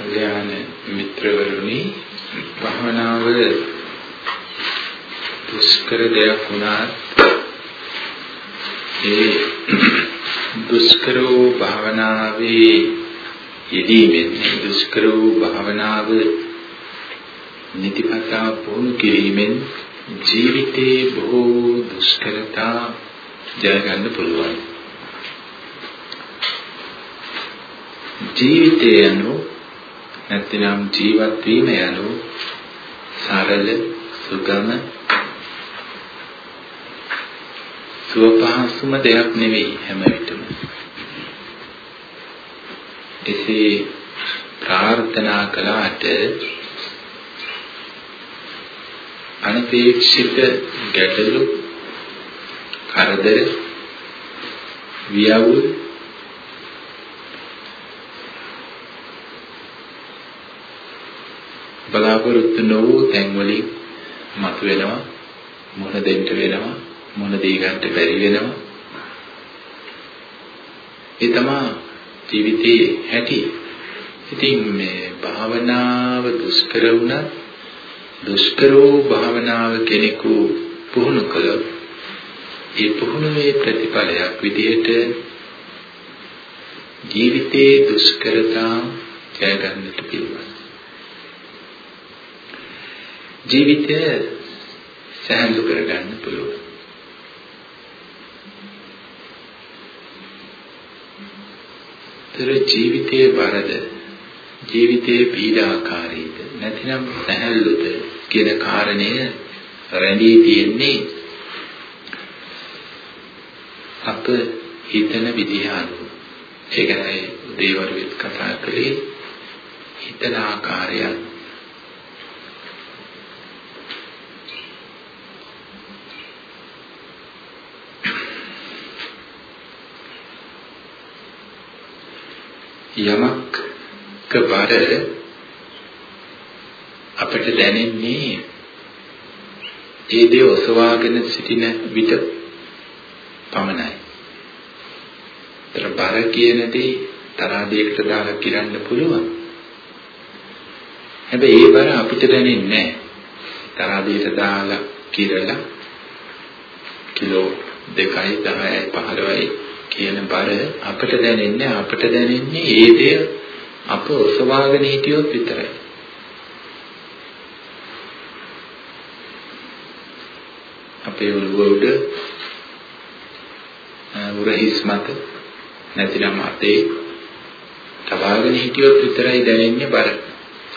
කල්යාණ මිත්‍රවරුනි භවනාව දුෂ්කර දෙයක් වුණත් ඒ දුෂ්කර වූ භාවනාවේ යෙදීමෙන් දුෂ්කර වූ භාවනාව නිතිපතා පුහුණු කිරීමෙන් ජීවිතේ බොහෝ දුෂ්කරතා ජය ගන්න පුළුවන්. ජීවිතය යනු නැත්නම් ජීවත් වීම යනු සරල සුගම සුවපහසුම දෙයක් නෙවෙයි හැම විටම. එසේ ප්‍රාර්ථනා කළාට අනපේක්ෂිත ගැටලු කරදර වියවුල් බලාපොරොත්තු නොවූ තැන්වලින් මතුවෙනවා මොන දෙන්න වෙනවා මොන දේ ගන්න බැරි වෙනවා. ඒ තමයි ජීවිතයේ හැටි. ඉතින් මේ භාවනාව දුෂ්කර වුණත් දුෂ්කරෝ භාවනාව කෙනෙකු පුහුණු කළොත් ඒ පුහුණුවේ ප්‍රතිඵලයක් විදිහට ජීවිතයේ දුෂ්කරතා ජය ගන්නට පුළුවන්. ජීවිතය සැහැල්ලු කරගන්න පුළුවන්. තර ජීවිතයේ වරද ජීවිතයේ පීඩාකාරීද නැතිනම් සැහැල්ලුද කියන කාරණය රැඳී තියෙන්නේ අප හිතන විදිහ අනුව. ඒ කියන්නේ දේවරුත් කතා කළේ හිතන ආකාරය යමක් කබර අපිට දැනෙන්නේ ඒ දේ ඔසවාගෙන සිටින විට පමණයි. ତර බර කියන දේ තරහදයකට දාලා කිරන්න පුළුවන්. හැබැයි ඒ බර අපිට දැනෙන්නේ නැහැ. තරහදයට දාලා කිරලා කිලෝ 2යි 10යි 15යි කියන බර අපිට දැනෙන්නේ අපිට දැනෙන්නේ ඒ දේ අප ඔසවාගෙන හිටියොත් විතරයි. අපේ ඔළුව උඩ උරහිස් මත නැතිනම් අතේ තබාගෙන හිටියොත් විතරයි දැනෙන්නේ බර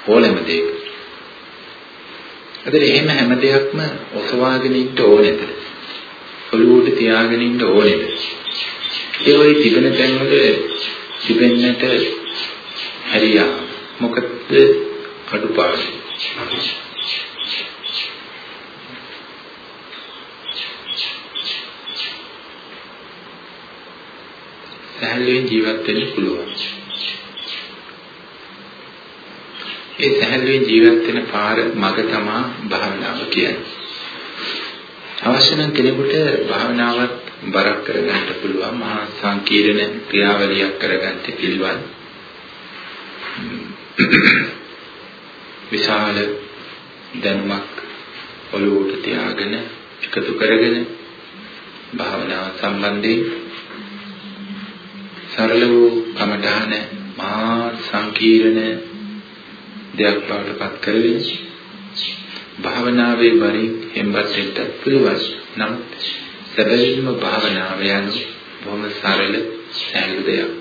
ඕනෑම දෙයක. අද එහෙම හැම දෙයක්ම ඔසවාගෙන ඉන්න ඕනේද? ඔළුවට තියාගෙන ඉන්න ඕනේද? ඒ වගේ තිබෙන තැන්වල තිබෙන්නට හැරියා මොකද අඩුපාඩු සැහැල්ලුවෙන් ජීවත් වෙන්න පුළුවන්. ඒ සැහැල්ලුවෙන් ජීවත් වෙන පාර මඟ තමා භාවනාව කියන්නේ. අවශ්‍ය නම් කෙනෙකුට භාවනාවත් බරක් කරගන්න පුළුවන් මහා සංකීර්ණ ක්‍රියාවලියක් කරගන්න පිළිවන්. විශාල දැනුමක් ඔළුවට තියාගෙන එකතු කරගෙන භාවනාව සම්බන්ධයෙන් සරල වූ කමඨාන මහා සංකීර්ණ දෙයක් බවට පත් කරගෙන භාවනාවේ බරින් හෙම්බත් වෙන්නත් පුළුවන්. නමුත් සැබවින්ම භාවනාව යනු බොහොම සරල සෑහළු දෙයක්.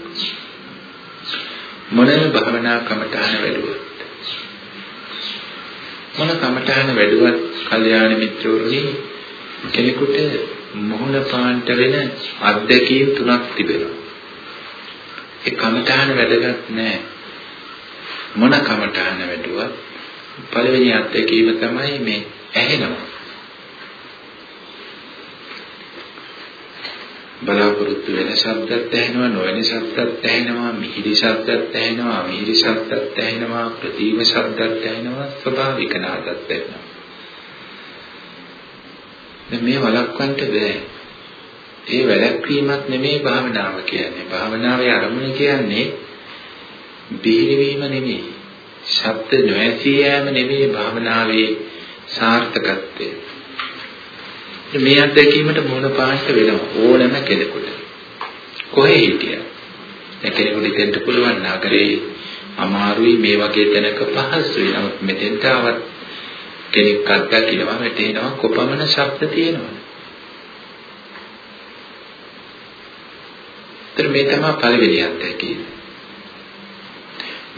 මොනම භාවනා කමඨාන වැඩුවත් මොන කමඨාන වැඩුවත් කල්යාණ මිත්‍රවරුනි කෙනෙකුට මොහොන පාන්ට වෙන අත්දැකීම් තුනක් තිබෙනවා. ඒ කමඨාන වැඩගත් නෑ. මොන කමඨාන වැඩුවත් පළවෙනි අත්දැකීම තමයි මේ ඇහෙනවා. බලාපොරොත්තු වෙන ශබ්දත් ඇහෙනවා නොවන ශබ්දත් ඇහෙනවා මිහිරි ශබ්දත් ඇහෙනවා මිහිරි ශබ්දත් ඇහෙනවා ප්‍රදීම ශබ්දත් ඇහෙනවා ස්වභාවික නාදත් ඇහෙනවා. මේ වළක්වන්න බෑ. ඒ වැළැක්වීමක් නෙමෙයි භාවනාව කියන්නේ. භාවනාවේ අරමුණ කියන්නේ බිහිවීම නෙමෙයි ශබ්ද නොඇසී යෑම නෙවෙයි භාවනාවේ සාර්ථකත්වය. මේ අත්දැකීමට මොන පාස්ත වෙනවා ඕනම කෙනෙකුට. කොහේ හිටියත්. දැන් කෙනෙකුට දෙන්න පුළුවන් නගරේ අමාරුයි මේ වගේ තැනක පහසුයි. නමුත් මෙතෙන්ට ආවත් කෙනෙක් අත්දකිනවා වැටෙනවා කොපමණ ශබ්ද තියෙනවද? ඒතර මේ තමයි පළවෙනි අත්දැකීම.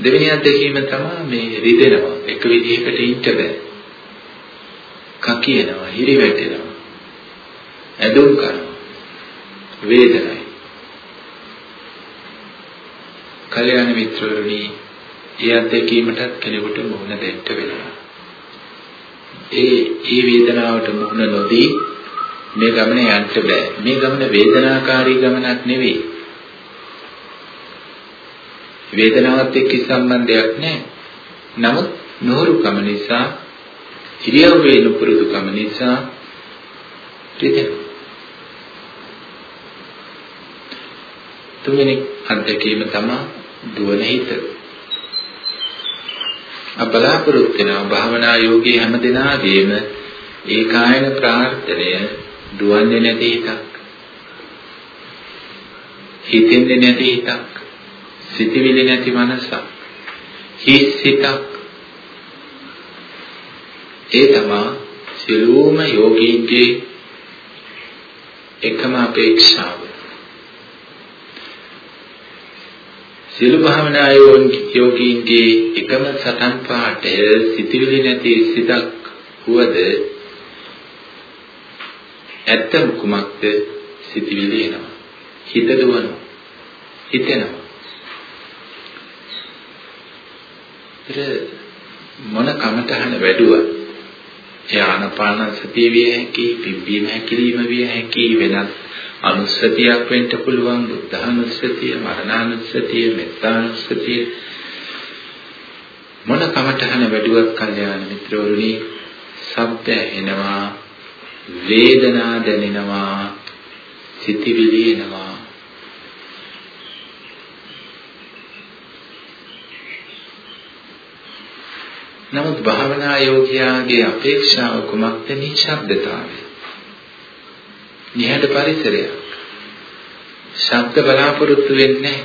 දෙවෙනි අත්දැකීම තමයි මේ රිදෙනවා එක විදිහකට ඉන්න බෑ. කකියනවා, හිරි වැටෙනවා. ඇදුම් කරනවා. වේදනයි. කල්‍යාණ මිත්‍රවරුනි, ඒ අත්දැකීමටත් කෙනෙකුට මුහුණ දෙන්න වෙනවා. ඒ ඒ වේදනාවට මුහුණ නොදී මේ ගමන යන්න බෑ. මේ ගමන වේදනාකාරී ගමනක් නෙවෙයි. වේදනාවත් එක්ක සම්බන්ධයක් නැහැ. නමුත් නෝරුකම නිසා ඉරියව්වේ නුපුරුදුකම නිසා රිදෙනවා. තුන්වෙනි අත්දැකීම තමයි දුවන හිත. අපලාපරුත් වෙනවා භාවනා යෝගී හැම දිනාගේම ඒකායන ප්‍රාර්ථනය දුවන්නේ නැති හිතක්. හිතෙන්නේ නැති හිතක්. සිතවිලි නැති මනසක්. හිස් හිතක්. ඒ තමයි සියලුම යෝගීන්ගේ එකම අපේක්ෂාව. සියලු භාවනා යෝගීන්ගේ එකම සතන් පාඨය සිතවිලි නැති සිතක් වුවද ඇත්තම කුමක්ද? සිතවිලි එනවා. හිත දුවනවා. හිතෙනවා. ඒතර මොන කමතහන වැඩුවා ඒ ආනපාන සතිය විය හැකි පිම්බීම හැකිලිම විය හැකි වෙනත් අනුස්සතියක් වෙන්න පුළුවන් බුද්ධානුස්සතිය මරණානුස්සතිය මෙත්තානුස්සතිය. මොන කමතහන වැඩුවත් කල්යාණ මිත්‍රවරුනි ශබ්ද එනවා වේදනා දැනෙනවා සිතිවිලි එනවා නමුත් භාවනා යෝගියාගේ අපේක්ෂාව කුමක්ද? නිශ්ශබ්දතාවය. නිහඬ පරිසරයක්. ශබ්ද බලාපොරොත්තු වෙන්නේ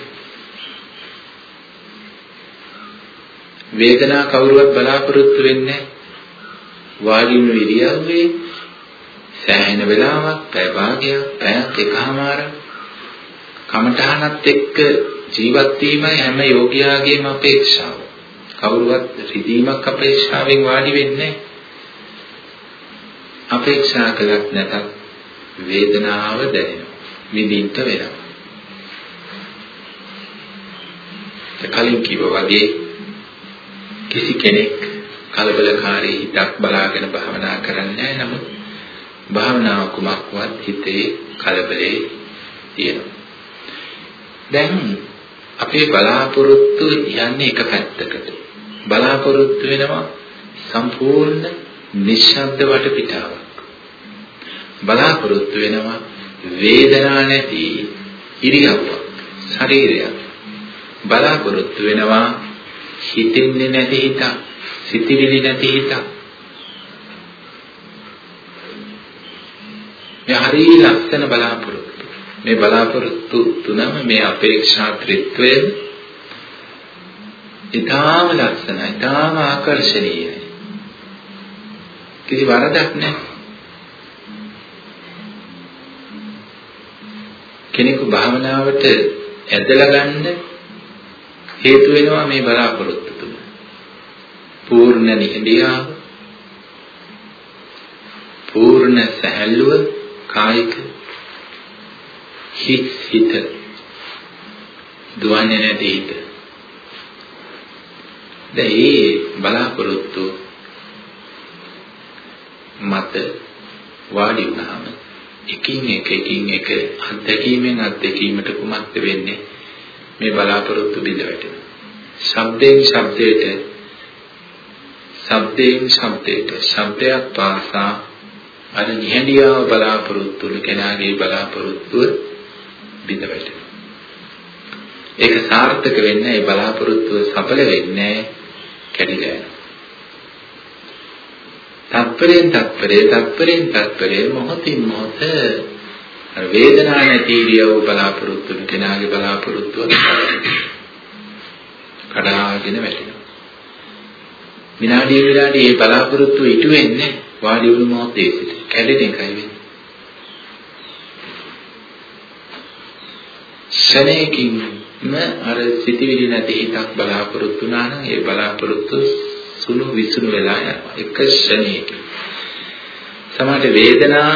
වේදනා කවුරුවත් බලාපොරොත්තු වෙන්නේ වාඩි වුණු ඉරියව්වේ සෑහෙන වෙලාවක් පැය භාගයක් පැයක් එකමාරක් කමඨහනත් එක්ක ජීවත් වීමයි හැම යෝගියාගේම අපේක්ෂාව. කවුරුවත් රිදීමක් අපේක්ෂාවෙන් වාඩි වෙන්නේ අපේක්ෂා කළත් නැතත් වේදනාව දැනෙනවා. විඳින්න වෙනවා. කලින් කිව්වා වගේ කිසි කෙනෙක් කලබලකාරී හිතක් බලාගෙන භාවනා කරන්නේ නැහැ. නමුත් භාවනාව කුමක්වත් හිතේ කලබලේ තියෙනවා. දැන් අපේ බලාපොරොත්තු යන්නේ එක පැත්තකට. බලාපොරොත්තු වෙනවා සම්පූර්ණ නිශ්ශබ්ද වටපිටාවක්. බලාපොරොත්තු වෙනවා වේදනා නැති ඉරියව්වක්, ශරීරයක්. බලාපොරොත්තු වෙනවා හිතෙන්නේ නැති හිතක්, සිතිවිලි නැති හිතක්. මේ හරි ලක්ෂණ බලාපොරොත්තු. මේ බලාපොරොත්තු තුනම මේ අපේක්ෂා ත්‍රිත්වය ඊටාම ලස්සනයි, ඊටාම ආකර්ශනීයයි. කිසි වරදක් නැහැ. කෙනෙකු භාවනාවට ඇදලා ගන්න හේතු වෙනවා මේ බලාපොරොත්තු තුන. පූර්ණ නිහඬියාව පූර්ණ සහැල්ලුව කායික හිත හිත දුවන්නේ නැති හිත දැන් මේ බලාපොරොත්තු මත වාඩි වුණාම එකින් එක එකින් එක අත්දැකීමෙන් අත්දැකීමට කුමක්ද වෙන්නේ? මේ බලාපොරොත්තු බිඳ වැටෙනවා ශබ්දයෙන් ශබ්දයට ශබ්දයෙන් ශබ්දයට ශබ්දයක් පාසා අර නිහඬියාව බලාපොරොත්තු වල කෙනාගේ බලාපොරොත්තුව බිඳ වැටෙනවා ඒක සාර්ථක වෙන්නේ ඒ බලාපොරොත්තුව සඵල වෙන්නේ කැඩිලා යනවා. තත්පරෙන් තත්පරේ තත්පරෙන් තත්පරේ මොහොතින් මොහොත වේදනාව නැති ඉරියව් බලාපොරොත්තු වෙන කෙනාගේ බලාපොරොත්තුව කඩාගෙන වැටෙනවා. විනාඩිය විනාඩිය ඒ බලාපොරොත්තුව ඉටු වෙන්නේ වාඩි වුණු මොහොතේ සිට කැඩෙන එකයි වෙන්නේ. ශරණයකින්ම අර සිටිවිලි නැති හිතක් බලාපොරොත්තු වුණා නම් ඒ බලාපොරොත්තු සුළු විසුණු වෙලා යනවා. එක ශරණයකින්. සමහර වේදනා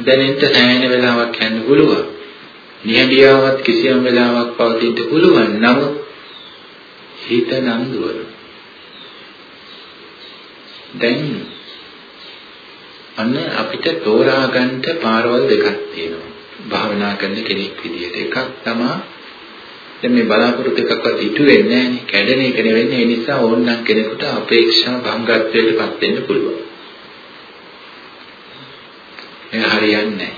දැනෙන්න සෑහෙන වෙලාවක් යන්න පුළුවන්. නිහඬියාවත් කිසියම් වෙලාවක් පවතින්න පුළුවන්. නමුත් හිත නන්දුවන. දැන් අන්න අපිට තෝරා ගන්න පාරවල් දෙකක් තියෙනවා. භාවනා කරන කෙනෙක් විදිහට එකක් තමයි දැන් මේ බලාපොරොත්තු එකක්වත් ඉටු වෙන්නේ නැහැ නේ. කැඩෙන එක නෙවෙන්නේ ඒ නිසා ඕනනම් කෙනෙකුට අපේක්ෂා භංගත්වයටපත් වෙන්න පුළුවන්. ඒ හරියන්නේ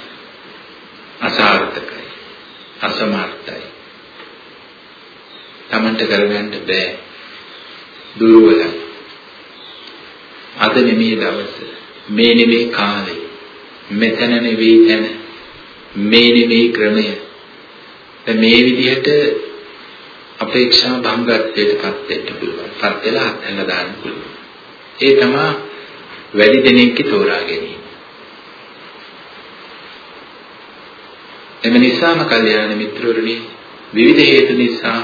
අසාර්ථකයි. අසමර්ථයි. Tamanට කරගන්න බෑ. දුර්වලයි. අද නෙමේ දවස. මේ නෙමේ කාලේ මෙතන නෙවෙයි තැන. මේ නෙමේ ක්‍රමය. දැන් මේ විදිහට අපේක්ෂා භංගත්වයටපත් වෙන්න පුළුවන්. පත් වෙලා අත්හැරලා දාන්න පුළුවන්. ඒ තමයි වැඩි දෙනෙක්ගේ තෝරා ගැනීම. එම නිසාම කල්යාණ මිත්‍රවරුනි විවිධ හේතු නිසා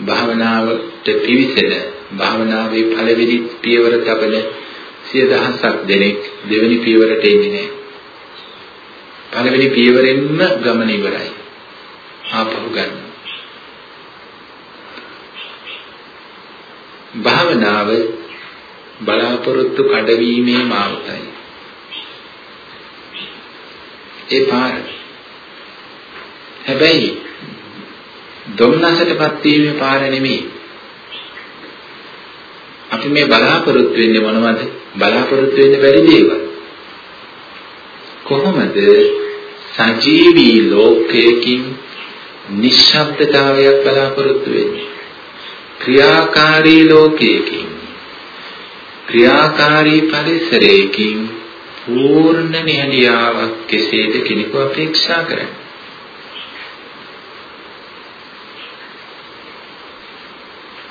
භාවනාවට පිවිසෙන භාවනාවේ පළවෙනි පියවර තබන සිය දහසක් දෙනෙක් දෙවෙනි පියවරට එන්නේ නැහැ. පළවෙනි පියවරෙන්ම ගමන ඉවරයි. ආපහු ගන්න. භාවනාව බලාපොරොත්තු කඩවීමේ මාර්ගයයි. ඒ පාර. හැබැයි ධම්නසටපත් වීමේ පාර නෙමෙයි. අපි මේ බලාපොරොත්තු වෙන්නේ මොනවද? බලාපොරොත්තු වෙන්න බැරි දේවල්. කොහොමද සජීවී ලෝකයකින් නිශ්ශබ්දතාවයක් බලාපොරොත්තු වෙන්නේ? ක්‍රියාකාරී ලෝකයකින් ක්‍රියාකාරී පරිසරයකින් පූර්ණ නිහඬියාවක් කෙසේද කෙනෙකු අපේක්ෂා කරන්නේ?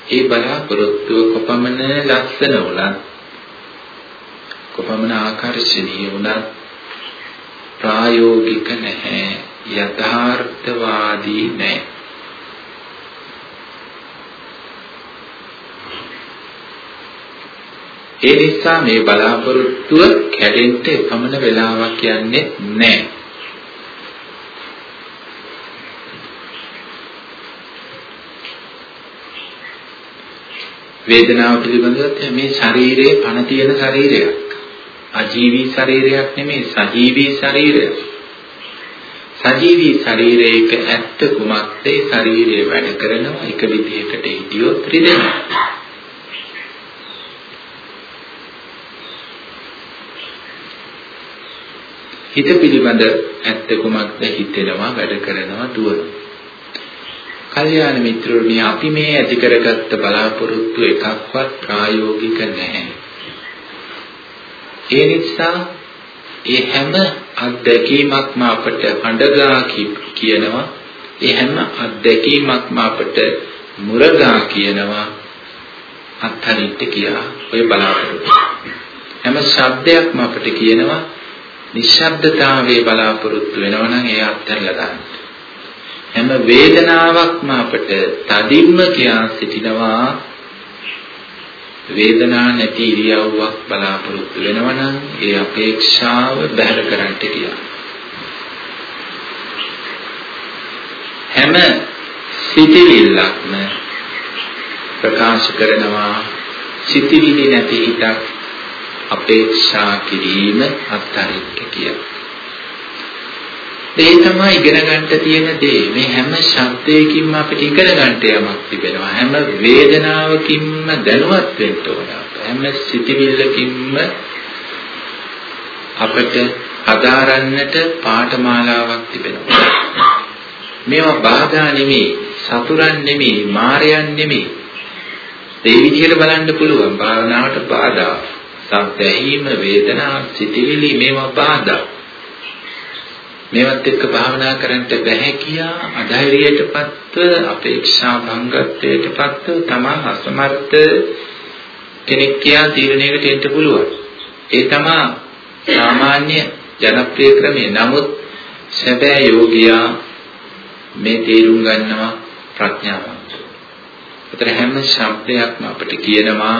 ඒ බලාපොරොත්තුව කොපමණ ලස්සන වුණත් කොපමණ ආකර්ෂණීය වුණත් ප්‍රායෝගික නැහැ යථාර්ථවාදී නැහැ. ඒ නිසා මේ බලාපොරොත්තුව කැඩෙන්න එපමණ වෙලාවක් යන්නේ නැහැ. වේදනාව පිළිබඳව මේ ශරීරයේ පණ තියෙන ශරීරයක්. අජීවී ශරීරයක් නෙමෙයි සජීවී ශරීරයක්. සජීවී ශරීරයක ඇත්ත කුමක්ද? ඒ ශරීරය වැඩ කරනවා එක විදිහකට හිටියොත් රිදෙනවා. හිත පිළිබඳ ඇත්ත කුමක්ද හිතෙනවා වැඩ කරනවා දුවනවා. කල්යාණ මිත්‍රෝනි අපි මේ ඇති කරගත්ත බලාපොරොත්තු එකක්වත් ප්‍රායෝගික නැහැ. ඒ නිසා ඒ හැම අත්දැකීමක්ම අපට අඬගා කියනවා ඒ හැම අත්දැකීමක්ම අපට මුරගා කියනවා අත්හරින්න කියලා ඔය බලාපොරොත්තු හැම ශබ්දයක්ම අපට කියනවා නිශ්ශබ්දතාවයේ බලාපොරොත්තු වෙනවා නම් ඒ අත්හැරලා දාන්න. හැම වේදනාවක්ම අපට තදින්ම කියා සිටිනවා වේදනා නැති ඉරියව්වක් බලාපොරොත්තු වෙනවා නම් ඒ අපේක්ෂාව බැහැර කරන්නට කියලා. හැම සිටිවිල්ලක්ම ප්‍රකාශ කරනවා සිටිවිලි නැති හිතක් අපේක්ෂා කිරීම අත්හරින්න කියලා. ඒ තමයි ඉගෙන ගන්න තියෙන දේ. මේ හැම ශබ්දයකින්ම අපිට ඉගෙන ගන්න යමක් තිබෙනවා. හැම වේදනාවකින්ම දැනුවත් වෙන්න ඕන. හැම සිතිවිල්ලකින්ම අපිට හදාරන්නට පාඨමාලාවක් තිබෙනවා. මේවා බාධා නෙමෙයි, සතුරන් නෙමෙයි, මායයන් නෙමෙයි. ඒ විදිහට බලන්න පුළුවන් භාවනාවට බාධා. සත්‍ය ඇහිම වේදනා සිටිවිලි මේවා බාධා. මේවත් එක්ක භාවනා කරන්න බැහැ කියා අධෛර්යයටපත්ව අපේක්ෂා භංගත්වයටපත්ව තමන් අසමර්ථ කෙනෙක් කියා තීරණයකට එන්න පුළුවන්. ඒ තමයි සාමාන්‍ය ජනප්‍රිය ක්‍රමය. නමුත් සැබෑ යෝගියා මේ තේරුම් ගන්නවා ප්‍රඥාවන්ත. ඒතර හැම ශබ්දයක්ම අපිට කියනවා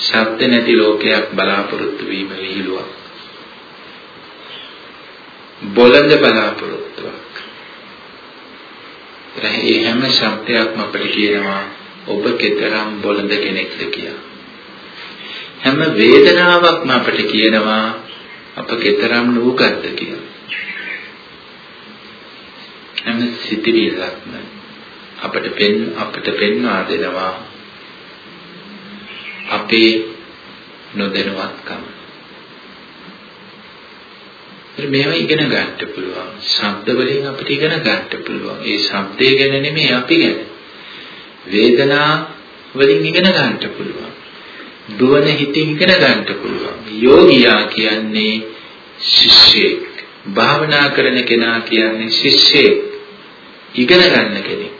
ශබ්ද නැති ලෝකයක් බලාපොරොත්තු වීම විහිළුවක්. බොළඳ බලාපොරොත්තුවක්. ඒ හැම ශබ්දයක්ම අපිට කියනවා ඔබ කෙතරම් බොළඳ කෙනෙක්ද කියලා. හැම වේදනාවක්ම අපිට කියනවා අප කෙතරම් නුගත්ද කියලා. හැම සිතිවිල්ලක්ම අපිට පෙන් අපිට පෙන්වා දෙනවා අපේ නොදැනුවත්කම. මේවා ඉගෙන ගන්න පුළුවන්. ශබ්ද වලින් අපිට ඉගෙන ගන්න පුළුවන්. ඒ ශබ්දය ගැන නෙමෙයි අපි ගැන. වේදනා වලින් ඉගෙන ගන්න පුළුවන්. දුවන හිතින් ඉගෙන ගන්න පුළුවන්. යෝගියා කියන්නේ ශිෂ්‍යෙක්. භාවනා කරන කෙනා කියන්නේ ශිෂ්‍යෙක්. ඉගෙන ගන්න කෙනෙක්.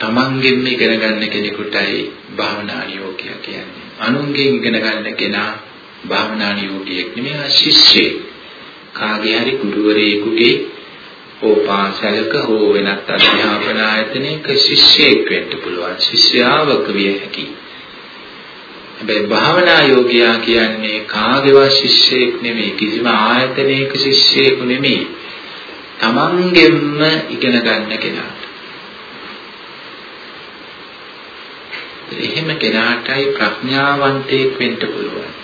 තමන්ගෙන්ම ඉගෙන ගන්න කෙනෙකුටයි භාවනා යෝගියා කියන්නේ. අනුන්ගෙන් ඉගෙන ගන්න කෙනා භාවනා යෝගියෙක් නෙමෙයි ශිෂ්‍යෙක්. කාගේ හරි ගුරුවරයෙකුගේ හෝ පාසලක හෝ වෙනත් අධ්‍යාපන ආයතනයක ශිෂ්‍යෙක් වෙන්න පුළුවන්. ශිෂ්‍යාවක විය හැකියි. හැබැයි භාවනා යෝගියා කියන්නේ කාගේවත් ශිෂ්‍යෙක් නෙමෙයි කිසිම ආයතනයක ශිෂ්‍යෙකු නෙමෙයි. තමන්ගෙන්ම ඉගෙන ගන්න කෙනා. එහෙම කෙනාටයි ප්‍රඥාවන්තයෙක් වෙන්න පුළුවන්.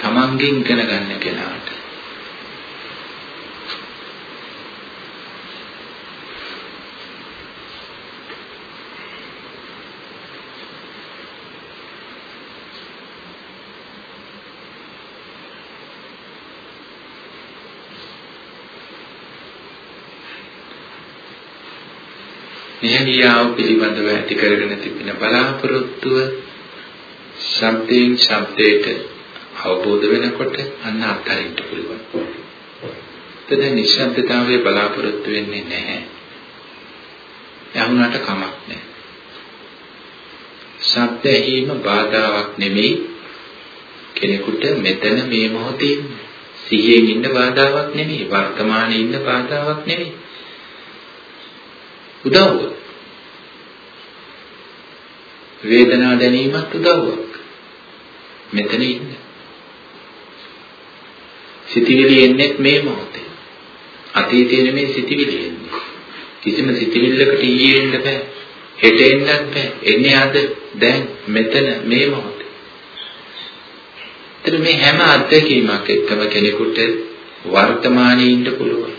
තමන්ගෙන් ඉගෙන ගන්න කෙනාට. මෙහෙණියාව පිළිබඳව ඇති කරගෙන තිබෙන බලාපොරොත්තුව ශබ්දයෙන් ශබ්දයට අවබෝධ වෙනකොට අන්න අත්හරින්න පුළුවන්. එතන නිශ්ශබ්දතාවයේ බලාපොරොත්තු වෙන්නේ නැහැ. යහුණාට කමක් නැහැ. ශබ්ද ඇහිම බාධාවක් නෙමෙයි කෙනෙකුට මෙතන මේ මොහොතේ සිහියෙන් ඉන්න බාධාවක් නෙමෙයි වර්තමානයේ ඉන්න බාධාවක් නෙමෙයි උදව්ව. වේදනාව දැනීමත් උදව්වක්. මෙතන ඉන්න. සිතිවිලි එන්නේ මේ මොහොතේ. අතීතයේ නෙමෙයි සිතිවිලි එන්නේ. කිසිම සිතිවිල්ලකට ඊයේ එන්න බෑ. හෙට එන්නත් බෑ. එන්නේ අද දැන් මෙතන මේ මොහොතේ. එතන මේ හැම අත්දැකීමක් එක්කම කෙනෙකුට වර්තමානයේ ඉන්න පුළුවන්.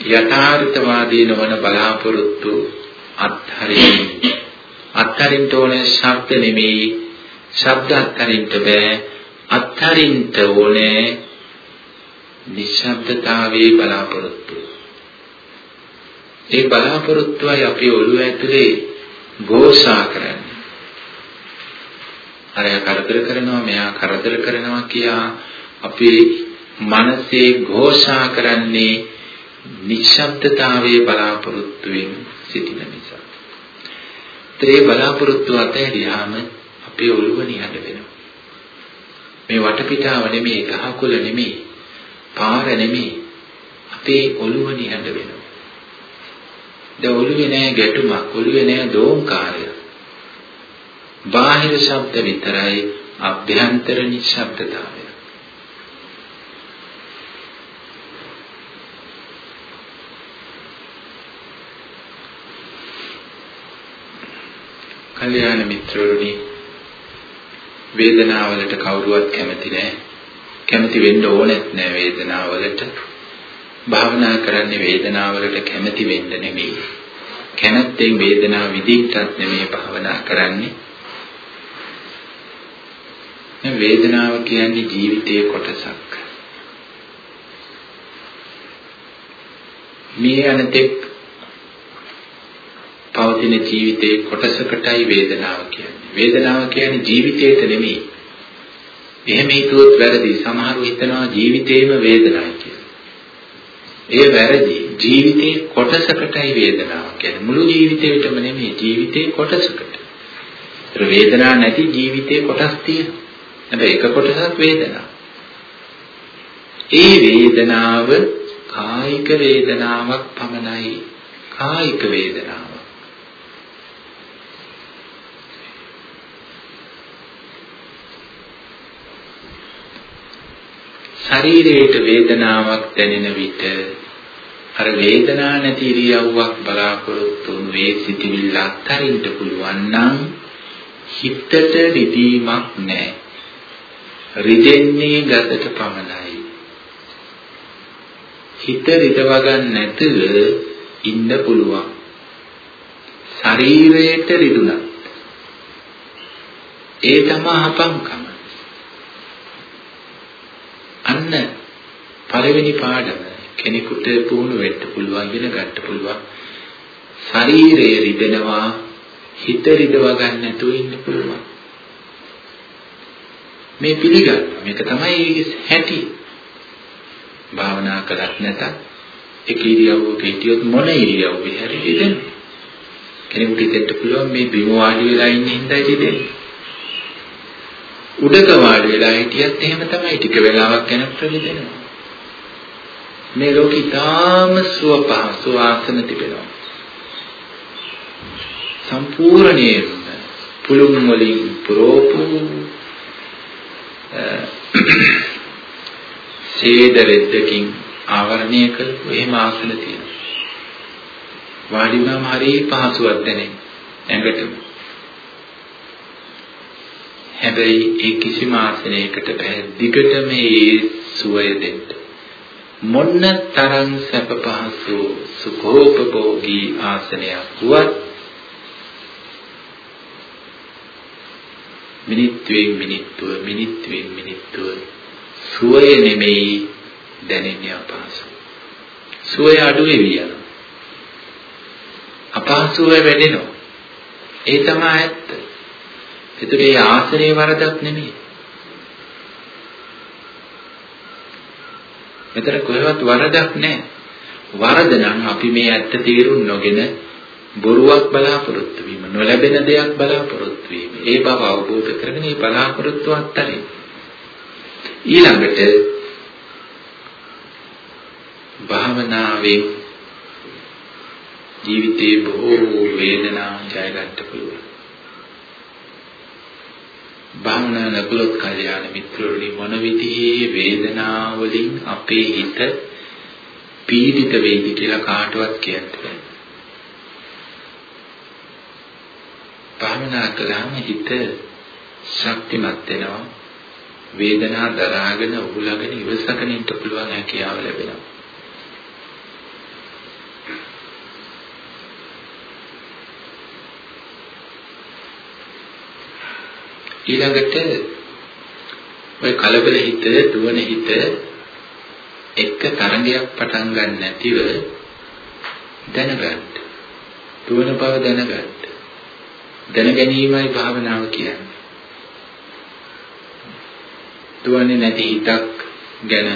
යථාර්ථවාදී නොවන බලාපොරොත්තු අත්හරින්න. අත්හරින්න ඕනේ ශබ්ද නෙමෙයි ශබ්ද අත්හරින්න බෑ. අත්හරින්න ඕනේ නිශ්ශබ්දතාවයේ බලාපොරොත්තු. ඒ බලාපොරොත්තුවයි අපි ඔළුව ඇතුලේ ගෝසා කරන්නේ. අරයා කරදර කරනවා මෙයා කරදර කරනවා කියා අපේ මනසේ ഘോഷා කරන්නේ නිශ්ශබ්දතාවයේ බලාපොරොත්තුවෙන් සිටින නිසා. ඒ බලාපොරොත්තු අතහැරියාම අපේ ඔළුව නිහඬ වෙනවා. මේ වටපිටාව නෙමෙයි, ගහකොළ නෙමෙයි, පාර නෙමෙයි. අපේ ඔළුව නිහඬ වෙනවා. දැන් ඔළුවේ නෑ ගැටුමක්, ඔළුවේ නෑ දෝංකාරය. බාහිර ශබ්ද විතරයි අභ්‍යන්තර නිශ්ශබ්දතාවය. කල්යාණ මිත්‍රවරුනි වේදනාවලට කවුරුවත් කැමති නැහැ. කැමති වෙන්න ඕනෙත් නැහැ වේදනාවලට. භාවනා කරන්නේ වේදනාවලට කැමති වෙන්න නෙමෙයි. කැමැත්තෙන් වේදනාව විඳින්නත් නෙමෙයි භාවනා කරන්නේ. මේ වේදනාව කියන්නේ ජීවිතයේ කොටසක්. මේ අනතෙක් පවතින ජීවිතයේ කොටසකටයි වේදනාව කියන්නේ. වේදනාව කියන්නේ ජීවිතයට නෙමෙයි. එහෙම හිතුවොත් වැරදි. සමහරව හිතනවා ජීවිතේම වේදනයි කියලා. ඒ වැරදි. ජීවිතේ කොටසකටයි වේදනාව කියන්නේ. මුළු ජීවිතේටම නෙමෙයි ජීවිතේ කොටසකට. ඒතර වේදනාවක් නැති ජීවිතේ කොටස් තියෙනවා. හැබැයි එක කොටසක් වේදනාව. ඒ වේදනාව කායික වේදනාවක් පමණයි. කායික වේදනාව. ශරීරයට වේදනාවක් දැනෙන විට අර වේදනා නැති ඉරියව්වක් බලාපොරොත්තු වුණු ඒ සිටිවිල්ල අත්හරින්න පුළුවන් නම් හිතට රිදීමක් නැහැ. රිදෙන්නේ ගතට පමණයි. හිත රිදව ගන්න නැතුව ඉන්න පුළුවන්. ශරීරයට රිදුණා. ඒ තමයි හපංකම. අන්න පළවෙනි පාඩම කෙනෙකුට පුහුණු වෙන්න පුළුවන් ඉගෙන ගන්න පුළුවන්. ශරීරය රිදෙනවා හිත රිදව ගන්න නැතුව ඉන්න පුළුවන්. මේ පිළිගන්න මේක තමයි හැටි. භාවනා කරත් නැතත් එක ඉරියව්වක හිටියොත් මොන ඉරියව්වෙ හරි රිදෙනවා. කෙනෙකුට හිතෙන්න පුළුවන් මේ බිම වාඩි වෙලා ඉන්න හින්දායි රිදෙන්නේ. උඩක වාඩි වෙලා හිටියත් එහෙම තමයි ටික වෙලාවක් යනකොට රිදෙනවා. මේ ලෝකෙ ඊටාම සුව පහසු ආසන තිබෙනවා. සම්පූර්ණයෙන්ම පුළුන් වලින් පුරෝපු ඡේද රෙද්දකින් ආවරණය කරපු එහෙම ආසන තියෙනවා. වාඩි වුණාම හරිය පහසුවක් දැනෙන ඇඟටම. හැබැයි ඒ කිසිම ආසනයකට බෑ දිගටම මේ සුවය දෙන්න. මොන්න තරම් සැප පහසු සුඛෝපභෝගී ආසනයක් වුවත් මිනිත්තුවෙන් මිනිත්තුව මිනිත්තුවෙන් මිනිත්තුව සුවය නෙමෙයි දැනෙන්නේ අපහසු. සුවය අඩු වෙවි යනවා. අපහසුව වැඩෙනවා. ඒ තමයි ඇත්ත. ඒතර ඒ ආසනේ වරදක් නෙමෙයි. මෙතන කොහෙවත් වරදක් නැහැ. වරද නම් අපි මේ ඇත්ත තේරුම් නොගෙන බොරුවක් බලාපොරොත්තු වීම, නොලැබෙන දෙයක් බලාපොරොත්තු වීම. ඒ බව අවබෝධ කරගෙන ඒ බලාපොරොත්තු අත්තරින්. ඊළඟට භාවනාවෙන් ජීවිතේ බොහෝ වේදනා ජය ගන්න පුළුවන්. භාවනා ලැබුණොත් කල්යාණ මිත්‍රවරුනි මොන විදිහේ වේදනාවලින් අපේ හිත පීඩිත වෙයිද කියලා කාටවත් කියන්න බෑ. භාවනා කළාම හිත ශක්තිමත් වෙනවා. වේදනා දරාගෙන උහුලගෙන ඉවසගෙන ඉන්න පුළුවන් හැකියාව ලැබෙනවා. ඊළඟට ඔය කලබල හිත, දුවන හිත එක තරංගයක් පටන් ගන්න නැතිව දැනගන්න. දුවන බව දැනගන්න. දැන ගැනීමයි භාවනාව කියන්නේ. දුවන්නේ නැති හිතක් ගැන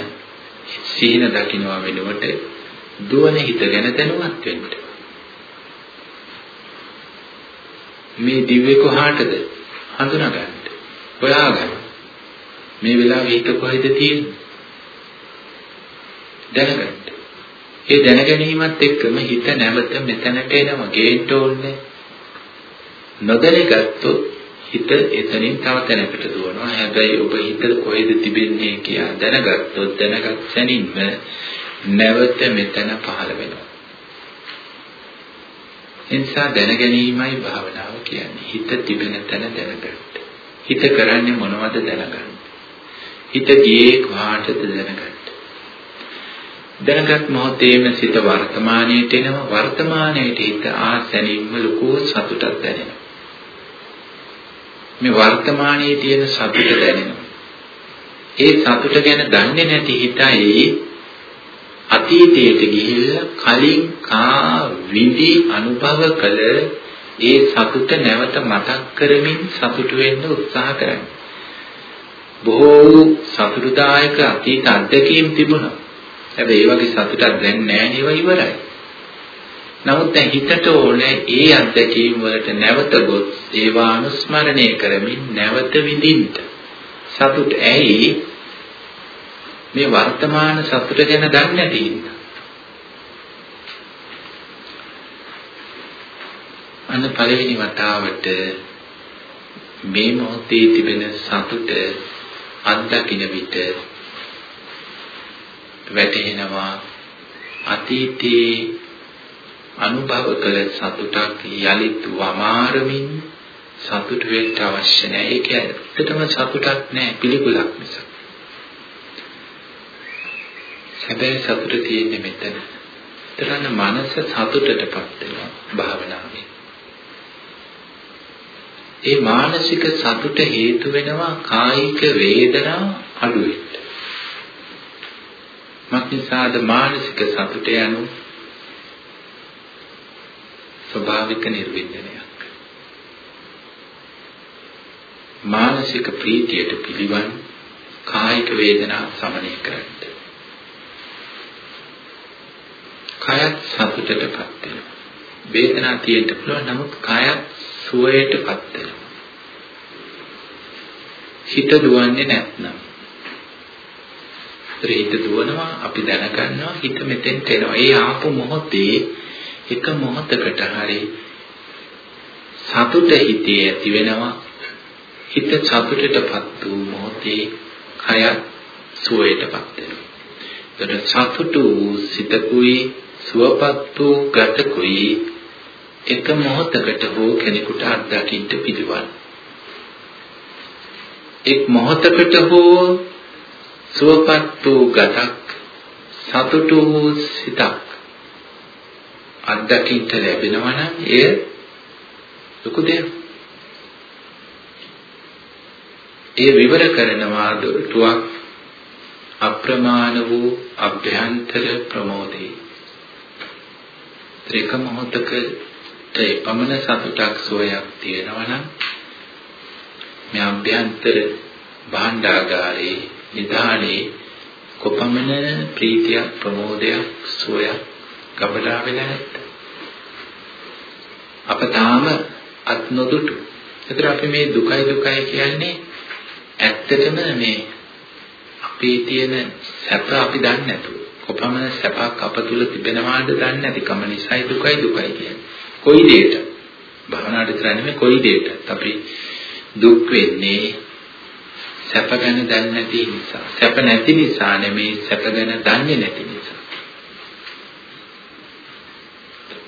සිහින දකින්නවා වෙනුවට දුවන හිත ගැන දැනුවත් වෙන්න. මේ දිව්‍ය කොහාටද හඳුනාගන්න. හොයාගන්න. මේ වෙලාවේ හිත කොහෙද තියෙන්නේ? දැනගන්න. ඒ දැනගැනීමත් එක්කම හිත නැවත මෙතනට එනවා ගේන්න ඕනේ. නොදැනගත්තොත් හිත එතනින් තව තැනකට දුවනවා. හැබැයි ඔබ හිත කොහෙද තිබෙන්නේ කියලා දැනගත්තොත් දැනගත් සැනින්ම නැවත මෙතන පහළ වෙනවා. එනිසා දැනගැනීමයි භාවනාව කියන්නේ. හිත තිබෙන තැන දැනගන්න. හිත කරන්නේ මොනවද දැනගන්න. හිත ගියේ කොහාටද දැනගන්න. දැනගත් මොහොතේම සිත වර්තමානයට එනවා වර්තමානයට හිත ආසැනින්ම ලොකු සතුටක් දැනෙනවා. මේ වර්තමානයේ තියෙන සතුට දැනෙනවා. ඒ සතුට ගැන දන්නේ නැති හිතයි අතීතයට ගිහිල්ලා කලින් කා විඳි අනුභව කළ ඒ සතුට නැවත මතක් කරමින් සතුට වෙන්න උත්සාහ කරන්නේ. බොහෝ සතුටුදායක අතීත අත්දැකීම් තිබුණා. හැබැයි ඒ වගේ සතුටක් දැන් නැහැ නේව ඉවරයි. නමුත් දැන් හිතට ඕනේ ඒ අත්දැකීම් වලට නැවත ගොස් ඒවා අනුස්මරණය කරමින් නැවත විඳින්න. සතුට ඇයි මේ වර්තමාන සතුට ගැන දන්නේ නැති ඉන්න. අන්න පළවෙනි වතාවට මේ මොහොතේ තිබෙන සතුට අත්දකින්න විට වැටහෙනවා අතීතයේ අනුභව කළ සතුටක් යලිත් වමාරමින් සතුට වෙන්න අවශ්‍ය නැහැ. ඒක ඇත්තටම සතුටක් නෑ පිළිකුලක් නිසා. හැබැයි සතුට තියෙන්නේ මෙතන. තරන්න මනස සතුටටපත් වෙනවා භාවනාවෙන්. ඒ මානසික සතුට හේතු වෙනවා කායික වේදනා අඩු වෙන්න. මක්නිසාද මානසික සතුට යනු ස්වභාවික නිර්වින්දනයක්. මානසික ප්‍රීතියට පිළිවන් කායික වේදනා සමනය කරන්න. කයත් සතුටටපත් වෙනවා. වේදනා තියෙන්න පුළුවන් නමුත් කයත් සුවයටපත් වෙනවා. හිත දුවන්නේ නැත්නම්. හිත දුවනවා අපි දැනගන්නවා හිත මෙතෙන්ට එනවා. ඒ ආපු මොහොතේ එක මොහොතකට හරි සතුට හිතේ ඇති වෙනවා. හිත සතුටටපත් වූ මොහොතේ කය සුවයටපත් වෙනවා. එතකොට සතුටු වූ සිතකුයි සුවපත් වූ ගතකුයි එක මොහොතකට හෝ කෙනෙකුට අත්දකින්න පිළිවන්. එක් මොහොතකට හෝ සුවපත් වූ ගතක් සතුටු වූ සිතක් අත්දකින්න ලැබෙනවා නම් එය ලොකු දෙයක්. ඒ විවර කරනවා දුටුවක් අප්‍රමාණ වූ අභ්‍යන්තර ප්‍රමෝදේ. ත්‍රික මොහතක ඒ පමණ සතුටක් සෝයක් තියෙනවා නම් මේ අභ්‍යන්තර භාණ්ඩාගාරේ නිධානයේ කොපමණ ප්‍රීතියක් ප්‍රමෝදයක් සෝයක් ගබඩා වෙලා නැත්ද අප තාම අත් නොදුටු. ඒතර අපි මේ දුකයි දුකයි කියන්නේ ඇත්තටම මේ අපේ තියෙන සැප අපි දන්නේ නැතුව. කොපමණ සැපක් අප තුල තිබෙනවාද දන්නේ නැතිකම නිසායි දුකයි දුකයි කියන්නේ. කොයි දෙයට භවනාට විතර නෙමෙයි කොයි දෙයටත් අපි දුක් වෙන්නේ සැප ගැන දන්නේ නැති නිසා. සැප නැති නිසා නෙමෙයි සැප ගැන දන්නේ නැති නිසා.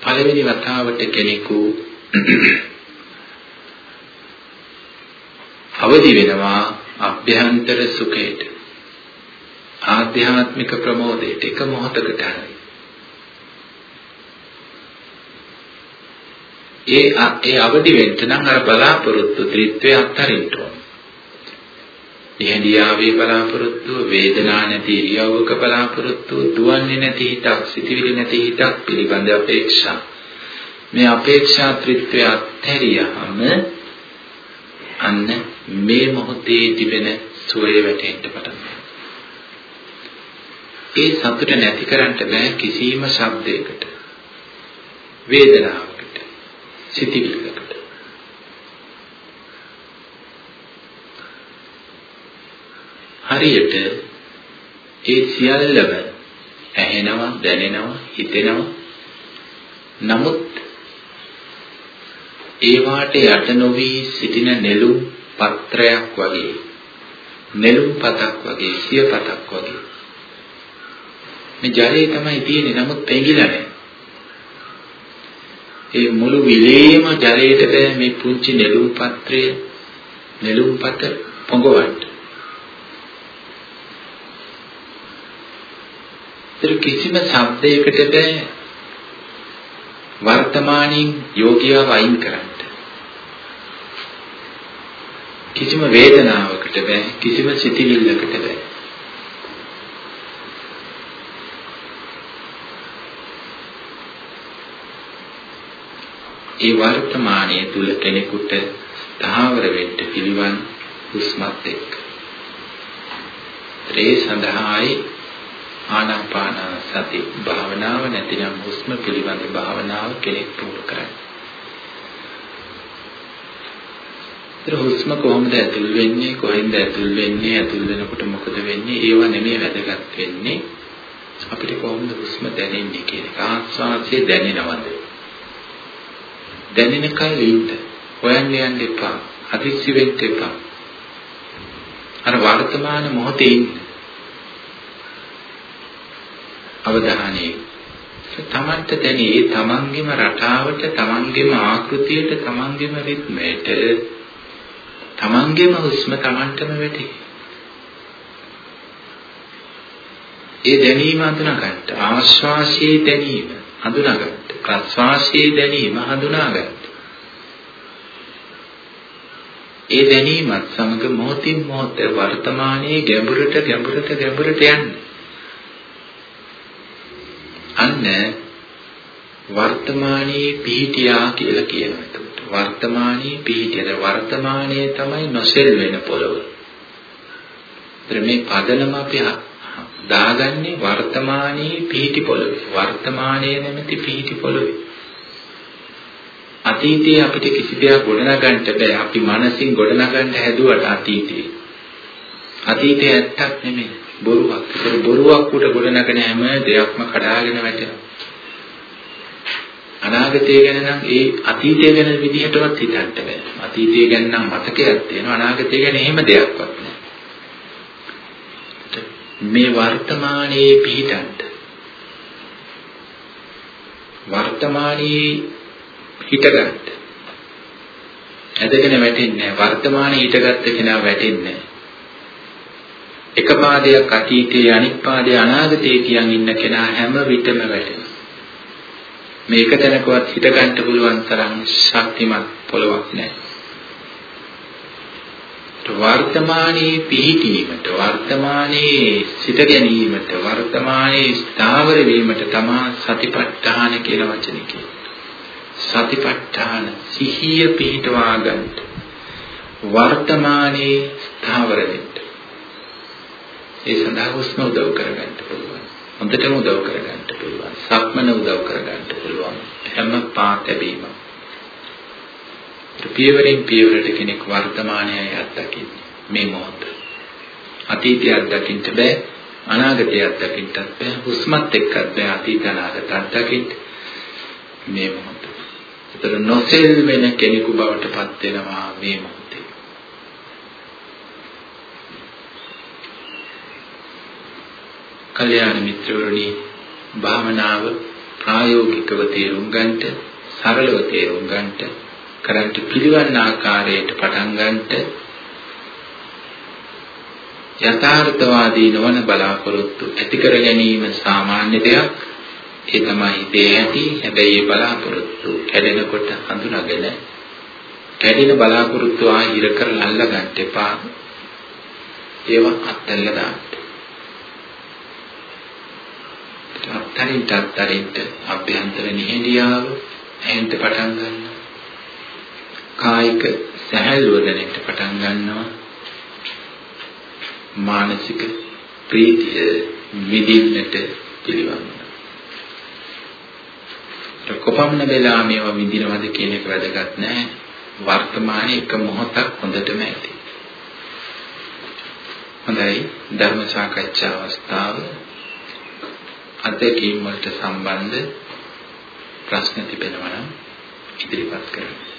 පළවෙනි වතාවට කෙනෙකු අවදි වෙනවා අභ්‍යන්තර සුඛයට ආධ්‍යාත්මික ප්‍රමෝදයට එක මොහොතකට හරි ඒ ඒ අවදි වෙන්න නම් අර බලාපොරොත්තු ත්‍රිත්වය අත්හරින්න ඕන. නිහඬියාවේ බලාපොරොත්තු වේදනා නැති ඉරියව්වක බලාපොරොත්තු දුවන්නේ නැති හිතක් සිටිවිලි නැති හිතක් පිළිබඳ අපේක්ෂා. මේ අපේක්ෂා ත්‍රිත්වය අත්හැරියහම අන්න මේ මොහොතේ තිබෙන සුවය වැටෙන්න පටන් ඒ සතුට නැති කරන්න බෑ කිසිම ශබ්දයකට වේදනාව සිතිවිල්ලකට. හරියට ඒ සියල්ලම ඇහෙනවා, දැනෙනවා, හිතෙනවා. නමුත් ඒවාට යට නොවි සිටින නෙළුම් පත්‍රයක් වගේ නෙළුම් පතක් වගේ සිය පතක් වගේ මේ ජලයේ තමයි තියෙන්නේ නමුත් පෙඟිලා නැහැ ඒ මුළු විලේම ජලයට බෑ මේ පුංචි නෙළුම් පත්‍රය නෙළුම් පත පොඟවන්න. ඒත් කිසිම શબ્දයකට බෑ වර්තමානින් යෝගියව අයින් කරන්න. කිසිම වේදනාවකට බෑ කිසිම සිතිවිල්ලකට බෑ. ඒ වර්තමානයේ තුල කෙනෙකුට තාවර වෙන්න පිළිවන් හුස්මත් එක්ක. ඒ සඳහායි ආනාපාන සති භාවනාව නැතිනම් හුස්ම පිළිබඳ භාවනාව කෙනෙක් පුහුණු කරන්නේ. ඒතර හුස්ම කොහොමද ඇතුල් වෙන්නේ කොහෙන්ද ඇතුල් වෙන්නේ ඇතුල් වෙනකොට මොකද වෙන්නේ ඒව නෙමෙයි වැදගත් වෙන්නේ අපිට කොහොමද හුස්ම දැනෙන්නේ කියන එක ආස්වාදයේ දැනෙනවද දැනෙන කල් ඉන්න හොයන්න යන්න එපා. අදිස්සි වෙන්න එපා. අර වර්තමාන මොහොතේ ඉන්න අවධානයේ තමන්ට දැනේ තමන්ගේම රටාවට තමන්ගේම ආකෘතියට තමන්ගේම රිද්මයට තමන්ගේම හුස්ම තමන්ටම වැටේ. ඒ දැනීම හඳුනාගන්න ආශ්වාසයේ දැනීම හඳුනාගන්න ප්‍රශ්වාසයේ දැනීම හඳුනාගන්න ඒ දැනීමත් සමග මොහොතින් මොහොත වර්තමානයේ ගැඹුරට ගැඹුරට ගැඹුරට යන්න. අන්න වර්තමානයේ පිහිටියා කියලා කියනවා වර්තමානයේ පිහිටියද වර්තමානයේ තමයි නොසෙල් වෙන පොළව. ඒතර මේ පදනම අපි දාගන්නේ වර්තමානයේ පිහිටි පොළවේ. වර්තමානයේ නැමැති පිහිටි පොළවේ. අතීතයේ අපිට කිසි දෙයක් ගොඩනගන්න බෑ. අපි මනසින් ගොඩනගන්න හැදුවට අතීතේ. අතීතේ ඇත්තක් නෙමෙයි. බොරුවක්. ඒක බොරුවක් උඩ ගොඩනගන හැම දෙයක්ම කඩාගෙන වැටෙනවා. අනාගතය ගැන නම් ඒ අතීතය ගැන විදිහටවත් හිතන්න බෑ. අතීතය ගැන නම් මතකයක් තියෙනවා අනාගතය ගැන එහෙම දෙයක්වත් නෑ. මේ වර්තමානයේ පිහිටන්න වර්තමානයේ හිටගන්න. ඇදගෙන වැටෙන්නේ නැහැ. වර්තමානයේ හිටගත්ත කෙනා වෙටෙන්නේ නැහැ. එක පාදයක් අතීතයේ අනිත් පාදය අනාගතයේ කියන් ඉන්න කෙනා හැම විටම වැටෙනවා. මේක දැනකවත් හිත ගන්න පුළුවන් තරම් ශක්තිමත් පොළවක් නැහැ. වර්තමානයේ පිහිටීමට වර්තමානයේ සිට ගැනීමට වර්තමානයේ ස්ථාවර වීමට තමා සතිපට්ඨාන කියලා වචනේ කියන්නේ. සතිපට්ඨාන සිහිය පිහිටවා ගන්න. වර්තමානයේ ස්ථාවර වෙන්න. ඒ සඳහා හුස්ම උදව් කරගන්න පුළුවන්. හොඳටම උදව් කරගන්න පුළුවන්. සක්මන උදව් කරගන්න පුළුවන්. හැම පාතැබීම. පියවරෙන් පියවරට කෙනෙක් වර්තමානයයි අත්දකින්නේ මේ මොහොත. අතීතය අත්දකින්න බෑ. අනාගතය අත්දකින්නත් බෑ. හුස්මත් එක්කත් බෑ අතීත අනාගත අත්දකින්න මේ මොහොත. ඒතර නොසෙල් වෙන කෙනෙකු බවට පත් වෙනවා මේ මොහොත. කල්යාණ මිත්‍රවරුනි භාවනාව ප්‍රායෝගිකව තේරුම් ගන්නට සරලව තේරුම් ගන්නට කරන්ට පිළිවන් ආකාරයට පටන් ගන්නට යථාර්ථවාදී නොවන බලාපොරොත්තු ඇති කර ගැනීම සාමාන්‍ය දෙයක්. ඒ තමයි හිතේ ඇති හැබැයි ඒ බලාපොරොත්තු කැඩෙනකොට හඳුනාගෙන කැඩෙන බලාපොරොත්තු ආහිර කරලා අල්ල ගන්න එපා. ඒවා අත්හැරලා දාන්න. අත්තරින්ට අත්තරින්ට අභ්‍යන්තර නිහඬියාව ඇහෙන්න පටන් ගන්නවා. කායික සැහැල්ලුව දැනෙන්න පටන් ගන්නවා. මානසික ප්‍රීතිය විඳින්නට පිළිවන්නවා. කොපමණ වෙලා මේවා විඳිනවද කියන එක වැදගත් නැහැ. වර්තමානයේ එක මොහොතක් හොඳටම ඇති. හොඳයි ධර්ම සාකච්ඡා අවස්ථාව අත්දැකීම් වලට සම්බන්ධ ප්‍රශ්න තිබෙනවා නම් ඉදිරිපත් කරන්න.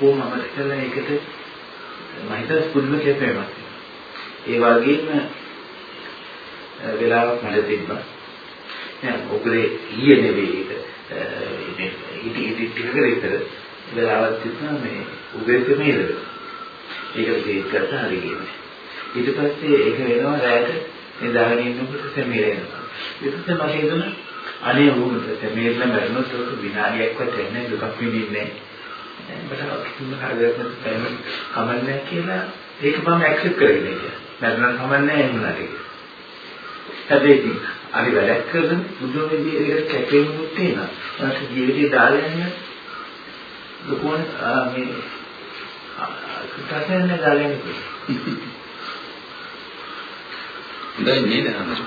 ඔක්කොම අමතක කරලා ඒකට මම හිතන පුදුම කැපෙමක්. ඒ වගේම වෙලාවක් මට තිබ්බා. දැන් ඔකේ ඊයේ නෙවෙයි ඒක. ඉති ඉති ටිකකට විතර වෙලාවක් තිබුණා මේ උදේට මේලද. ඒකට තේත් කරලා හරි ගියේ. ඊට පස්සේ ඒක වෙනවා රැයට මේ දාගෙන ඉන්නකොට සෙමීරෙනවා. ඊට පස්සේ මට හිතුණා අනේ වුණත් මේක මරණොත් ඔක විනාඩියක්වත් එන්නේ දුකක් විඳින්නේ නැහැ. කමන්නේ කියලා ඒක මම ඇක්සෙප්ට් කරගෙන ඉතියා. මරණ කමන්නේ එන්නාට කියලා. හැබැයි අනි වැඩක් කරන බුදු මෙදී ඒකට කැපෙන්නුත් තියෙනවා. මට ජීවිතේ දාලා යන්න ලොකුවන් මේ කතාවෙන් දාලා යන්න. දැන් නේද අමරු.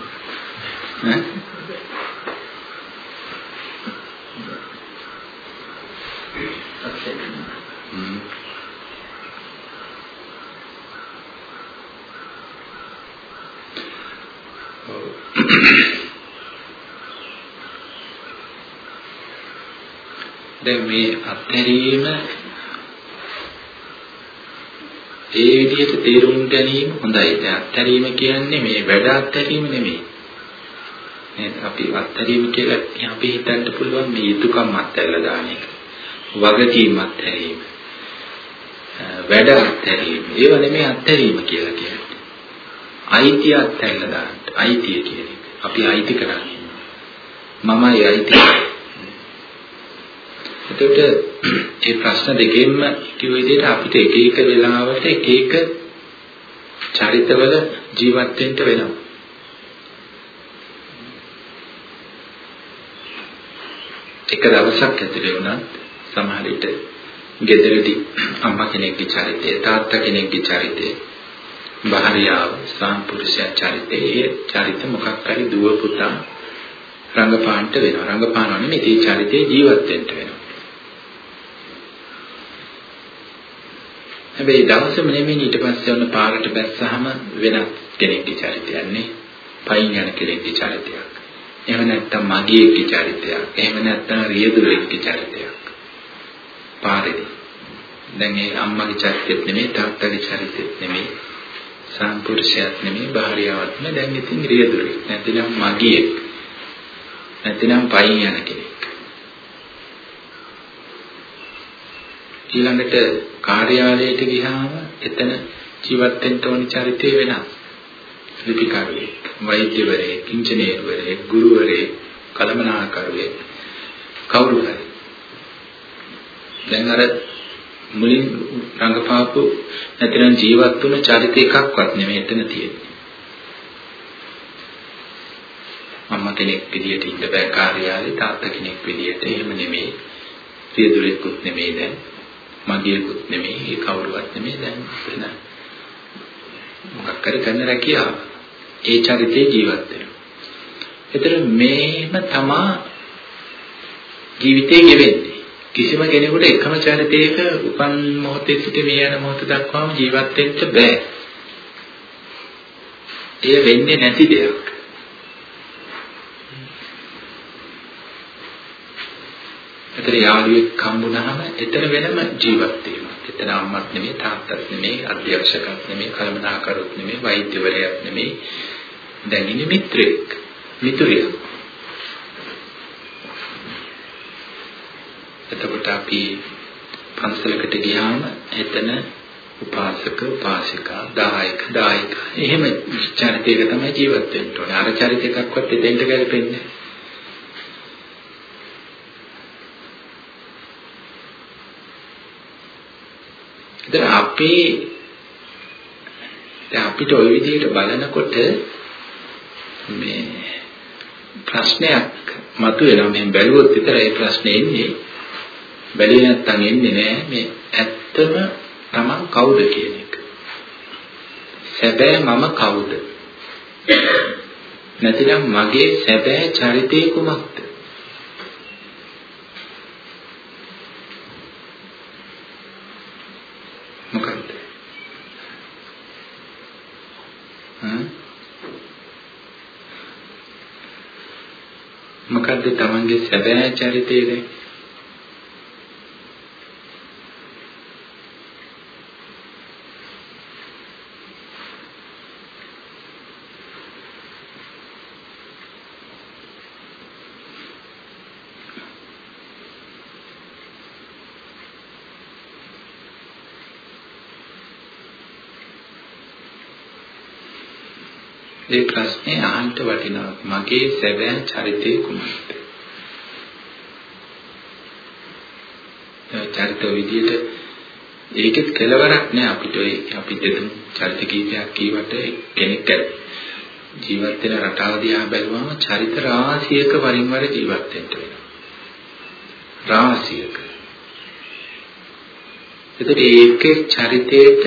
ඈ දැන් මේ අත්හැරීම ඒ විදිහට තේරුම් ගැනීම හොඳයි. දැන් අත්හැරීම කියන්නේ මේ වැඩ අත්හැරීම නෙමෙයි. නේද? අපි අත්හැරීම කියලා අපි හිතන්න පුළුවන් මේ යුතුයකම් අත්හැරලා දාන එක. වගකීම් අත්හැරීම. වැඩ අත්හැරීම. ඒව නෙමෙයි අත්හැරීම කියලා කියන්නේ. අයිතිය අත්හැරලා දාන්න. අයිතිය කියන එක. අපි අයිති කරන්නේ. මමයි අයිති. එතකොට මේ ප්‍රශ්න දෙකෙන්ම කිව්ව විදිහට අපිට එක එක වෙලාවට එක එක චරිතවල ජීවත් වෙන්න වෙනවා. එක දවසක් ඇතුලේ වුණත් සමහර විට ගෙදරදී අම්මා කෙනෙක්ගේ චරිතය, තාත්තා කෙනෙක්ගේ චරිතය, භාර්යාව, සාම්පුරුෂයා චරිතය, ඒ චරිත මොකක් හරි දුව පුතා රංගපාන්ට වෙනවා. රංගපානවා නෙමෙයි ඒ චරිතේ ජීවත් වෙන්න වෙනවා. හැබැයි දවසම නෙමෙයි ඊට පස්සේ ඔන්න පාරට බැස්සහම වෙනත් කෙනෙක්ගේ චරිතයක් නේ. පයින් යන කෙනෙක්ගේ චරිතයක්. එහෙම නැත්නම් මගියෙක්ගේ චරිතයක්. එහෙම නැත්නම් රියදුරෙක්ගේ චරිතයක්. පාරේදී. දැන් ඒ අම්මගේ චරිතෙත් නෙමෙයි තාත්තගේ චරිතෙත් නෙමෙයි සම්පුරුෂයාත් නෙමෙයි භාර්යාවත් නෙමෙයි දැන් ඉතින් රියදුරෙක්. නැත්නම් මගියෙක්. නැත්නම් පයින් යන කෙනෙක්. ඊළඟට කාර්යාලයට ගියාම එතන ජීවත් වෙන්න ඕනි චරිතය වෙනස්. ලිපිකරුවෙක්, වෛද්‍යවරයෙක්, ඉංජිනේරුවරයෙක්, ගුරුවරයෙක්, කළමනාකරුවෙක් කවුරු හරි. දැන් අර මුලින් රංගපාපු නැතිනම් ජීවත් වුණ චරිත එකක්වත් නෙමෙයි එතන තියෙන්නේ. අම්මා කෙනෙක් විදියට ඉන්න බෑ කාර්යාලේ තාත්තා කෙනෙක් විදියට එහෙම නෙමෙයි. පියදුරෙකුත් නෙමෙයි දැන්. මගියෙකුත් නෙමෙයි ඒ කවුරුවත් නෙමෙයි දැන් වෙන මොකක් හරි කරන රැකියාව. ඒ චරිතේ ජීවත් වෙනවා. ඒතර මේම තමා ජීවිතේ ගෙවෙන්නේ. කිසිම කෙනෙකුට එකම චරිතයක උපන් මොහොතේ සිට මේ යන මොහොත දක්වාම ජීවත් වෙන්න බෑ. එය වෙන්නේ නැති දෙයක්. එතන යාළුවෙක් හම්බුනහම එතන වෙනම ජීවත් වීමක්. එතන අම්මත් නෙමෙයි තාත්තත් නෙමෙයි අධ්‍යක්ෂකත් නෙමෙයි කළමනාකරුත් නෙමෙයි වෛද්‍යවරයෙක් නෙමෙයි දැන් ඉන්නේ මිත්‍රයෙක්. මිතුරියක්. එතකොට අපි පන්සලකට ගියාම එතන උපාසක උපාසිකා දායක දායික එහෙම චරිතයක තමයි ජීවත් වෙන්න ඕනේ. අර චරිතයකක්වත් දෙදෙන්ට ගැලපෙන්නේ නැහැ. දැන් අපේ දැන් අපිට ওই විදිහට බලනකොට මේ ප්‍රශ්නයක් මතුවෙනවා. මෙහෙන් බැලුවොත් විතරයි ප්‍රශ්නේ එන්නේ. බැලුවේ නැත්තම් එන්නේ නෑ. මේ ඇත්තම තමන් කවුද කියන එක. සැබෑ මම කවුද? නැතිනම් මගේ සැබෑ චරිතය කුමක්ද මොකක්ද මොකද්ද තමන්ගේ සැබෑ චරිතය ඒ ප්‍රශ්නේ අහන්න වටිනවා. මගේ සැබෑ චරිතය කුමක්ද? චරිත විදියට ඒකෙත් කෙලවරක් නෑ අපිට අපි දෙතුන් චරිත කීපයක් කීවට කෙනෙක් ජීවත් වෙන රටාව දිහා බැලුවම චරිත රාශියක වරින් වර ජීවත් වෙන්න වෙනවා. රාශියක. එතකොට ඒකේ චරිතයට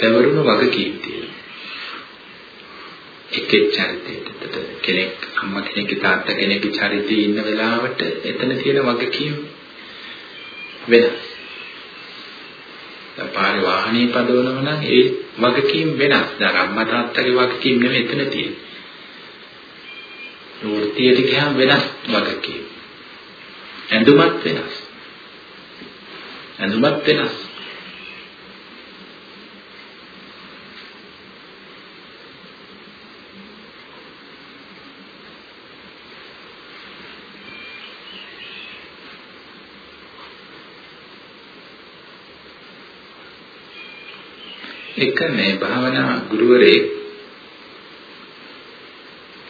පැවරුණු වගකීම් තියෙනවා. එකෙක් චරිතයකට කෙනෙක් අම්මා කෙනෙක්ගේ තාත්තා කෙනෙක්ගේ චරිතයේ ඉන්න වෙලාවට එතන තියෙන වගකීම් වෙනස්. පාරේ වාහනේ පදවනව නම් ඒ වගකීම් වෙනස්. දැන් අම්මා තාත්තගේ වගකීම් නෙමෙයි එතන තියෙන්නේ. වෘත්තියට ගියාම වෙනස් වගකීම්. ඇඳුමත් වෙනස්. ඇඳුමත් වෙනස්. එක මේ භාවනා ගුරුවරයෙක්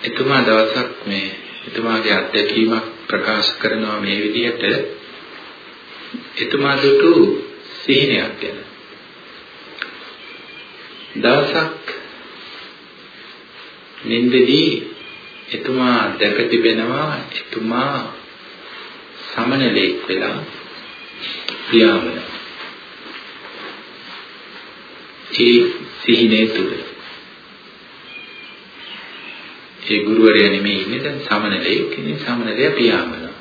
එතුමා දවසක් මේ එතුමාගේ අත්දැකීමක් ප්‍රකාශ කරනවා මේ විදිහට. එතුමා දුටු සිහිනයක් ගැන. දවසක් නින්දදී එතුමා දැක තිබෙනවා එතුමා සමනලෙක් වෙලා පියාඹන ඒ සිහිනේ තුල. ඒ ගුරුවරයා නෙමෙයි ඉන්නේ දැන් සමනලෙක් ඉන්නේ සමනලයා පියාඹනවා.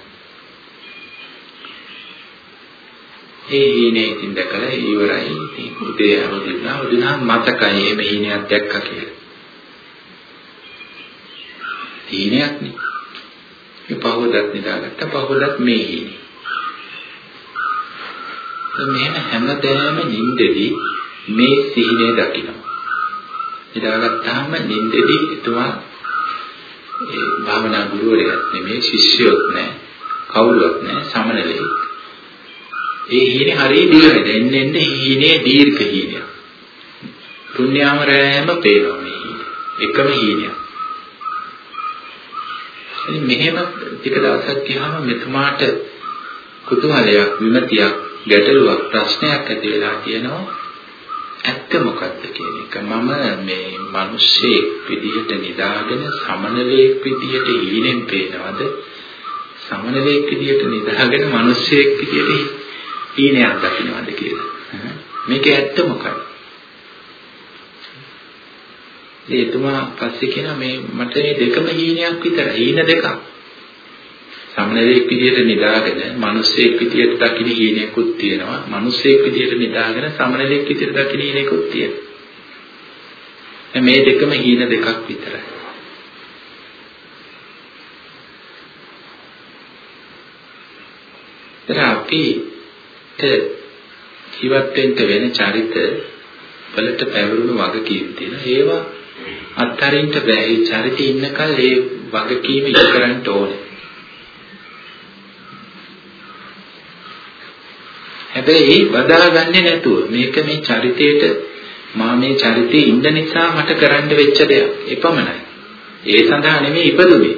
ඒ හීනේ ඉතින් දැකලා ඉවරයි. ඉතින් උදේ අවදිනා උදිනා මතකයි මේ හීනයක් දැක්කා කියලා. හීනයක් නේ. ඒ පහවදත් නිදාගත්ත පහවදත් මේ හීනේ. මෙහෙම හැමදාම නිින්දෙදී මේ සිහිනේ දකිනවා. ඉඳගත්තාම නින්දෙදී එතුමා ඒ භාවනා ගුරුවරයෙක් නෙමෙයි ශිෂ්‍යයෙක් නෑ කවුරුවක් නෑ සමනලෙක්. ඒ හීනේ හරිය දීර්ඝද එන්නේ එන්නේ හීනේ දීර්ඝ හීනයක්. පුණ්‍යාම රෑම පේනවා මේ හීනේ. එකම හීනයක්. ඉතින් මෙහෙම ටික දවසක් ගියාම මෙතුමාට කුතුහලයක් විමතියක් ගැටලුවක් ප්‍රශ්නයක් ඇති වෙලා තියෙනවා ඇත්ත මොකක්ද කියන එක? මම මේ මිනිස්සෙක් විදිහට නිදාගෙන සමනලෙක් විදිහට ඊනෙන් පේනවද? සමනලෙක් විදිහට නිදාගෙන මිනිස්සෙක් විදිහට ඊනයක් දකින්නවද කියලා. මේක ඇත්ත මොකක්ද ඉතින් එතුමා පස්සේ කියනවා මේ මට මේ දෙකම හීනයක් විතරයි. හීන දෙකක්. සම්නලෙක් විදියට නිදාගෙන මිනිස්සෙක් විදියට දකින්න හීනයකුත් තියෙනවා. මිනිස්සෙක් විදියට නිදාගෙන සම්නලෙක් විදියට දකින්න හීනයකුත් තියෙනවා. මේ දෙකම හීන දෙකක් විතරයි. එතන අපිට ජීවත් වෙන්න වෙන චරිත වලට පැවරුණු වගකීම් තියෙනවා. ඒවා අත්හරින්න බෑ. ඒ චරිතේ ඉන්නකල් ඒ වගකීම ඉෂ්ට කරන්න ඕනේ. හැබැයි වදාගන්නේ නැතුව මේක මේ චරිතේට මා මේ චරිතේ ඉන්න නිසා මට කරන්න වෙච්ච දෙයක්. එපමණයි. ඒ සඳහා නෙමෙයි ඉපදුනේ.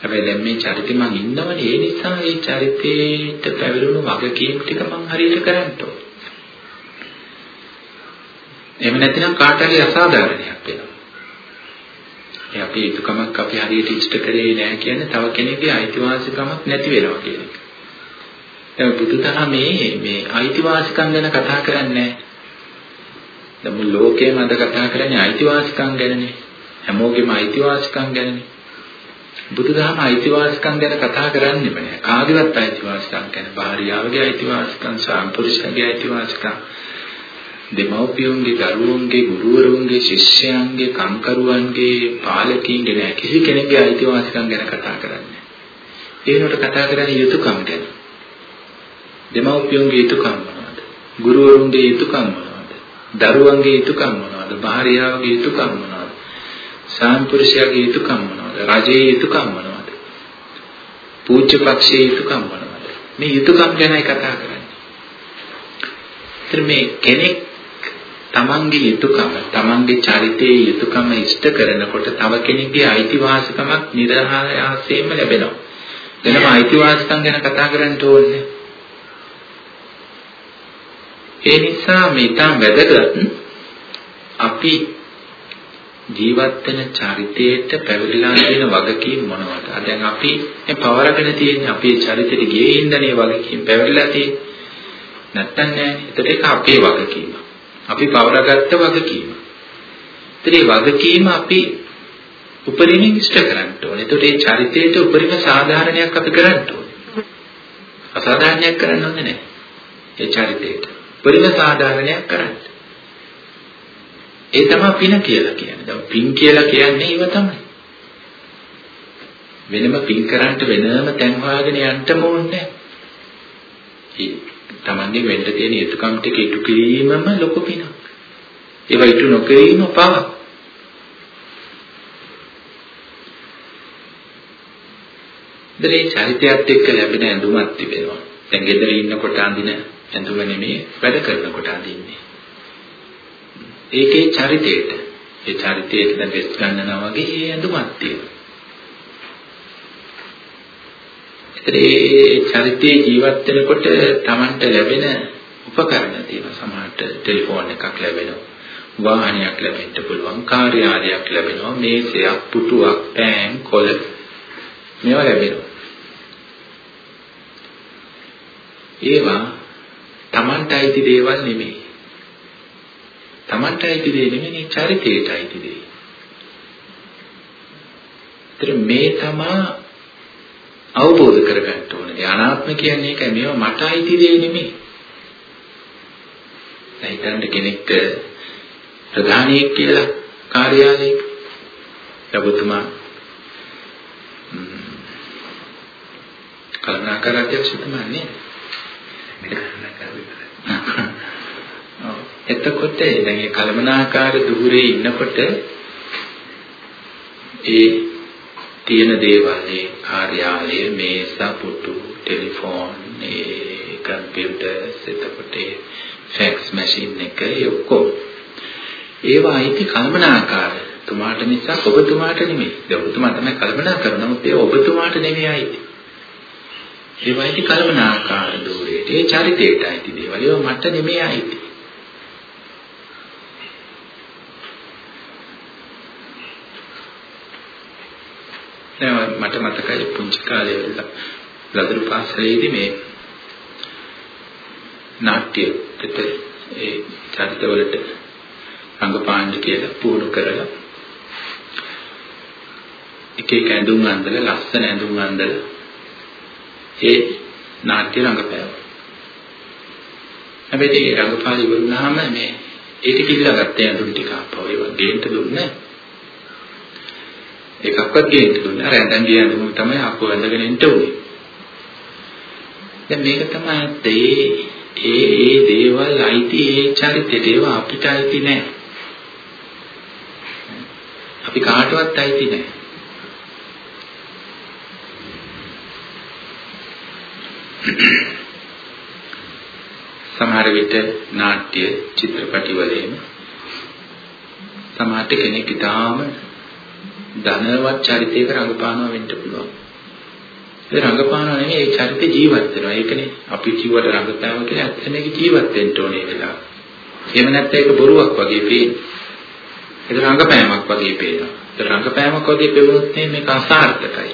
හැබැයි දැන් මේ චරිතේ මං ඉන්නවනේ ඒ නිසා ඒ චරිතේට පැවරුණු වගකීම් ටික මං හරියට කරන්න ඕනේ. එහෙම නැතිනම් කාට හරි අසාධාරණයක් වෙනවා. ඒ අපි යුතුයකමක් අපි හරියට ඉෂ්ට කරේ නැහැ කියන්නේ තව කෙනෙකුගේ අයිතිවාසිකමක් නැති වෙනවා කියන එක. දැන් බුදුදහමේ මේ අයිතිවාසිකම් ගැන කතා කරන්නේ නැහැ. දැන් මුළු ලෝකෙම අද කතා කරන්නේ අයිතිවාසිකම් ගැනනේ. හැමෝගෙම අයිතිවාසිකම් ගැනනේ. බුදුදහම අයිතිවාසිකම් ගැන කතා කරන්නේම නෑ. කාගේවත් අයිතිවාසිකම් ගැන භාර්යාවගේ අයිතිවාසිකම්, සාම්පුරුෂයාගේ අයිතිවාසිකම්, දෙමව්පියන්ගේ, දරුවන්ගේ, ගුරුවරුන්ගේ, ශිෂ්‍යයන්ගේ, කම්කරුවන්ගේ, පාලකීන්ගේ නෑ. කිසි කෙනෙක්ගේ අයිතිවාසිකම් ගැන කතා කරන්නේ නෑ. ඒනොට කතා කරන්නේ යුතුයකම් ගැන. දෙමව්පියන්ගේ යුතුයකම් මොනවද? ගුරුවරුන්ගේ යුතුයකම් මොනවද? දරුවන්ගේ යුතුයකම් මොනවද? භාර්යාවගේ යුතුයකම් මොනවද? සාම්පුරුෂයාගේ යුතුයකම් මොනවද? රජයේ යුතුයකම් මොනවද? පූජ්‍ය පක්ෂයේ යුතුයකම් මොනවද? මේ යුතුයකම් ගැනයි කතා කරන්නේ. ඒතර මේ කෙනෙක් තමන්ගේ යුතුයකම, තමන්ගේ චරිතයේ යුතුයකම ඉෂ්ට කරනකොට තව කෙනෙක්ගේ අයිතිවාසිකමක් නිර්හායාසයෙන්ම ලැබෙනවා. වෙනම අයිතිවාසිකම් ගැන කතා කරන්න ඕනේ. ඒ නිසා මේ තාම වැදගත් අපි ජීවත් වෙන චරිතයට පැවරිලා තියෙන වගකීම් මොනවද? දැන් අපි මේ පවරගෙන තියෙන අපේ චරිතෙට ගියේ ඉඳනේ වගකීම් පැවරිලා තියෙන්නේ. නැත්තම් නෑ. ඒතර ඒක අපේ වගකීම. අපි පවරගත්ත වගකීම. ඒතර මේ වගකීම අපි උපරිමයෙන් ඉෂ්ට කරන්න ඕනේ. ඒතකොට මේ චරිතයට උපරිම සාධාරණයක් අපි කරන්න ඕනේ. අසාධාරණයක් කරන්න ඕනේ නෑ. ඒ චරිතයට. උපරිම සාධාරණයක් කරන්න. ඒ තමයි පින කියලා කියන්නේ. දැන් පින් කියලා කියන්නේ ඒව තමයි. වෙනම පින් කරන්න වෙනම තැන් හොයාගෙන යන්න ඕනේ නැහැ. තමන්ගේ වෙන්න තියෙන යුතුයකම් ටික ඉටු කිරීමම ලොකු පිනක්. ඒවා ඉටු නොකිරීම පවක්. දරේ චරිතයත් එක්ක ලැබෙන ඇඳුමක් තිබෙනවා. දැන් ගෙදර ඉන්නකොට අඳින ඇඳුම නෙමෙයි වැඩ කරනකොට අඳින්නේ. ඒකේ චරිතයට ඒ චරිතයට දැන් වෙස් ගන්නවා වගේ ඒ ඇඳුමක් තියෙනවා. ඒ චරිතයේ ජීවත් වෙනකොට Tamanට ලැබෙන උපකරණ තියෙනවා. සමහරට ටෙලිෆෝන් එකක් ලැබෙනවා. වාහනයක් ලැබෙන්න පුළුවන්. කාර්යාලයක් ලැබෙනවා. මේසයක්, පුටුවක්, පෑන්, කොළ මේවා ලැබෙනවා. ඒවා Tamanට අයිති දේවල් නෙමෙයි. Tamanට අයිති දේ නෙමෙයි චරිතයට අයිති දේ. ඒතර මේ තමා අවබෝධ කරගන්න ඕනේ. අනාත්ම කියන්නේ ඒකයි මේවා මට අයිති දේ නෙමෙයි. හිතන්න කෙනෙක් ප්‍රධානියෙක් කියලා කාර්යාලයක ලබතුමා කල්පනාකර අධ්‍යක්ෂතුමා නේ මේක කල්පනාකර විතරයි එතකොට දැන් මේ කලමනාකාර දුරේ ඉන්නකොට ඒ තියෙන දේවල් ඒ කාර්යාලය මේස පුටු ටෙලිෆෝන් ඒ කම්පියුටර් එතකොට ෆැක්ස් මැෂින් එක ඔක්කොම ඒවා අයිති කලමනාකාර තුමාට නිසා ඔබතුමාට නෙමෙයි. දැන් ඔබතුමා තමයි කල්පනා කරන නමුත් ඒ ඔබතුමාට නෙමෙයි අයිති. ඒවා අයිති කලමනාකාර දෝරේට ඒ චරිතයට අයිති දේවල්. ඒවා මට නෙමෙයි අයිති. දැන් මට මතකයි පුංචි කාලේ ලදරු පාසලේදී මේ නාට්‍ය පිට ඒ චරිතවලට රංගපාන්න කියලා පුහුණු කරලා එක එක ඇඳුම් අඳලා ලස්සන ඇඳුම් අඳලා ඒ නාට්‍ය රංගපෑවා. හැබැයි ඒ රංගපාලි වුණාම මේ ඒක කිල්ලා ගත්තේ ඇඳුම් ටික ආපහු ඒවා ගේන්න දුන්නේ එකක්වත් ගේන්න දුන්නේ අර ඇඳන් ගිය ඇඳුම තමයි ආපහු ඇඳගෙන ඉන්න උනේ. දැන් මේක තමයි ඒ ඒ දේවල් අයිති ඒ චරිතයට ඒවා අපිට අයිති නෑ. අපි කාටවත් අයිති නෑ. සමහර විට නාට්‍ය චිත්‍රපටි වලින් සමහර කෙනෙක් ඊටාම ධනවත් චරිතයක රඟපානවා වෙන්න පුළුවන්. ඒ රඟපානවා නෙමෙයි ඒ චරිතේ ජීවත් වෙනවා. ඒකනේ අපි කිව්වට රඟපෑම කියලා ඇත්තම ඒක ජීවත් වෙන්න ඕනේ වෙලාව. එහෙම නැත්නම් ඒක බොරුවක් වගේ පේනවා. ඒක රඟපෑමක් වගේ පේනවා. ඒක රඟපෑමක් වගේ පෙවුනොත් මේක අසාර්ථකයි.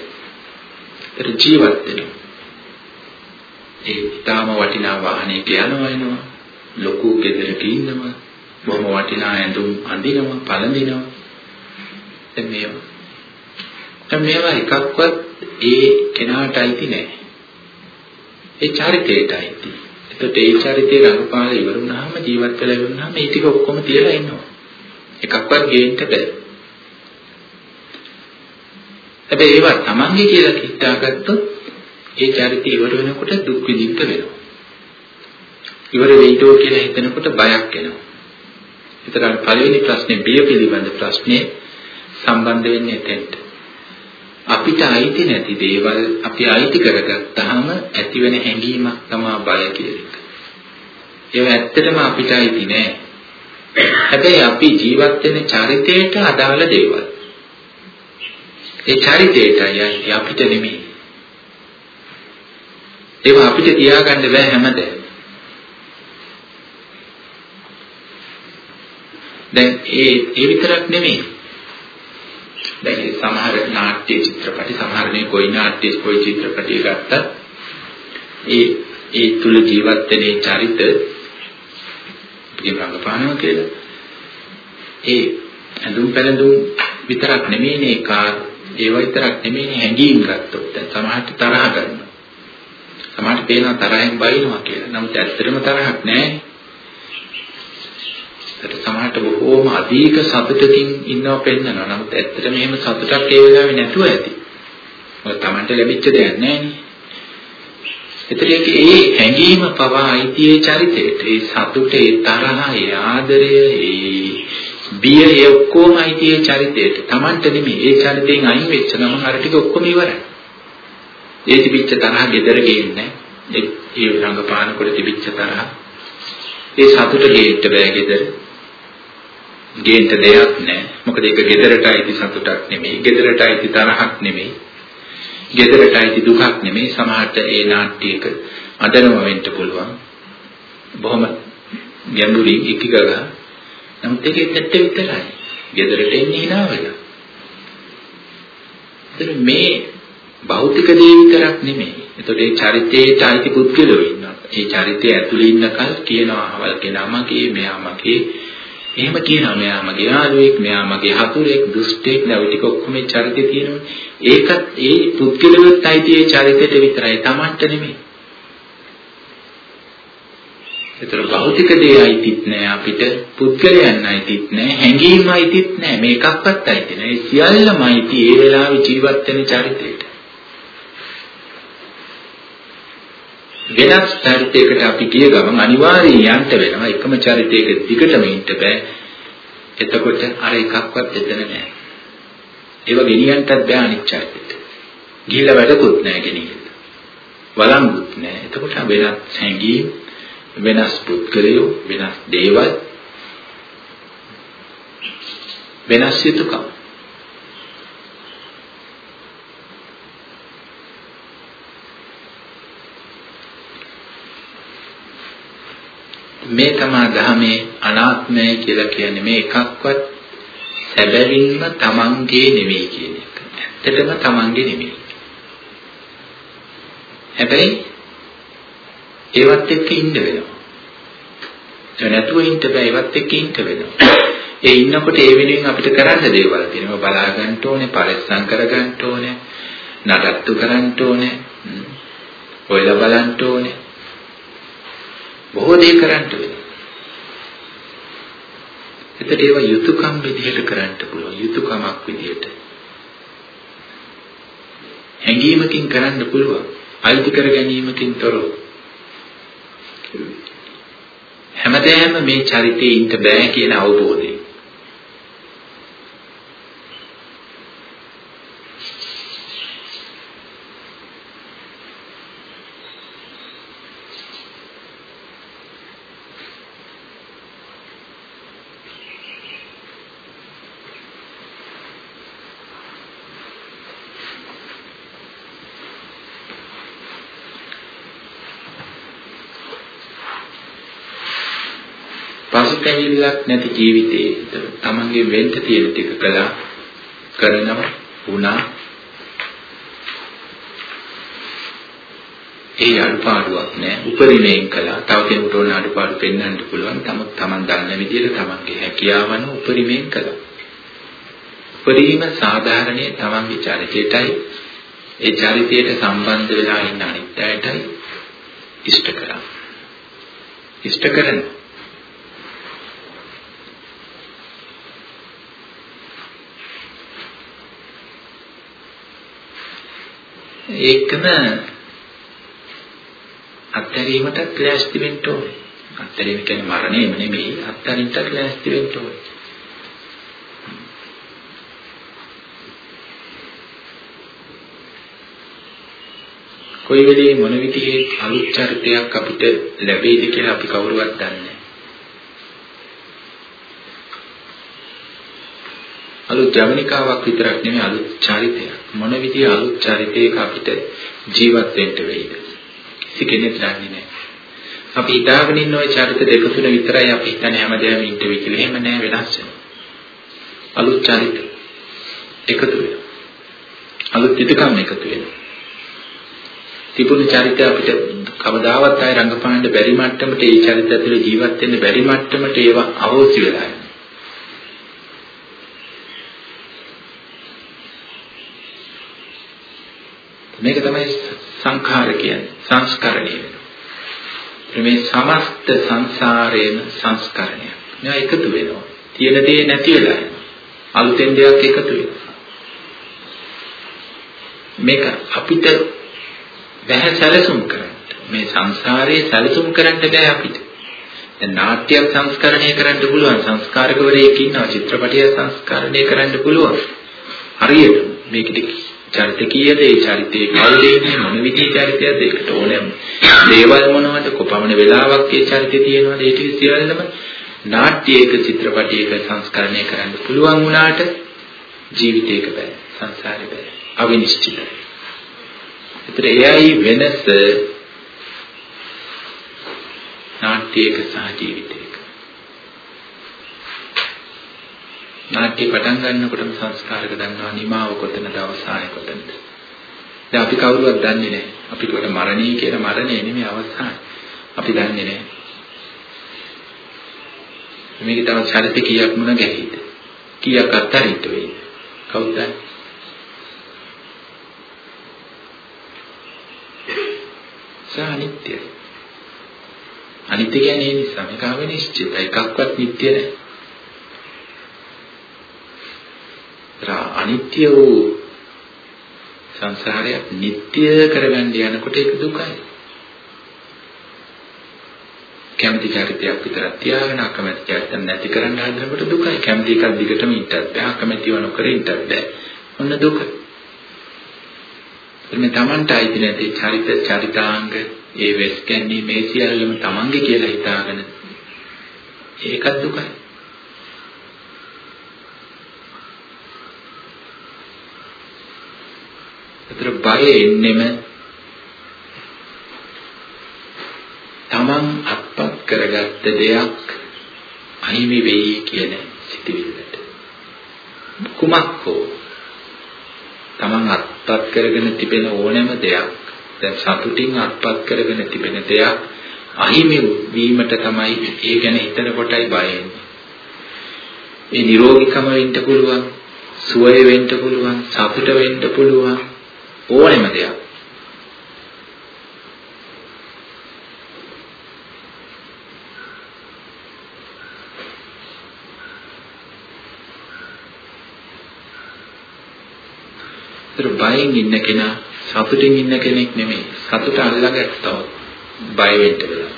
ඒක ජීවත් වෙනවා. ඒ ඊටාම වටිනා වාහනයක යනවා එනවා. ලොකු ගෙදරක ඉන්නවා. බොහොම වටිනා ඇඳුම් අඳිනවා, පළඳිනවා. දැන් මේවා. දැන් මේවා එකක්වත් ඒ කෙනාට අයිති නෑ. ඒ චරිතයට අයිති. එතකොට ඒ චරිතේ රඟපාල ඉවරුනහම ජීවත් වෙලා ඉවරුනහම මේ ටික ඔක්කොම තියලා ඉන්නවා. එකක්වත් ගේන්න බෑ. හැබැයි ඒවා තමන්ගේ කියලා හිතාගත්තොත් ඒ චරිතය ඉවර වෙනකොට දුක් විඳින්න වෙනවා. ඉවර වෙයිදෝ කියලා හිතනකොට බයක් එනවා. ඒතර පළවෙනි ප්‍රශ්නේ බිය පිළිබඳ ප්‍රශ්නේ සම්බන්ධ වෙන්නේ එතෙන්ට. අපිට අයිති නැති දේවල් අපි අයිති කරගත්තාම ඇතිවෙන හැඟීමක් තමයි බය කියන එක. ඒව ඇත්තටම අපිට අයිති නෑ. හැබැයි අපි ජීවත් වෙන චරිතයට අදාළ දේවල්. ඒ චරිතයටයි අපිට නෙමෙයි. ඒවා අපිට තියාගන්න බෑ හැමදේම. දැන් ඒ ඒ විතරක් නෙමෙයි. දැන් සමහර නාට්‍ය චිත්‍රපටි සමහර මේ කොයි නාට්‍ය කොයි චිත්‍රපටිය ගත්තත් ඒ ඒ තුල ජීවත් වෙන චරිත රංගපානවා කියලා. ඒ ඇඳුම් පැළඳුම් විතරක් නෙමෙයිනේ කාර් ඒව විතරක් නෙමෙයි හැංගීම් ගත්තොත් දැන් සමහරට තරහ ගන්නවා. සමහරට පේනවා තරහෙන් බයිනවා කියලා. නමුත් ඇත්තටම තරහක් නැහැ. ඒත් සමහරට බොහෝම අධික සතුටකින් ඉන්නව පෙන්නනවා. නමුත් ඇත්තටම එහෙම සතුටක් ඒ වෙලාවේ නැතුව ඇති. මොකද Tamanට ලැබිච්ච දෙයක් නැහැ එතකොට ඒ හැඟීම පවා අයිතියේ චරිතයට ඒ සතුට ඒ තරහ ඒ ආදරය ඒ බිය ඒ ඔක්කොම අයිතියේ චරිතයට Tamanට නෙමෙයි ඒ චරිතයෙන් අයින් වෙච්ච ගමන් අර ටික ඔක්කොම ඉවරයි ඒ තිබිච්ච තරහ gedara ගේන්නේ. ඒ ඒ රංගපානකොට තිබිච්ච තරහ. ඒ සතුට ගේන්න බෑ gedara ගේන්න දෙයක් නැහැ මොකද ඒක gedarට අයිති සතුටක් නෙමෙයි. gedarට අයිති තරහක් නෙමෙයි. gedarට අයිති දුකක් නෙමෙයි. සමහරට ඒ නාට්‍යයක අදනම වෙන්න පුළුවන්. බොහොම ගැඹුරින් ඉකිගගා නමුත් ඒකේ ඇත්ත විතරයි. gedarට එන්නේ hina වෙලා. මේ භෞතික දේ විතරක් නෙමෙයි. එතකොට ඒ චරිතයට අයිති පුද්ගලයෝ ඉන්නවා. ඒ චරිතය ඇතුළේ ඉන්නකල් කියනවා අවල් කෙනා මගේ, මෙයා මගේ. එහෙම කියනවා මෙයා මගේ යාළුවෙක්, මෙයා මගේ හතුරෙක්, දුෂ්ටෙක් නැව ටික ඔක්කොම මේ චරිතේ තියෙනවා. ඒකත් ඒ පුද්ගලයොත් අයිති ඒ චරිතයට විතරයි, Tamanට නෙමෙයි. ඒතර භෞතික දේ අයිතිත් නෑ අපිට පුද්ගලයන් අයිතිත් නෑ හැඟීම් අයිතිත් නෑ මේකක්වත් අයිති නෑ ඒ සියල්ලම අයිති ඒ වෙලාවේ ජීවත් වෙන චරිතයට වෙනස් චරිතයකට අපි ගිය ගමන් අනිවාර්යයෙන් යන්න වෙනවා. එකම චරිතයක දිගටම ඉන්න බෑ. එතකොට අර එකක්වත් එතන නෑ. ඒව ගෙනියන්නත් බෑ අනිත් චරිතෙට. ගිහිල්ලා වැඩකුත් නෑ ගෙනියන්න. වළංගුත් නෑ. එතකොට වෙනත් හැඟීම් වෙනස් පුද්ගලයෝ වෙනස් දේවල් වෙනස් යුතුයකම් මේ තමයි ධර්මයේ අනාත්මය කියලා කියන්නේ මේ එකක්වත් සැබවින්ම තමන්ගේ නෙමෙයි කියන එක. ඇත්තටම තමන්ගේ නෙමෙයි. හැබැයි ඒවත් එක්ක ඉන්න වෙනවා. ඒ නැතුව ඉන්න බෑ ඒවත් එක්ක ඉන්න වෙනවා. ඒ ඉන්නකොට ඒ වෙනුවෙන් අපිට කරන්න දේවල් තියෙනවා බලා ගන්න ඕනේ, පරිස්සම් කර ගන්න ඕනේ, නඩත්තු කරන්න ඕනේ, ඔයලා බලන්න ඕනේ. බොහෝ දේ කරන්න වෙනවා. එතකොට ඒවා යුතුයකම් විදිහට කරන්න පුළුවන්. යුතුයකමක් විදිහට. හැඟීමකින් කරන්න පුළුවන්. අයිති කර ගැනීමකින් තොරව. හැමදේම මේ චරිතේ ඉන්න බෑ කියන අවබෝධය. පසුතැවිල්ලක් නැති ජීවිතේ තමන්ගේ වෙන්න තියෙන ටික කළා කරනවා වුණා. ඒ අඩුපාඩුවක් නෑ. උපරිමයෙන් කළා. තව කෙනෙකුට ඕන අඩුපාඩු පෙන්වන්න පුළුවන්. තම තමන් දන්න විදිහට තමන්ගේ හැකියාවන් උපරිමයෙන් කළා. උපරිම සාධාරණයේ තමන්ගේ චරිතයටයි. ඒ චරිතයට සම්බන්ධ වෙලා ඉන්න අනිත් අයටයි ඉෂ්ට කරා ඉෂ්ට කරනවා. ඒකම අත්හැරීමට ලෑස්ති වෙන්න ඕනේ. අත්හැරීම කියන්නේ මරණයම නෙමෙයි අත්හරින්නට ලෑස්ති වෙන්න ඕනේ. කොයි වෙලේ මොන විදිහේ අලුත් චරිතයක් අපිට ලැබෙයිද කියලා අපි කවුරුවත් දන්නේ නැහැ. අලුත් ජවනිකාවක් විතරක් නෙමෙයි අලුත් චරිතයක්. මොන විදිහේ අලුත් චරිතයක අපිට ජීවත් වෙන්න වෙයිද? කිසි කෙනෙක් දන්නේ නැහැ. අපි හිතාගෙන ඉන්න ওই චරිත දෙක තුන විතරයි අපි හිතන්නේ හැමදේම ඉන්න වෙයි කියලා. එහෙම නෑ වෙනස් වෙනවා. අලුත් චරිත එකතු වෙනවා. අලුත් යුතුයකම් එකතු වෙනවා. තිබුණු චරිතය අපිට කවදාවත් ආය රංගපාන්න බැරි මට්ටමට ඒ චරිත ඇතුලේ ජීවත් වෙන්න බැරි මට්ටමට ඒවා අවශ්‍ය වෙලා යනවා. මේක තමයි සංඛාර කියන්නේ සංස්කරණය. වෙනවා මේ සමස්ත සංසාරේම සංස්කරණය මේවා එකතු වෙනවා. තියෙන දේ නැති වෙලා යනවා. අලුතෙන් දෙයක් එකතු වෙනවා. මේක අපිට බැහැ සැලසුම් කරන්න. මේ සංසාරේ සැලසුම් කරන්න බෑ අපිට. දැන් නාට්‍යයක් සංස්කරණය කරන්න පුළුවන් සංස්කාරකවරයෙක් ඉන්නවා චිත්‍රපටය සංස්කරණය කරන්න පුළුවන්. හරියට මේකට චරිත කීයද ඒ චරිතේ කවුද? ඉන්නේ මොන විදිහේ චරිතයක්ද? ඒකට ඕනෑම දේවල් මොනවද? කොපමණ වෙලාවක් ඒ චරිතේ තියෙනවද? ඒ ටික සියල්ලම නාට්‍යයක චිත්‍රපටයක සංස්කරණය කරන්න පුළුවන් වුණාට ජීවිතයක බෑ. සංසාරේ බෑ. අවිනිශ්චිතයි ඒතර එයයි වෙනස නාට්‍යයක සහ ජීවිතයක නාට්‍ය පටන් ගන්නකොටම සංස්කාරක දන්නවා නිමාව කොතනද අවසානය කොතනද. දැන් අපි කවුරුවත් දන්නේ නැහැ. අපිට වට මරණී කියලා මරණය නෙමෙයි අවසානය. අපි දන්නේ නැහැ. මේක තව චරිත කීයක් මුණ ගැහිද? කීයක් අත්තරිට වෙයිද? කවුද දන්නේ? සානිත්‍යයි. අනිත්‍ය කියන්නේ ඒ නිසා මේක අවිනිශ්චිතයි. එකක්වත් නිට්ටය නැහැ. අනිත්‍ය වූ සංසාරයක් නিত্য කරගන්න යනකොට ඒක දුකයි. කැමති චරිතයක් විතරක් තියාගෙන අකමැති චරිතයක් නැති කරන්න හදනකොට දුකයි. කැමති එකක් දිගටම ඉන්නත් බෑ. අකමැතිව නොකර ඉන්නත් බෑ. ඔන්න දුක. මේ Tamanට අයිති නැති චරිත චරිතාංග ඒ වෙස් කැන්නේ මේ සියල්ලම Tamanගේ කියලා හිතාගෙන ඒකත් දුකයි. ඒතර බය එන්නෙම තමන් අත්පත් කරගත්ත දෙයක් අහිමි වෙයි කියන සිතිවිල්ලට. කුමක් හෝ තමන් අත්පත් කරගෙන තිබෙන ඕනෑම දෙයක් දැන් සතුටින් අත්පත් කරගෙන තිබෙන දෙයක් අහිමි වීමට තමයි ඒ ගැන හිතන කොටයි බය එන්නේ. ඒ නිරෝගීකම වෙන්න පුළුවන්, සුවය වෙන්න පුළුවන්, සතුට වෙන්න පුළුවන් ඕනෙම දෙයක්. ඒතර බයෙන් ඉන්න කෙනා සතුටින් ඉන්න කෙනෙක් නෙමෙයි. සතුට අල්ලගත්තොත් බය වෙන්න වෙනවා.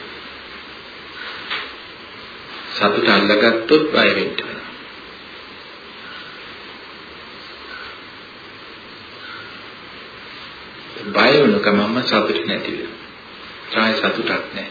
සතුට අල්ලගත්තොත් බය වෙන්න වෙනවා. බය වුණකමම සතුට නැති වෙනවා. ත්‍රාය සතුටක් නැහැ.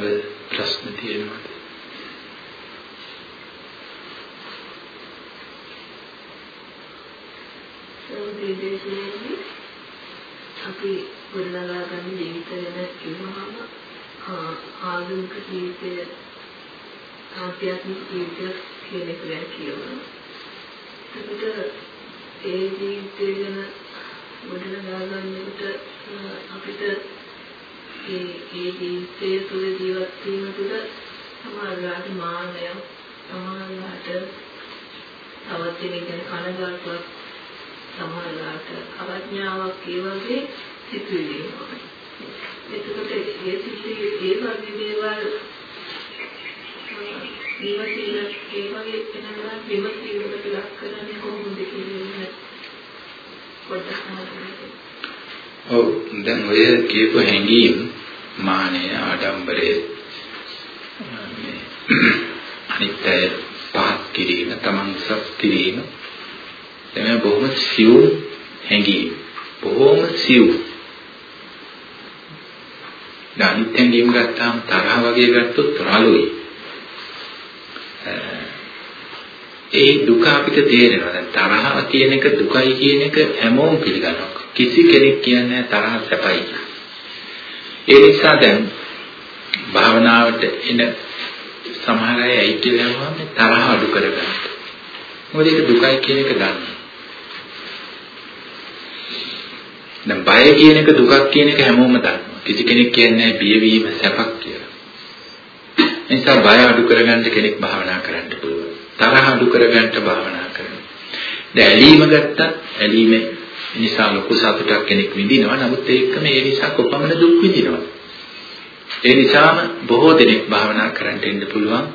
තව ප්‍රශ්න තියෙනවද? සෝදේශනයේදී අපි ගොඩනගා ගන්න ජීවිතය ගැන කිව්වහම ආගමික ජීවිතය ආධ්‍යාත්මික ජීවිතය කියන එක ගැන කියනවා. එතකොට ඒ ජීවිතය ගැන ගොඩනගා ගන්නකොට අපිට ඒ ඒ ජීවිතය තුළ ජීවත් වීම තුළ සමාජාට මානය සමාජාට තවත් කෙනෙක් ගැන කනගාටුවක් සමාජාට අවඥාවක් ඒ වගේ සිතුවිලි එනවා. එතකොට ඒ සිතුවිලි ඒ වගේ දේවල් විමසීම ඒ වගේ වෙනවා විමසීමකට ලක් කරන්නේ කොහොමද කියන්නේ පොඩ්ඩක් මතක ඔව් දැන් ඔය කියපු හැඟීම් මානය ආඩම්බරය මේ අනිත්‍ය පහත් කිරීම තමන් සත් කිරීම. එමෙ බොහොම සියුම් හැඟීම්. බොහොම සියුම්. අනිත්‍ය හැඟීම් ගත්තාම තරහ වගේ ගත්තොත් රළුයි. ඒ දුක අපිට තේරෙනවා. දැන් තරහ කියන එක දුකයි කියන එක හැමෝම පිළිගන්නවා. කිසි කෙනෙක් කියන්නේ තරහ සැපයි ඒ නිසා දැන් භාවනාවට එන සමහර අය ඇයි කියලාම තරහ අඩු කරගන්න. මොකද ඒක දුකයි කියන එක දන්න. දැන් බය කියන එක දුකක් කියන එක හැමෝම දන්නවා. කිසි කෙනෙක් කියන්නේ බියවීම සැපක් කියලා. ඒ නිසා බය අඩු කරගන්න කෙනෙක් භාවනා කරන්න පුළුවන්. තරහ අඩු කරගන්න භාවනා කරනවා. දැන් ඇලීම ගත්තා ඇලීමේ නිසා ලොකු සතුටක් කෙනෙක් විඳිනවා. නමුත් ඒකම ඒ නිසා කොපමණ දුක් විඳිනවා. ඒ නිසාම බොහෝ දෙනෙක් භාවනා කරන්න ඉන්න පුළුවන්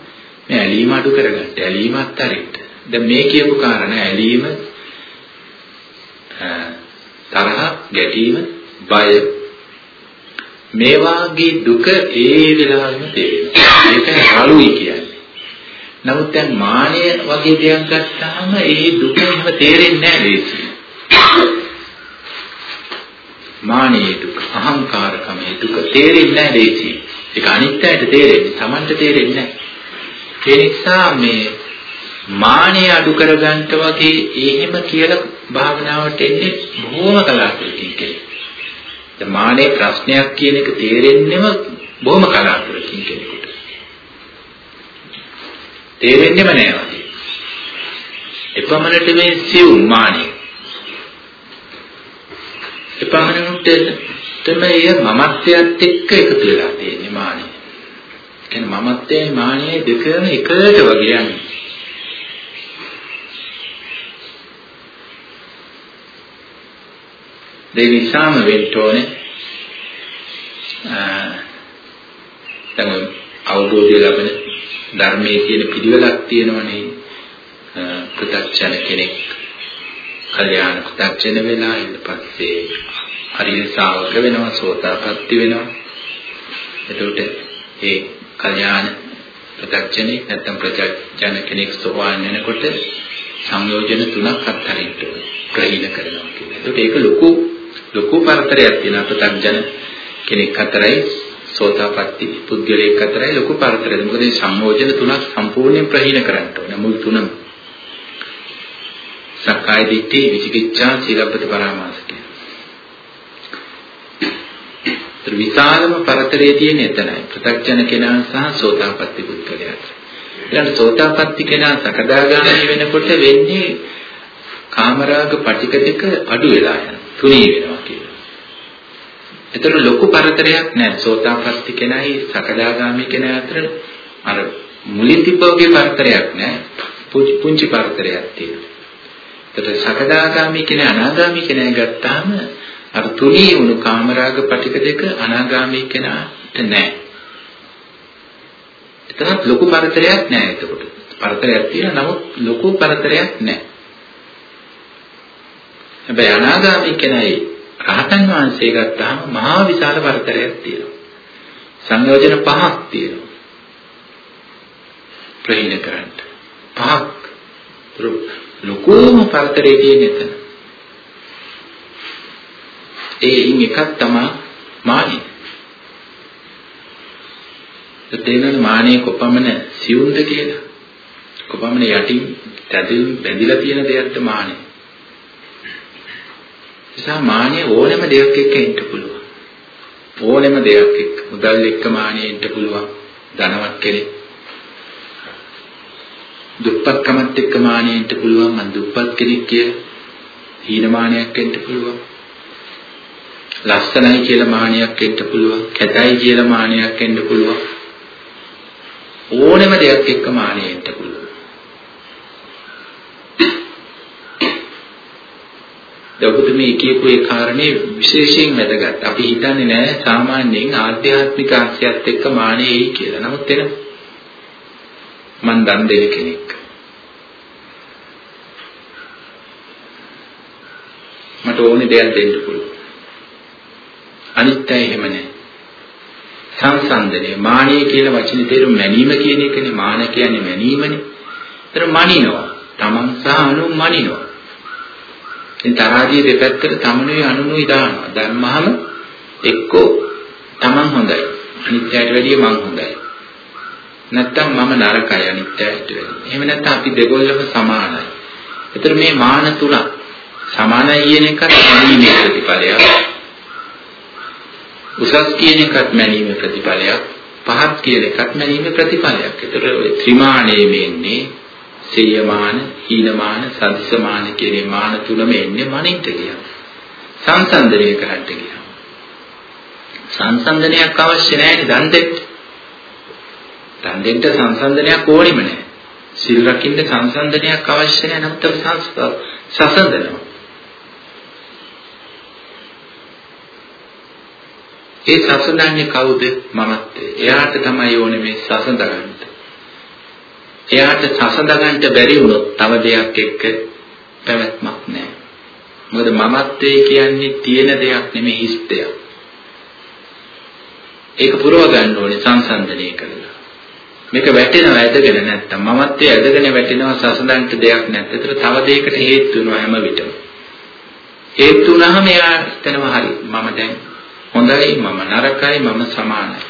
මේ ඇලීම අඩු කරගන්න. ඇලීම අත්තරින්න. දැන් මේ කියපු කාරණා ඇලීම තරහ, ගැටීම, බය මේ වාගේ දුක ඒ වෙලාවෙම තේරෙනවා. ඒක රළුයි කියන්නේ. නමුත් දැන් මානය වගේ දෙයක් ගත්තාම ඒ දුක එහෙම තේරෙන්නේ නැහැ ලේසියෙන්. මානයේ දුක, අහංකාරකමේ දුක තේරෙන්නේ නැහැ ලේසි. ඒක අනිත්‍යයට තේරෙන්නේ, Tamanට තේරෙන්නේ නැහැ. ඒ නිසා මේ මානය අඩු කරගන්නට වගේ එහෙම කියලා භාවනාවට එන්නේ බොහොම කලාතුරකින් කෙනෙක්. දැන් මානේ ප්‍රශ්නයක් කියන එක තේරෙන්නෙම බොහොම කලාතුරකින් කෙනෙකුට. තේරෙන්නෙම නෑ වගේ. එපමණට මේ සිව් මානේ එපමණට තමයි මමත්වයට එක්ක එකතු වෙලා තියෙන්නේ මානෙ. කියන්නේ මමත්වයයි මානෙයි දෙකම එකට වගේ යන්නේ. ඒ නිසාම වෙන්න ඕනේ දැන් අවබෝධය ලැබෙන ධර්මයේ තියෙන පිළිවෙලක් තියෙනවනේ ප්‍රත්‍යක්ෂණ කෙනෙක් කල්යාණ ප්‍රත්‍යක්ෂණ වෙලා ඊට පස්සේ හරිය ශ්‍රාවක වෙනවා සෝතාපට්ටි වෙනවා එතකොට ඒ කල්යාණ ප්‍රත්‍යක්ෂණේ නැත්නම් ප්‍රත්‍යක්ෂණ කෙනෙක් සෝවාන් වෙනකොට සංයෝජන තුනක් අත්හරින්න ප්‍රහීන කරනවා කියන්නේ. ඒකට ඒක ලොකු ලොකු පරතරයක් තියෙනවා ප්‍රත්‍යක්ෂණ කෙනෙක් අතරයි සෝතාපට්ටි පුද්ගලයෙක් අතරයි ලොකු පරතරයක්. මොකද මේ සංයෝජන තුනක් සම්පූර්ණයෙන් ප්‍රහීන කරන්න ඕනේ. මුල් තුනම. සක්කාය දිට්ඨි, විචිකිච්ඡා, සීලබ්බත පරාමාස විශාලම පරතරයේ තියෙන එතනයි. ප්‍රත්‍යක්ෂණ කෙනා සහ සෝතාපට්ටි පුද්ගලයා. ඊළඟ සෝතාපට්ටි කෙනා සකදාගාමී වෙනකොට වෙන්නේ කාමරාග පටික දෙක අඩු වෙලා යනවා. තුනී වෙනවා කියලා. ඒතර ලොකු පරතරයක් නැහැ. සෝතාපට්ටි කෙනයි සකදාගාමී කෙනා අතර අර මුලින් තිබ්බෝගේ පරතරයක් නැහැ. පුංචි පරතරයක් තියෙනවා. ඒතර සකදාගාමී කෙනා අනාගාමී කෙනා ගත්තාම අර තුනී වුණු කාමරාග පටික දෙක අනාගාමී කෙනාට නැහැ. එතනත් ලොකු පරතරයක් නැහැ එතකොට. පරතරයක් තියෙනවා නමුත් ලොකු පරතරයක් නැහැ. හැබැයි අනාගාමී කෙනයි රහතන් වහන්සේ ගත්තාම මහා විශාල පරතරයක් තියෙනවා. සංයෝජන පහක් තියෙනවා. ප්‍රහීන කරන්න. පහක්. ලොකුම පරතරේ තියෙන එතන. ඒයින් එකක් තමයි මානෙ. තේරෙන මානෙ කොපමණ සියුම්ද කියලා. කොපමණ යටින් තැදින් බැඳිලා තියෙන දෙයක්ද මානෙ. නිසා මානෙ ඕනෑම දෙයක් එක්ක ඉන්න පුළුවන්. ඕනෑම දෙයක් එක්ක මුදල් එක්ක මානෙ ඉන්න පුළුවන්. ධනවත් කෙනෙක්. දුප්පත්කමත් එක්ක මානෙ ඉන්න පුළුවන්. මං දුප්පත් කෙනෙක් කියලා. හීනමානයක් වෙන්න පුළුවන්. ලස්සනයි කියලා මානියක් එන්න පුළුවන් කැතයි කියලා මානියක් එන්න පුළුවන් ඕනෙම දෙයක් එක්ක මානිය එන්න පුළුවන් දවුද මේ කියපු ඒ කාරණේ විශේෂයෙන් වැදගත් අපි හිතන්නේ නෑ සාමාන්‍යයෙන් ආධ්‍යාත්මික ආශ්‍රයත් එක්ක මානෙ එයි කියලා නමුත් එන මන් දන් දෙන කෙනෙක් මට ඕනේ දෙයක් දෙන්න පුළුවන් අනිත් අය එහෙම නැහැ. සංසන්දනය මානිය කියලා වචනේ තේරුම මැනීම කියන එකනේ මාන කියන්නේ මැනීමනේ. ඒතර මනිනවා. Taman සහ අනුන් මනිනවා. ඉතින් තරහදී දෙපැත්තට තමනුයි අනුනුයි දානවා. දැම්මහම එක්කෝ Taman හොඳයි. අනිත් අයට වැඩිය මං හොඳයි. නැත්තම් මම නරකයි අනිත් අයට වැඩිය. එහෙම නැත්නම් අපි දෙගොල්ලම සමානයි. ඒතර මේ මාන තුනක් සමානයි කියන එක මැනීමේ ප්‍රතිඵලයක්. උසස් කියන එකත් මැනීමේ ප්‍රතිඵලයක් පහත් කියන එකත් මැනීමේ ප්‍රතිඵලයක්. ඒතර ඔය ත්‍රිමාණයේ වෙන්නේ සීයමාන, හීනමාන, සදිසමාන කියන මාන තුනම එන්නේ මනින්ට කියන. සංසන්දනය කරන්න කියන. සංසන්දනයක් අවශ්‍ය නැහැ දන් දෙන්න. දන් දෙන්න සංසන්දනයක් ඕනෙම නැහැ. සිල් රකින්න සංසන්දනයක් අවශ්‍ය නැහැ නමුත් සසඳනවා. ඒ සසඳන්නේ කවුද? මමත්. එයාට තමයි ඕනේ මේ සසඳගන්න. එයාට සසඳගන්න බැරි වුණොත් තව දෙයක් එක්ක පැවැත්මක් නැහැ. මොකද මමත්වයේ කියන්නේ තියෙන දෙයක් නෙමෙයි හිස් දෙයක්. ඒක පුරව ගන්න ඕනේ සංසන්දනය කරලා. මේක වැටෙනව ඇදගෙන නැත්තම් මමත්වයේ ඇදගෙන වැටෙනවා සසඳන්ට දෙයක් නැත්නම් ඒතර තව දෙයකට හේතු වෙනවා හැම විටම. හේතු වුණාම එයා හිතනවා හරි මම දැන් හොඳයි මම නරකයි මම සමානයි.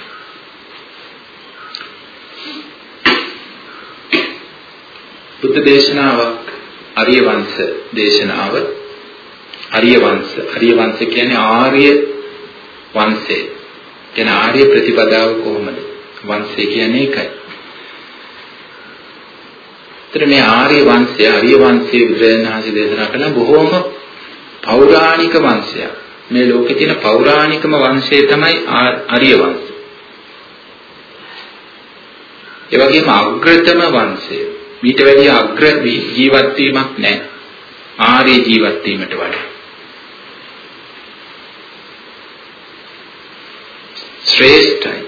බුද්ධ දේශනාවක් අරිය වංශ දේශනාව අරිය වංශ අරිය වංශ කියන්නේ ආර්ය වංශය. කියන ආර්ය ප්‍රතිපදාව කොහොමද? වංශය කියන්නේ ඒකයි. ඒතර මේ ආර්ය වංශය අරිය වංශයේ බුදුරජාණන් දේශනා කළ බොහෝම පෞරාණික වංශයක්. මේ ලෝකේ තියෙන පෞරාණිකම වංශය තමයි ආර්ය වංශය. ඒ වගේම අග්‍රතම වංශය. ඊට වැඩිය අග්‍ර ජීවත් වීමක් නැහැ. ආර්ය ජීවත් වීමට වඩා. ශ්‍රේෂ්ඨයි.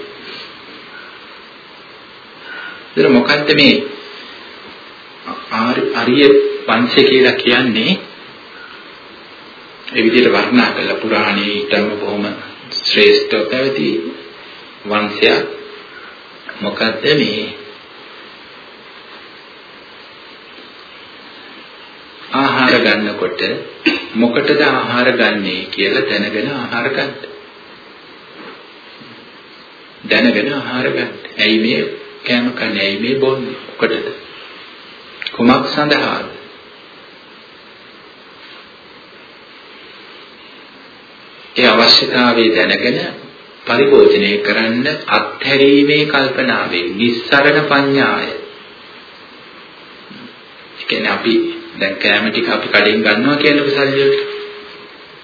ඒක මොකද්ද මේ ආර්ය වංශය කියලා කියන්නේ? ඒ විදිහට වර්ණනා කළා පුරාණයේ ඊටම බොහොම ශ්‍රේෂ්ඨ පැවති වංශයක් මොකද්ද මේ ආහාර ගන්නකොට මොකටද ආහාර ගන්නෙ කියලා දැනගෙන ආහාර ගන්න. දැනගෙන ආහාර ගන්න. ඇයි මේ කෑම කන්නේ? ඇයි මේ බොන්නේ? මොකටද? කුමක් සඳහාද? ඒ අවශ්‍යතාවය දැනගෙන පරිභෝජනය කරන්න අත්හැරීමේ කල්පනාවෙන් නිස්සරණ පඤ්ඤාය. ඒ කියන්නේ අපි දැන් කැම ටික අපි කඩෙන් ගන්නවා කියනකො සල්ලියට.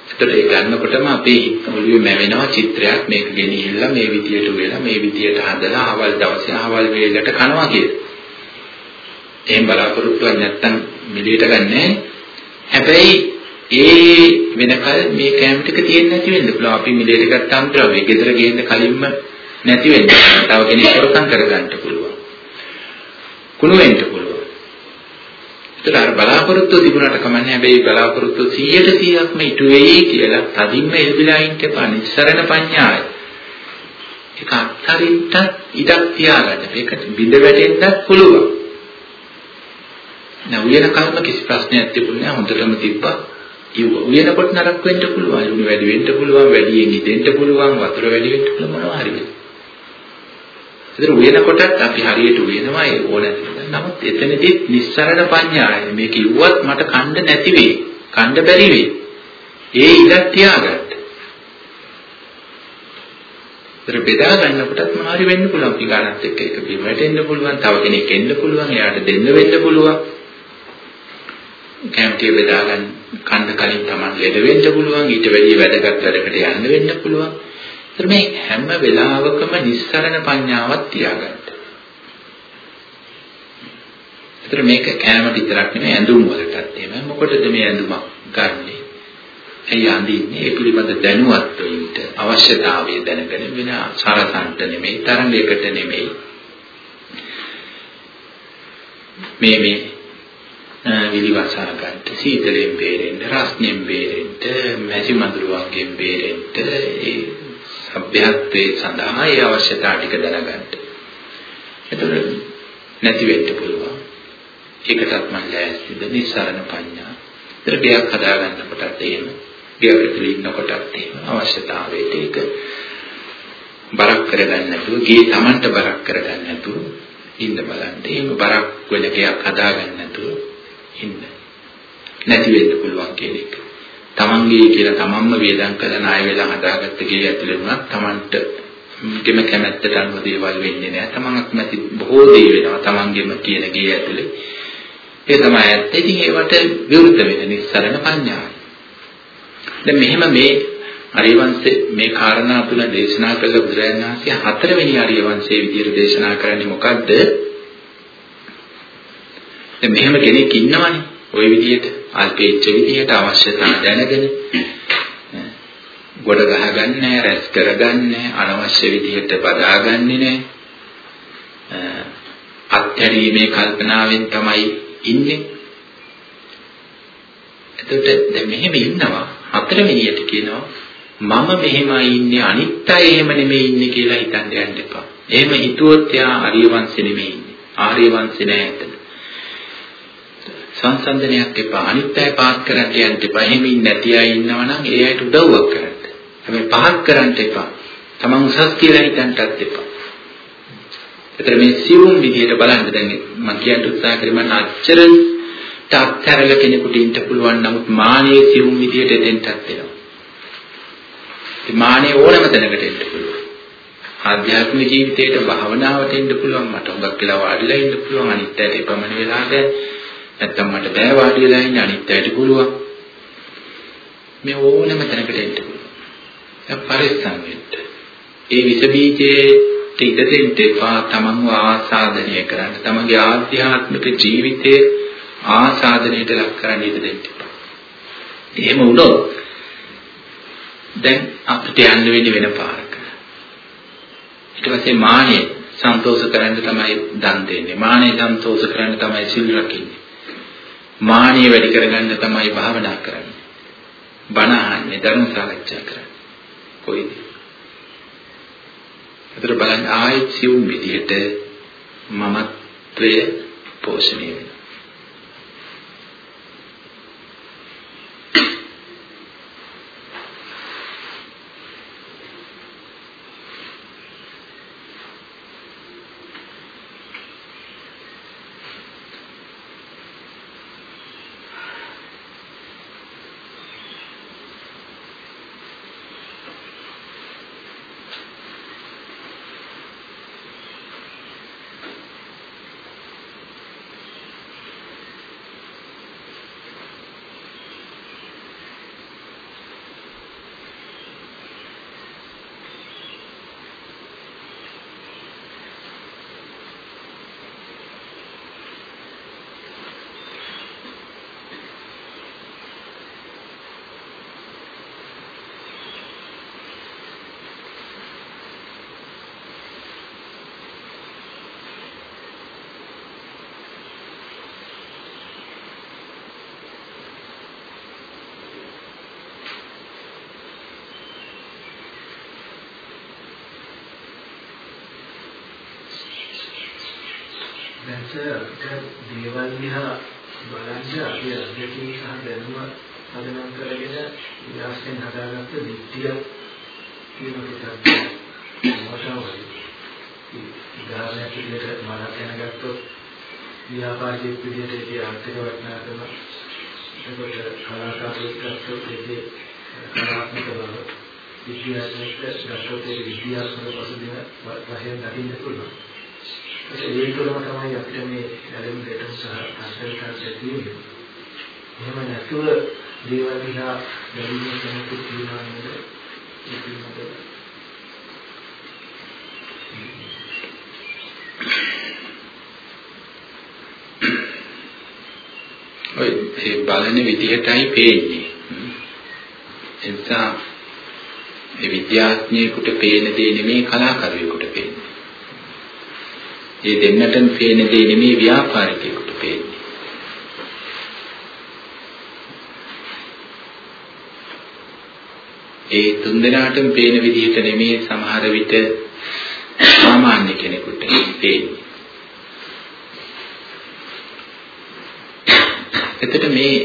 එතකොට ඒ ගන්නකොටම අපේ ඔළුවේ මැවෙනවා චිත්‍රයක් මේක ගෙනිහිල්ලා මේ විදියට වෙලා මේ විදියට හදලා අවල් දවසේ අවල් වේලට කනවා කියලා. එහෙන් බලාපොරොත්තුවක් නැත්තම් මිලියට ගන්නෑ. හැබැයි ඒ වෙනකල් මේ කැම ටික තියෙන්නේ නැති වෙන්න පුළුවන්. අපි මිලියට ගත්තාම ද්‍රව්‍ය ගෙදර ගේන්න කලින්ම නැති වෙන්න. තව කෙනෙක් හොරකම් කරගන්න පුළුවන්. කුණු වෙන්න පුළුවන්. ඒතර අර බලාපොරොත්තු තිබුණාට කමන්නේ හැබැයි බලාපොරොත්තු 100ට 100ක්ම ඉටු වෙයි කියලා තදින්ම එල්බිලා ඉන්න එපා නිස්සරණ පඤ්ඤාය. ඒක අත්තරින්ට ඉඩක් තියාගන්න. ඒකට බිඳ වැටෙන්නත් පුළුවන්. නෑ උයන කර්ම කිසි ප්‍රශ්නයක් තිබුණේ නෑ හොඳටම තිබ්බා. ඒ උයනකොට නරක වෙන්න පුළුවන්. ලුණු වැඩි වෙන්න පුළුවන්, වැඩියෙන් ඉදෙන්න පුළුවන්, වතුර වැඩි වෙන්න පුළුවන් මොනවා හරි වෙන්න. ඒතර උයනකොටත් අපි හරියට උයනවා ඒ ඕන නමුත් එතනදී නිස්සරණ පඤ්ඤාය මේ කිව්වත් මට කණ්ඩ නැති වෙයි. කණ්ඩ බැරි වෙයි. ඒ ඉඩක් තියාගන්න. ඒතර බෙදා ගන්නකොටත් මොනවාරි වෙන්න පුළුවන්. පිටානත් එක්ක එක බිමට එන්න පුළුවන්. තව කෙනෙක් එන්න පුළුවන්. එයාට දෙන්න වෙන්න පුළුවන්. කැම්පිය බෙදා ගන්න කන්න කලින් Taman ලෙඩ වෙන්න පුළුවන්. ඊට වැඩිය වැදගත් වැඩකට යන්න වෙන්න පුළුවන්. ඒතර මේ හැම වෙලාවකම නිස්සරණ පඤ්ඤාවක් තියාගන්න. ඒතර මේක කෑම විතරක් නෙමෙයි ඇඳුම් වලටත් එහෙමයි. මොකටද මේ ඇඳුමක් ගන්නෙ? ඇයි අඳින්නේ? ඒ පිළිබඳ දැනුවත් වෙන්න අවශ්‍යතාවය දැනගෙන වෙන සරසන්ට නෙමෙයි, තරංගයකට නෙමෙයි. මේ මේ විලිවසා ගන්නට සීතලෙන් බේරෙන්න, රස්නෙන් බේරෙන්න, මැසි මඳුරුවන්ගෙන් බේරෙන්න ඒ සભ્યත්වයේ සඳහා ඒ අවශ්‍යතා ටික දැනගන්න. එතකොට නැති වෙන්න පුළුවන්. ඒකටත් මම ලෑස්තිද නිස්සාරණ පඤ්ඤා. ඒතර බියක් හදාගන්න කොටත් එහෙම. බියක් ඇතුළේ ඉන්න කොටත් එහෙම අවශ්‍යතාවයට ඒක බරක් කරගන්න නැතුව, ගේ Tamanට බරක් කරගන්න නැතුව ඉන්න බලන්න. එහෙම බරක් වෙන ගයක් හදාගන්න නැතුව ඉන්න. නැති වෙන්න පුළුවන් කියන එක. තමන්ගේ කියලා තමන්ම වේදම් කරලා ණය වෙලා හදාගත්ත ගේ ඇතුලේ වුණත් තමන්ට ගෙම කැමැත්තට අනුව දේවල් වෙන්නේ නැහැ. තමන් අකමැති බොහෝ දේ වෙනවා තමන්ගෙම කියන ගේ ඇතුලේ. ඒ තමයි ඇත්ත. ඉතින් ඒවට විරුද්ධ වෙන නිස්සරණ පඤ්ඤාවයි. දැන් මෙහෙම මේ අරියවංශේ මේ කාරණා තුන දේශනා කළ බුදුරජාණන් වහන්සේ හතරවෙනි අරියවංශයේ විදියට දේශනා කරන්නේ මොකද්ද? දැන් මෙහෙම කෙනෙක් ඉන්නවනේ. ওই විදියට අල්පේච්ච විදියට අවශ්‍යතා දැනගෙන ගොඩ ගහගන්නේ රැස් කරගන්නේ අනවශ්‍ය විදියට බදාගන්නේ නැහැ. අත්හැරීමේ කල්පනාවෙන් තමයි ඉන්නේ. එතකොට දැන් මෙහෙම ඉන්නවා හතරවෙනියට කියනවා මම මෙහෙමයි ඉන්නේ අනිත් අය එහෙම නෙමෙයි ඉන්නේ කියලා හිතන්න යන්න එපා. එහෙම හිතුවොත් එයා ආර්ය වංශෙ නෙමෙයි ඉන්නේ. ආර්ය වංශෙ නෑ එතන. සංසන්දනයක් එපා. අනිත් අය පාත් කරන්න යන්න එපා. එහෙම ඉන්නේ නැති අය ඉන්නවා නම් ඒ අයට උදව්වක් කරන්න. හැබැයි පහත් කරන්න එපා. තමන් උසස් කියලා හිතන්නත් එපා. ඒතර මේ සිවුම් විදියට බලන්න දැන් මම කියන්න උත්සාහ කරේ මම අච්චර තාක්තරල කෙනෙකුට ඉන්න පුළුවන් නමුත් මානයේ සිවුම් විදියට දෙන්නත් වෙනවා. ඒ මානයේ ඕනම තැනකට එන්න පුළුවන්. ආධ්‍යාත්මික ජීවිතේට භාවනාවට එන්න පුළුවන් මට හුඟක් වෙලා වාඩිලා ඉන්න පුළුවන් අනිත් ඇයට එපමණ වෙලාද නැත්තම් මට බෑ වාඩි වෙලා ඉන්න අනිත් ඇයට පුළුවන්. මේ ඕනම තැනකට එන්න පුළුවන්. ඒ පරිස්සම් වෙන්න. ඒ විස බීජයේ ඉඩ දෙන්න එපා තමන්ව ආසාදනය කරන්න. තමන්ගේ ආධ්‍යාත්මික ජීවිතයේ ආසාදනයට ලක් කරන්න ඉඩ දෙන්න එපා. එහෙම වුණොත් දැන් අපිට යන්න වෙන්නේ වෙන පාරක. ඊට පස්සේ මානෙ සන්තෝෂ කරන්න තමයි දන් දෙන්නේ. මානෙ සන්තෝෂ කරන්න තමයි සිල් රකින්නේ. මානෙ වැඩි කරගන්න තමයි භාවනා කරන්නේ. බණ අහන්නේ ධර්ම සාකච්ඡා කරන්නේ. කොයිද? ඒතර බලන්න ආයෙත් සිවුම් විදිහට මමත්වය පෝෂණය වෙනවා. දැන් අපිට දේවල් දිහා බලන්න අපි අධ්‍යක්ෂික සහ දැනුම පදනම් කරගෙන විලාසයෙන් හදාගත්ත විද්‍යාව කියන පිටක් මොකටවද උදාහරණයක් විදිහට මම දැනගත්තොත් ව්‍යාපාරික විදිහට ඒකේ ආර්ථික වටිනාකම එතකොට කලාකාරයෙක් ගත්තොත් ඒකේ කලාත්මක බව විද්‍යාත්මක ගත්තොත් ඒ විද්‍යාත්මක පසුබිම වශයෙන් දකින්න පුළුවන් ඒ තුළම තමයි අපිට මේ ගැලෙන දෙටම සහ අත්දැකීම් තියෙන්නේ. එහෙම නැතුව දේවල් දිහා බැලීමේ කෙනෙකුට තියෙනවා නේද? ඒ පිළිබඳව ඔය ඒ බලන විදිහටයි පේන්නේ. එතන ඒ විද්‍යාඥයෙකුට පේන දේ නෙමෙයි කලාකරුවෙකුට පේන්නේ. ඒ දෙන්නටම පේන දේ නෙමෙයි ව්‍යාපාරිකයෙකුට පේන්නේ. ඒ තුන් දෙනාටම පේන විදිහට නෙමෙයි සමහර විට සාමාන්‍ය කෙනෙකුට පේන්නේ. එතකොට මේ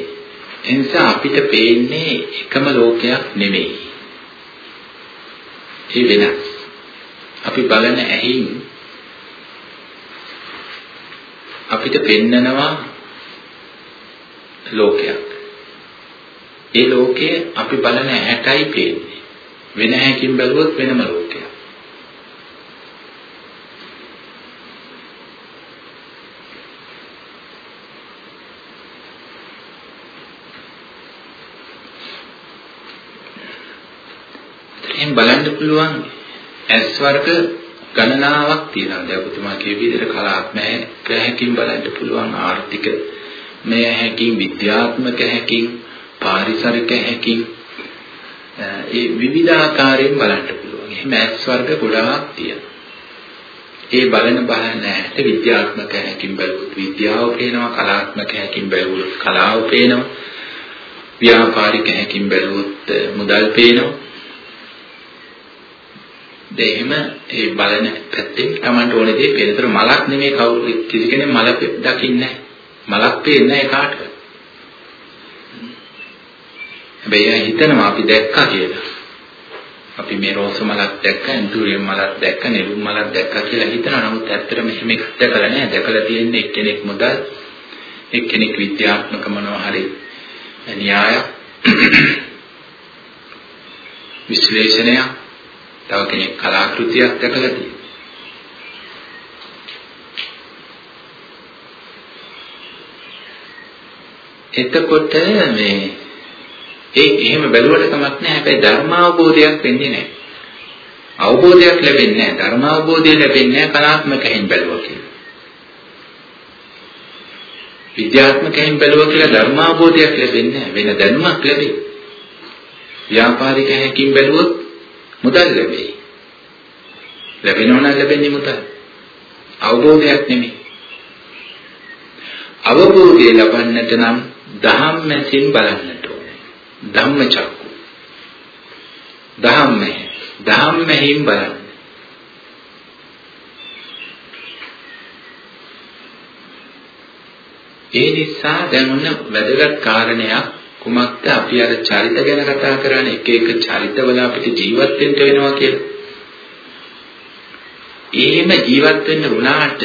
එනිසා අපිට පේන්නේ එකම ලෝකයක් නෙමෙයි. ඒ වෙනස්. අපි බලන ඇහින් අපිට පෙන්නනවා ලෝකයක්. ඒ ලෝකය අපි බලන ඇහැටයි පේන්නේ. වෙන ඇහැකින් බැලුවොත් වෙනම ලෝකයක්. එහෙන් බලන්න පුළුවන් ඇස් වර්ග ගණනාවක් තියෙනවා. දැන් ඔබතුමා කියපු විදිහට කලාත්මක හැකින් බලන්න පුළුවන් ආර්ථික මේ හැකින් විද්‍යාත්මක හැකින් පාරිසරික හැකින් ඒ විවිධාකාරයෙන් බලන්න පුළුවන්. එහෙම ඇස් වර්ග ගොඩාක් තියෙනවා. ඒ බලන බලන ඇට විද්‍යාත්මක හැකින් බැලුවොත් විද්‍යාව පේනවා කලාත්මක හැකින් බැලුවොත් කලාව පේනවා ව්‍යාපාරික හැකින් බැලුවොත් මුදල් පේනවා දෙහිම ඒ බලන පැත්තෙන් Tamanට ඕනේ දේ පේනතර මලක් නෙමෙයි කවුරු කිසි කෙනෙක් මල දකින්නේ මලක් පේන්නේ නැහැ කාටවත්. හැබැයි හිතනවා අපි දැක්කා කියලා. අපි මේ රෝස මලක් දැක්ක, ඇන්තුරියම් මලක් දැක්ක, නෙළුම් මලක් දැක්කා කියලා හිතනවා. නමුත් ඇත්තටම එහෙම එකක් දැකලා නැහැ. දැකලා තියෙන්නේ එක්කෙනෙක් මුදල්, එක්කෙනෙක් විද්‍යාත්මක මොනවා හරි න්‍යාය විශ්ලේෂණයක් තව කෙනෙක් කලාකෘතියක් දැකලා තියෙනවා. එතකොට මේ ඒ එහෙම බැලුවට කමක් නැහැ. හැබැයි ධර්මාවබෝධයක් වෙන්නේ නැහැ. අවබෝධයක් ලැබෙන්නේ නැහැ. ධර්මාවබෝධය ලැබෙන්නේ නැහැ කලාත්මකයෙන් බැලුවා කියලා. විද්‍යාත්මකයෙන් බැලුවා කියලා ධර්මාවබෝධයක් ලැබෙන්නේ නැහැ. වෙන දැනුමක් ලැබෙයි. ව්‍යාපාරික හැකින් බැලුවොත් මුදල් ලැබෙයි. ලැබෙනවා නම් ලැබෙන්නේ මුදල්. අවබෝධයක් නෙමෙයි. අවබෝධය ලබන්නට නම් දහම් මැසින් බලන්නට ඕනේ. ධම්මචක්කු. ධම්මේ. ධම්මෙහිම් බලන්න. ඒ නිසා දැන් ඔන්න වැදගත් කාරණයක් කුමක්ද අපි අර චරිත ගැන කතා කරන්නේ එක එක චරිතවල අපිට ජීවත් වෙන්න වෙනවා කියලා. එහෙම ජීවත් වෙන්න වුණාට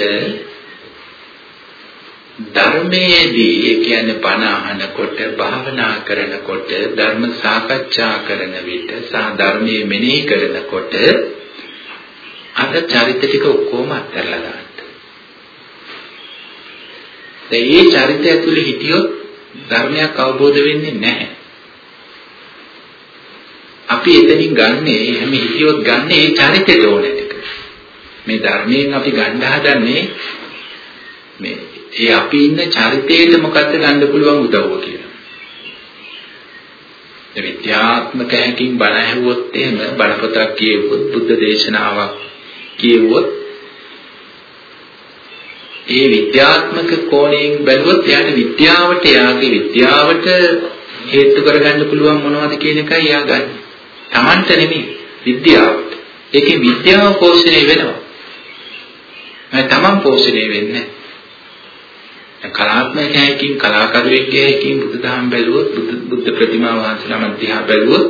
ධර්මයේදී ඒ කියන්නේ බණ අහනකොට භාවනා කරනකොට ධර්ම සාකච්ඡා කරන විට සහ ධර්මයේ මෙනෙහි කරනකොට අර චරිත ටික ඔක්කොම අත්හැරලා දාන්න. ඒ චරිතය ඇතුලේ හිටියොත් ධර්මයක් අවබෝධ වෙන්නේ නැහැ. අපි එතනින් ගන්නෙ හැම හිතියොත් ගන්නෙ ඒ චරිතයට ඕන ටික. මේ ධර්මයෙන් අපි ගන්න හදන්නේ මේ ඒ අපි ඉන්න චරිතයට මොකද්ද ගන්න පුළුවන් උදව්ව කියලා. ඒ විද්‍යාත්මක හැකින් බණ ඇහුවොත් එහෙම බණ පොතක් කියවුවොත් බුද්ධ දේශනාවක් කියවුවොත් ඒ විද්‍යාත්මක කෝණයෙන් බැලුවොත් එයාට විද්‍යාවට එයාගේ විද්‍යාවට හේතු කරගන්න පුළුවන් මොනවද කියන එකයි එයා ගන්න. Tamanට නෙමෙයි විද්‍යාවට. ඒකේ විද්‍යාව පෝෂණය වෙනවා. ඒ Taman පෝෂණය වෙන්නේ කලාත්මක හැකින් කලාකරුවෙක්ගේ හැකින් බුදුදහම බැලුවොත් බුද්ධ ප්‍රතිමා වහන්සේනම දිහා බැලුවොත්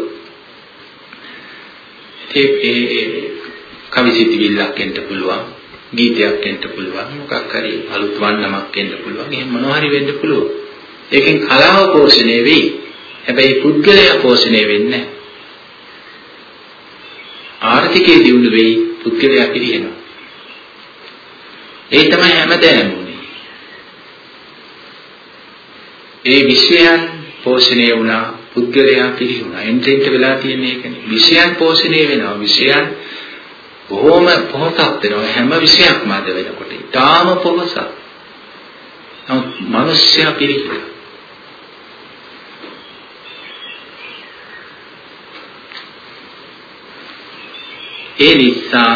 ඒ ඒ කවි සිතිවිල්ලක් එන්න පුළුවන් ගීතයක් එන්න පුළුවන් මොකක් හරි අලුත් වන්නමක් එන්න පුළුවන් එහෙම මොනවා හරි වෙන්න පුළුවන්. ඒකෙන් කලාව පෝෂණය වෙයි. හැබැයි පුද්ගලයා පෝෂණය වෙන්නේ ආර්ථිකයේ දියුණු වෙයි පුද්ගලයා පිරිහෙනවා. ඒ තමයි හැමදේම උනේ ඒ විශ්වයන් පෝෂණය වුණා පුද්ගලයා පිරිහුණා. එන්ටෙන්ට වෙලා තියෙන එකනේ. විෂයන් පෝෂණය වෙනවා. විෂයන් බොහොම පොහසත් වෙනවා හැම විෂයක්ම අද වෙනකොට. ඊටාම පොහසත්. නමුත් මිනිස්සයා පිළිහිලා. ඒ නිසා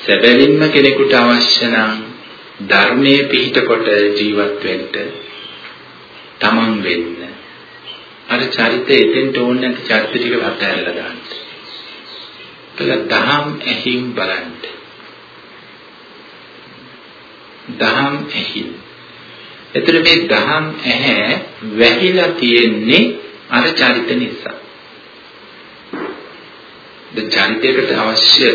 සැබවින්ම කෙනෙකුට අවශ්‍ය නම් ධර්මයේ පිහිටකොට ජීවත් වෙන්න තමන් වෙන්න අර චරිතය එතෙන්ට ඕනේ නැති චරිත ටික අතහැරලා දාන්න කියලා දහම් ඇහිම් බලන්න. දහම් ඇහිම්. එතන මේ දහම් ඇහැ වැහිලා තියෙන්නේ අර චරිත නිසා. ද චරිතයකට අවශ්‍ය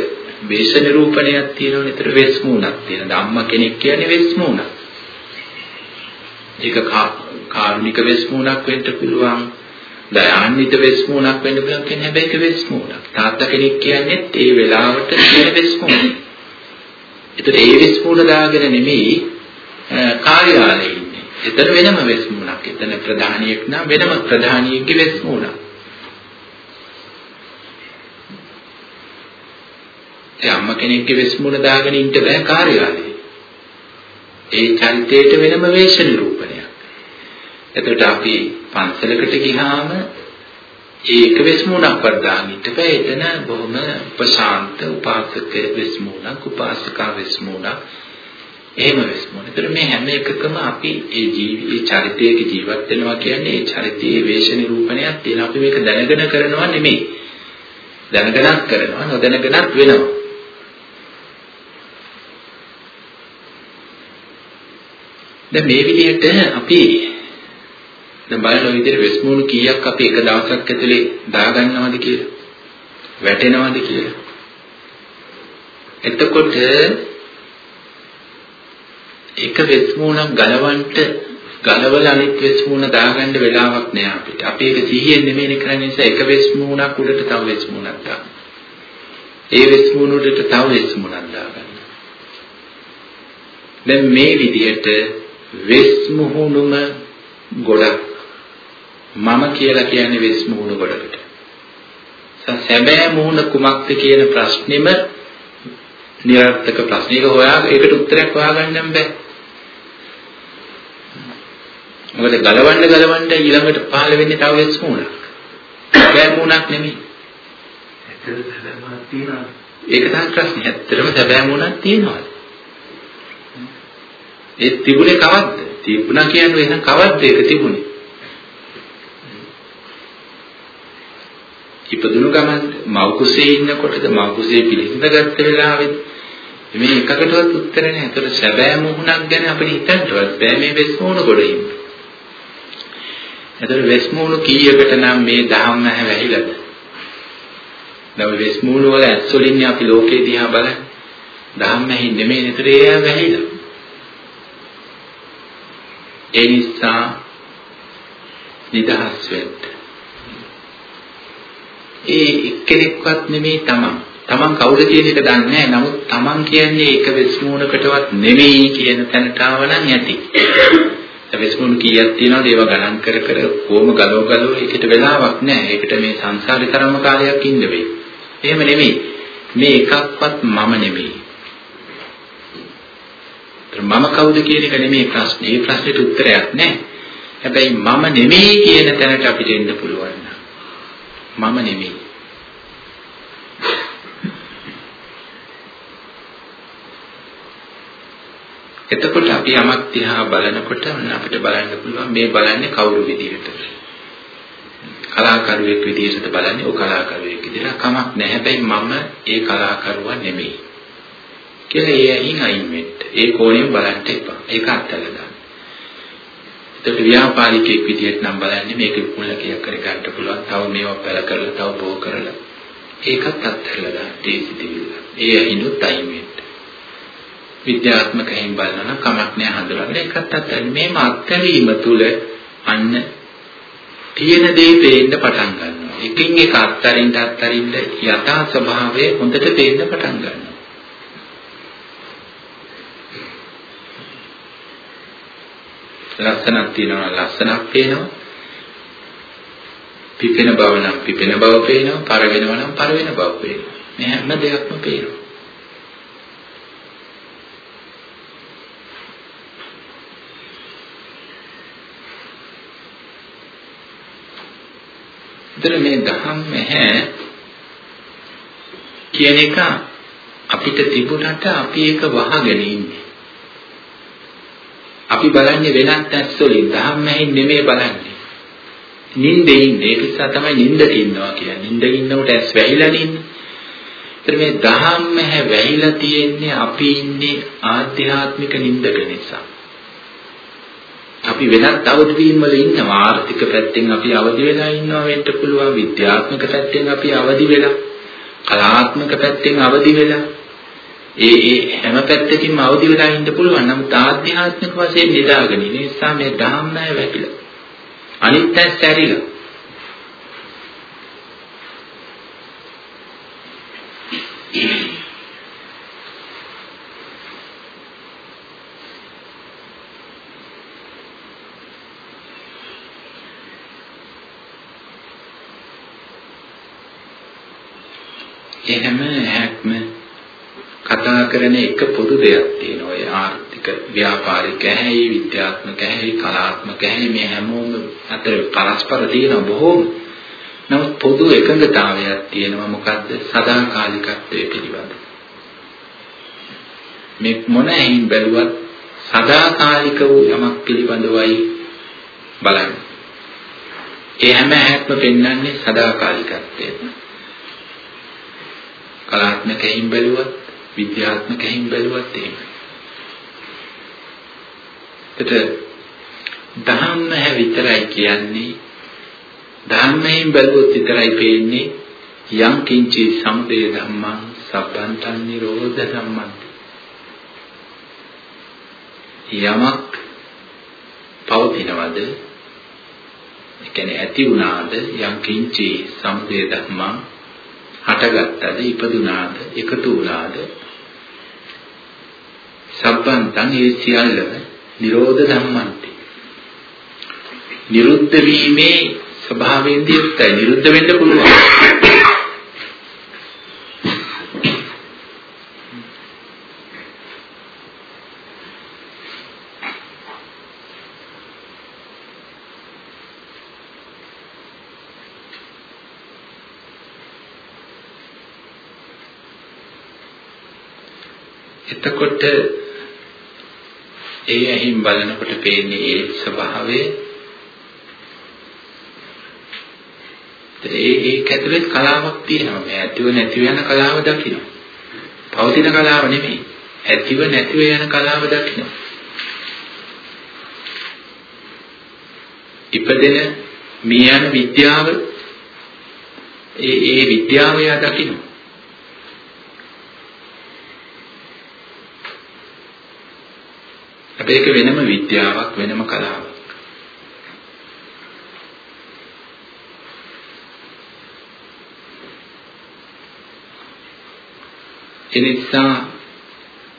වේශ නිරූපණයක් තියෙනවනේ. ඒතර වෙස් මූණක් තියෙනවා. අම්මා කෙනෙක් කියන්නේ වෙස් මූණක්. ඒක කාරුණික වෙස් මූණක් වෙන්න පුළුවන්. දයාන්විත වෙස් මූණක් වෙන්න පුළුවන් කියන්නේ හැබැයි ඒක වෙස් මූණක්. තාත්තා කෙනෙක් කියන්නේ ඒ වෙලාවට කියන වෙස් මූණ. ඒතර ඒ වෙස් මූණ දාගෙන නෙමෙයි කාර්යාලයේ ඉන්නේ. එතන වෙනම වෙස් මූණක්. එතන ප්‍රධානියෙක් නම් වෙනම ප්‍රධානියෙක්ගේ වෙස් මූණක්. ඒ අම්මා කෙනෙක්ගේ වෙස් මූණ දාගෙන ඉන්න බෑ කාර්යාලයේ. ඒ චරිතයට වෙනම වේශ නිරූපණයක්. එතකොට අපි පන්සලකට ගියාම ඒක වෙස්මුණක්වත් දාන්න බෑ එතන බොහොම ප්‍රශාන්ත උපාසක වෙස්මුණක් උපාසිකා වෙස්මුණක් එහෙම වෙස්මුණ. ඒතර මේ හැම එකකම අපි ඒ ජීවී චරිතයක ජීවත් වෙනවා කියන්නේ ඒ චරිතයේ වේශ නිරූපණයක් තියෙන අපි මේක දැනගෙන කරනවා නෙමෙයි. දැනගෙනත් කරනවා නොදැනගෙනත් වෙනවා. දැන් මේ විදිහට අපි දැන් බලන විදිහට වෙස්මුණු කීයක් අපි එක දවසක් ඇතුලේ දාගන්නවද කියලා වැටෙනවද කියලා එතකොට එක වෙස්මුණක් ගලවන්න ගලවල අනිත් වෙස්මුණ දාගන්න වෙලාවක් නෑ අපිට. අපි ඒක සිහියෙන් නෙමෙයි කරන්නේ නිසා එක වෙස්මුණක් උඩට තව වෙස්මුණක් දාන්න. ඒ වෙස්මුණ උඩට තව වෙස්මුණක් දාගන්න. දැන් මේ විදිහට වෙස්මුණුම ගොඩක් මම කියලා කියන්නේ වෙස් මුහුණ ගොඩකට. සැබෑ මුහුණ කුමක්ද කියන ප්‍රශ්නෙම නිරර්ථක ප්‍රශ්නයක හොයා ඒකට උත්තරයක් හොයාගන්න බෑ. මොකද ගලවන්න ගලවන්න ඊළඟට පහළ වෙන්නේ තව වෙස් මුහුණක්. සැබෑ මුහුණක් නෙමෙයි. ඒක තමයි ප්‍රශ්නේ. ඇත්තටම සැබෑ මුහුණක් තියෙනවද? ඒ තිබුණේ කවද්ද? තිබුණා කියන්නේ එහෙනම් කවද්ද ඒක තිබුණේ? ඉපදුණු ගමන් මව් කුසේ ඉන්නකොටද මව් කුසේ පිළිඳ ගත්ත වෙලාවෙත් මේ එකකටවත් උත්තර නැහැ. ඒතර සැබෑ මුහුණක් ගැන අපිට හිතන්නවත් බෑ මේ වෙස් මුහුණ කොට ඉන්න. ඒතර වෙස් මුහුණ කීයකට නම් මේ දහම් නැහැ වැහිලාද? දැන් වෙස් මුහුණ වල ඇස්වලින් අපි ලෝකේ දිහා බලන්නේ. දහම් නැහැ නෙමෙයි නේද ඒ වැහිලා. ඒ නිසා නිදහස් වෙන්න. ඒ එක්කෙනෙක්වත් නෙමෙයි තමන්. තමන් කවුද කියන එක දන්නේ නැහැ. නමුත් තමන් කියන්නේ එක වෙස්මුණකටවත් නෙමෙයි කියන තැනට ආවනම් යටි. ඒ වෙස්මුණ කීයක් තියෙනවද ඒව ගණන් කර කර කොහොම ගලව ගලව ඒකට වෙලාවක් නැහැ. ඒකට මේ සංසාරේ තරම කාලයක් ඉන්න වෙයි. එහෙම නෙමෙයි. මේ එකක්වත් මම නෙමෙයි. මම කවුද කියන එක නෙමෙයි ප්‍රශ්නේ. ඒ ප්‍රශ්නෙට උත්තරයක් නැහැ. හැබැයි මම නෙමෙයි කියන තැනට අපිට එන්න පුළුවන්. මම නෙමෙයි. එතකොට අපි යමක් දිහා බලනකොට අපිට බලන්න පුළුවන් මේ බලන්නේ කවුරු විදිහටද? කලාකරුවෙක් විදිහට බලන්නේ ਉਹ කලාකරුවෙක් විදිහට කමක් නැහැ. හැබැයි මම ඒ කලාකරුවා නෙමෙයි. කියලා ඒ ඇහින් අයින් වෙන්න. ඒ කෝණයෙන් බලන්න එපා. ඒක අත්හැරලා දාන්න. එතකොට ව්‍යාපාරිකයෙක් විදිහට නම් බලන්නේ මේක මුලකයක් කර ගන්න පුළුවන්. තව මේවා පැල කරලා තව බෝ කරලා ඒකත් අත්හැරලා දාන්න. ඒ සිටිවිල්ල. ඒ ඇහිනුත් අයින් වෙන්න. විද්‍යාත්මක හැම බලනවා කමක් නෑ හඳුනගන්න එකත් අත්හැරලා මේ අත්හැරීම තුල අන්න තියෙන දේ පේන්න පටන් ගන්නවා. එකින් එක අත්තරින්ට අත්තරින්ට යථා ස්වභාවය හොඳට පේන්න පටන් ගන්නවා. ලස්සනක් තියෙනවා ලස්සනක් පේනවා. පිපෙන බව නම් පිපෙන බව පේනවා, පර වෙනවා නම් පර වෙන බව පේනවා. මේ හැම දෙයක්ම පේනවා. එතන මේ දහම් නැහැ කියන එක අපිට තිබුණට අපි ඒක වහගෙන ඉන්නේ. අපි බලන්නේ වෙනත් ඇස් වලින් දහම් නැහින් නෙමෙයි බලන්නේ. නිින්දේ ඉන්නේ. ඒ නිසා තමයි නිින්දක ඉන්නවා කියන්නේ. නිින්දක ඉන්නකොට ඇස් වැහිලා ඉන්නේ. ඒතර මේ දහම් නැහැ වැහිලා තියෙන්නේ අපි ඉන්නේ ආධ්‍යාත්මික නිින්දක නිසා. අපි වෙනත් අවදි වීම වල ඉන්නවා ආර්ථික පැත්තෙන් අපි අවදි වෙලා ඉන්නවා වෙන්න පුළුවන් විද්‍යාත්මක පැත්තෙන් අපි අවදි වෙලා කලාත්මක පැත්තෙන් අවදි වෙලා ඒ ඒ හැම පැත්තකින්ම අවදි වෙලා ඉන්න පුළුවන්. නමුත් ආධ්‍යාත්මික වශයෙන් නිදාගෙන ඉන්න නිසා මේ ධම්ම නැහැ වැටිලා. අනිත් පැත්ත ඇරිලා. එහෙම හැක්ම කතා කරන එක පොදු දෙයක් තියෙනවා. ඒ ආර්ථික ව්‍යාපාරික ඇහැයි විද්‍යාත්මක ඇහැයි කලාත්මක ඇහැයි මේ හැමෝම අතර පරස්පර තියෙන බොහෝම. නමුත් පොදු එකඟතාවයක් තියෙනවා. මොකද්ද? සදාකාලිකත්වයේ පිළිබඳ. මේ මොන ඇහින් බැලුවත් සදාකාලික වූ යමක් පිළිබඳවයි බලන්නේ. ඒ හැම ඇහැක්ම පෙන්වන්නේ සදාකාලිකත්වය. කලාත්මක ඇහින් බැලුවත් විද්‍යාත්මක ඇහින් බැලුවත් එහෙමයි. ඒත් ධම්ම හැ විතරයි කියන්නේ. ධම්මයෙන් බැලුවොත් විතරයි පේන්නේ. යම් කිංචි සමුදය ධම්මං සබ්බන්තං නිරෝධ ධම්මං. යමක් පවතිනවද? ඒ කියන්නේ ඇති වුණාද? යම් කිංචි සමුදය ධම්මං හටගත්තද ඉපදුනාද එකතු වුණාද? සබ්බන්තං ඒ සියල්ලම නිරෝධ ධම්මන්ති. නිරුද්ධ වීමේ ස්වභාවයෙන් දියුක්තයි නිරුද්ධ වෙන්න පුළුවන්. එතකොට ඒ ඇහින් බලනකොට පේන්නේ ඒ ස්වභාවය ඒ ඒක ඇතුලේ කලාවක් තියෙනවා. මේ ඇතිව නැතිව යන කලාව දකින්න. පවතින කලාව නෙමෙයි. ඇතිව නැතිව යන කලාව දකින්න. ඉපදෙන මේ යන විද්‍යාව ඒ ඒ විද්‍යාව යා දකින්න. අපේ එක වෙනම විද්‍යාවක් වෙනම කලාවක්. ඒ නිසා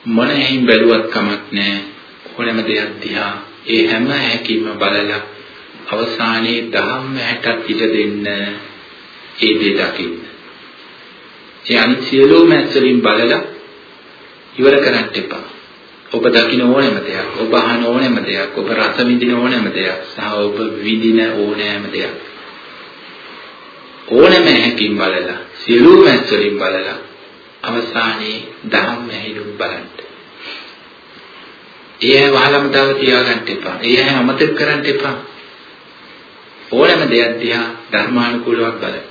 මොන ඇහින් බැලුවත් කමක් නැහැ. ඕනෑම දෙයක් දිහා ඒ හැම හැකින්ම බලලා අවසානයේ ධම්ම හැටක් ඉඩ දෙන්න ඒ දේ දකින්න. ඒ අනිත් සියලුම ඇස්වලින් බලලා ඉවර කරන්න එපා. ඔබ දකින්න ඕනෑම දෙයක්, ඔබ අහන ඕනෑම දෙයක්, ඔබ රස විඳින ඕනෑම දෙයක්, සහ ඔබ විඳින ඕනෑම දෙයක්. ඕනෑම හැකින් බලලා, සියලුම ඇස්වලින් බලලා අවසානයේ ධම්ම ඇහිලු බලන්න. ඒ වහලම දාව තියාගන්න එපා. ඒ අමතක කරන්න එපා. ඕනෑම දෙයක් දිහා ධර්මානුකූලව බලන්න.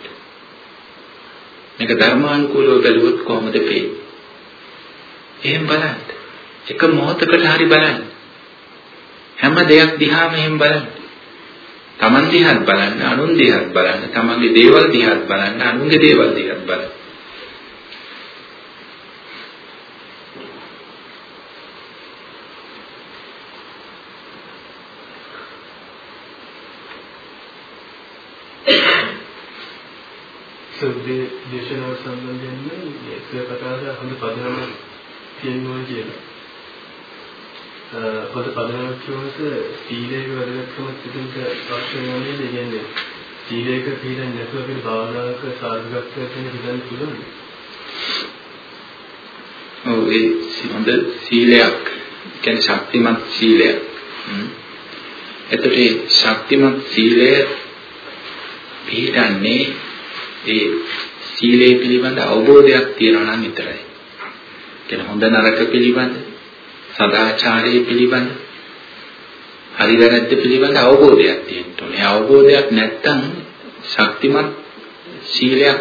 මේක ධර්මානුකූලව බැලුවොත් කොහොමද පේන්නේ? එහෙම බලන්න. එක මොහොතකට හරි බලන්න. හැම දෙයක් දිහාම එහෙම බලන්න. Taman දිහාත් බලන්න, අනුන් දිහාත් බලන්න, Tamanගේ දේවල් දිහාත් බලන්න, අනුන්ගේ දේවල් දිහාත් බලන්න. සුද්ධි දේශනාව සම්බන්ධයෙන් මේක කතාවද හොඳ පදනම තියෙනවා කියලා. පොත පදනමක් කියනකොට සීලයක වැදගත්කම තිබෙන්න අවශ්‍ය වෙනවා නේද? කියන්නේ සීලයක පිළිදෙන්නේ නැතුව අපිට භාවනාවක සාර්ථකත්වයක් වෙන්න හිතන්න පුළුවන්. ඔව් ඒ හොඳ සීලයක් කියන්නේ ශක්තිමත් සීලයක්. එතකොට ශක්තිමත් සීලය පිළිගන්නේ ඒ සීලය පිළිබඳ අවබෝධයක් තියෙනවා නම් විතරයි. කියන හොඳ නරක පිළිබඳ සදාචාරය පිළිබඳ හරි වැරද්ද පිළිබඳ අවබෝධයක් තියෙන්න ඕනේ. අවබෝධයක් නැත්නම් ශක්තිමත් සීලයක්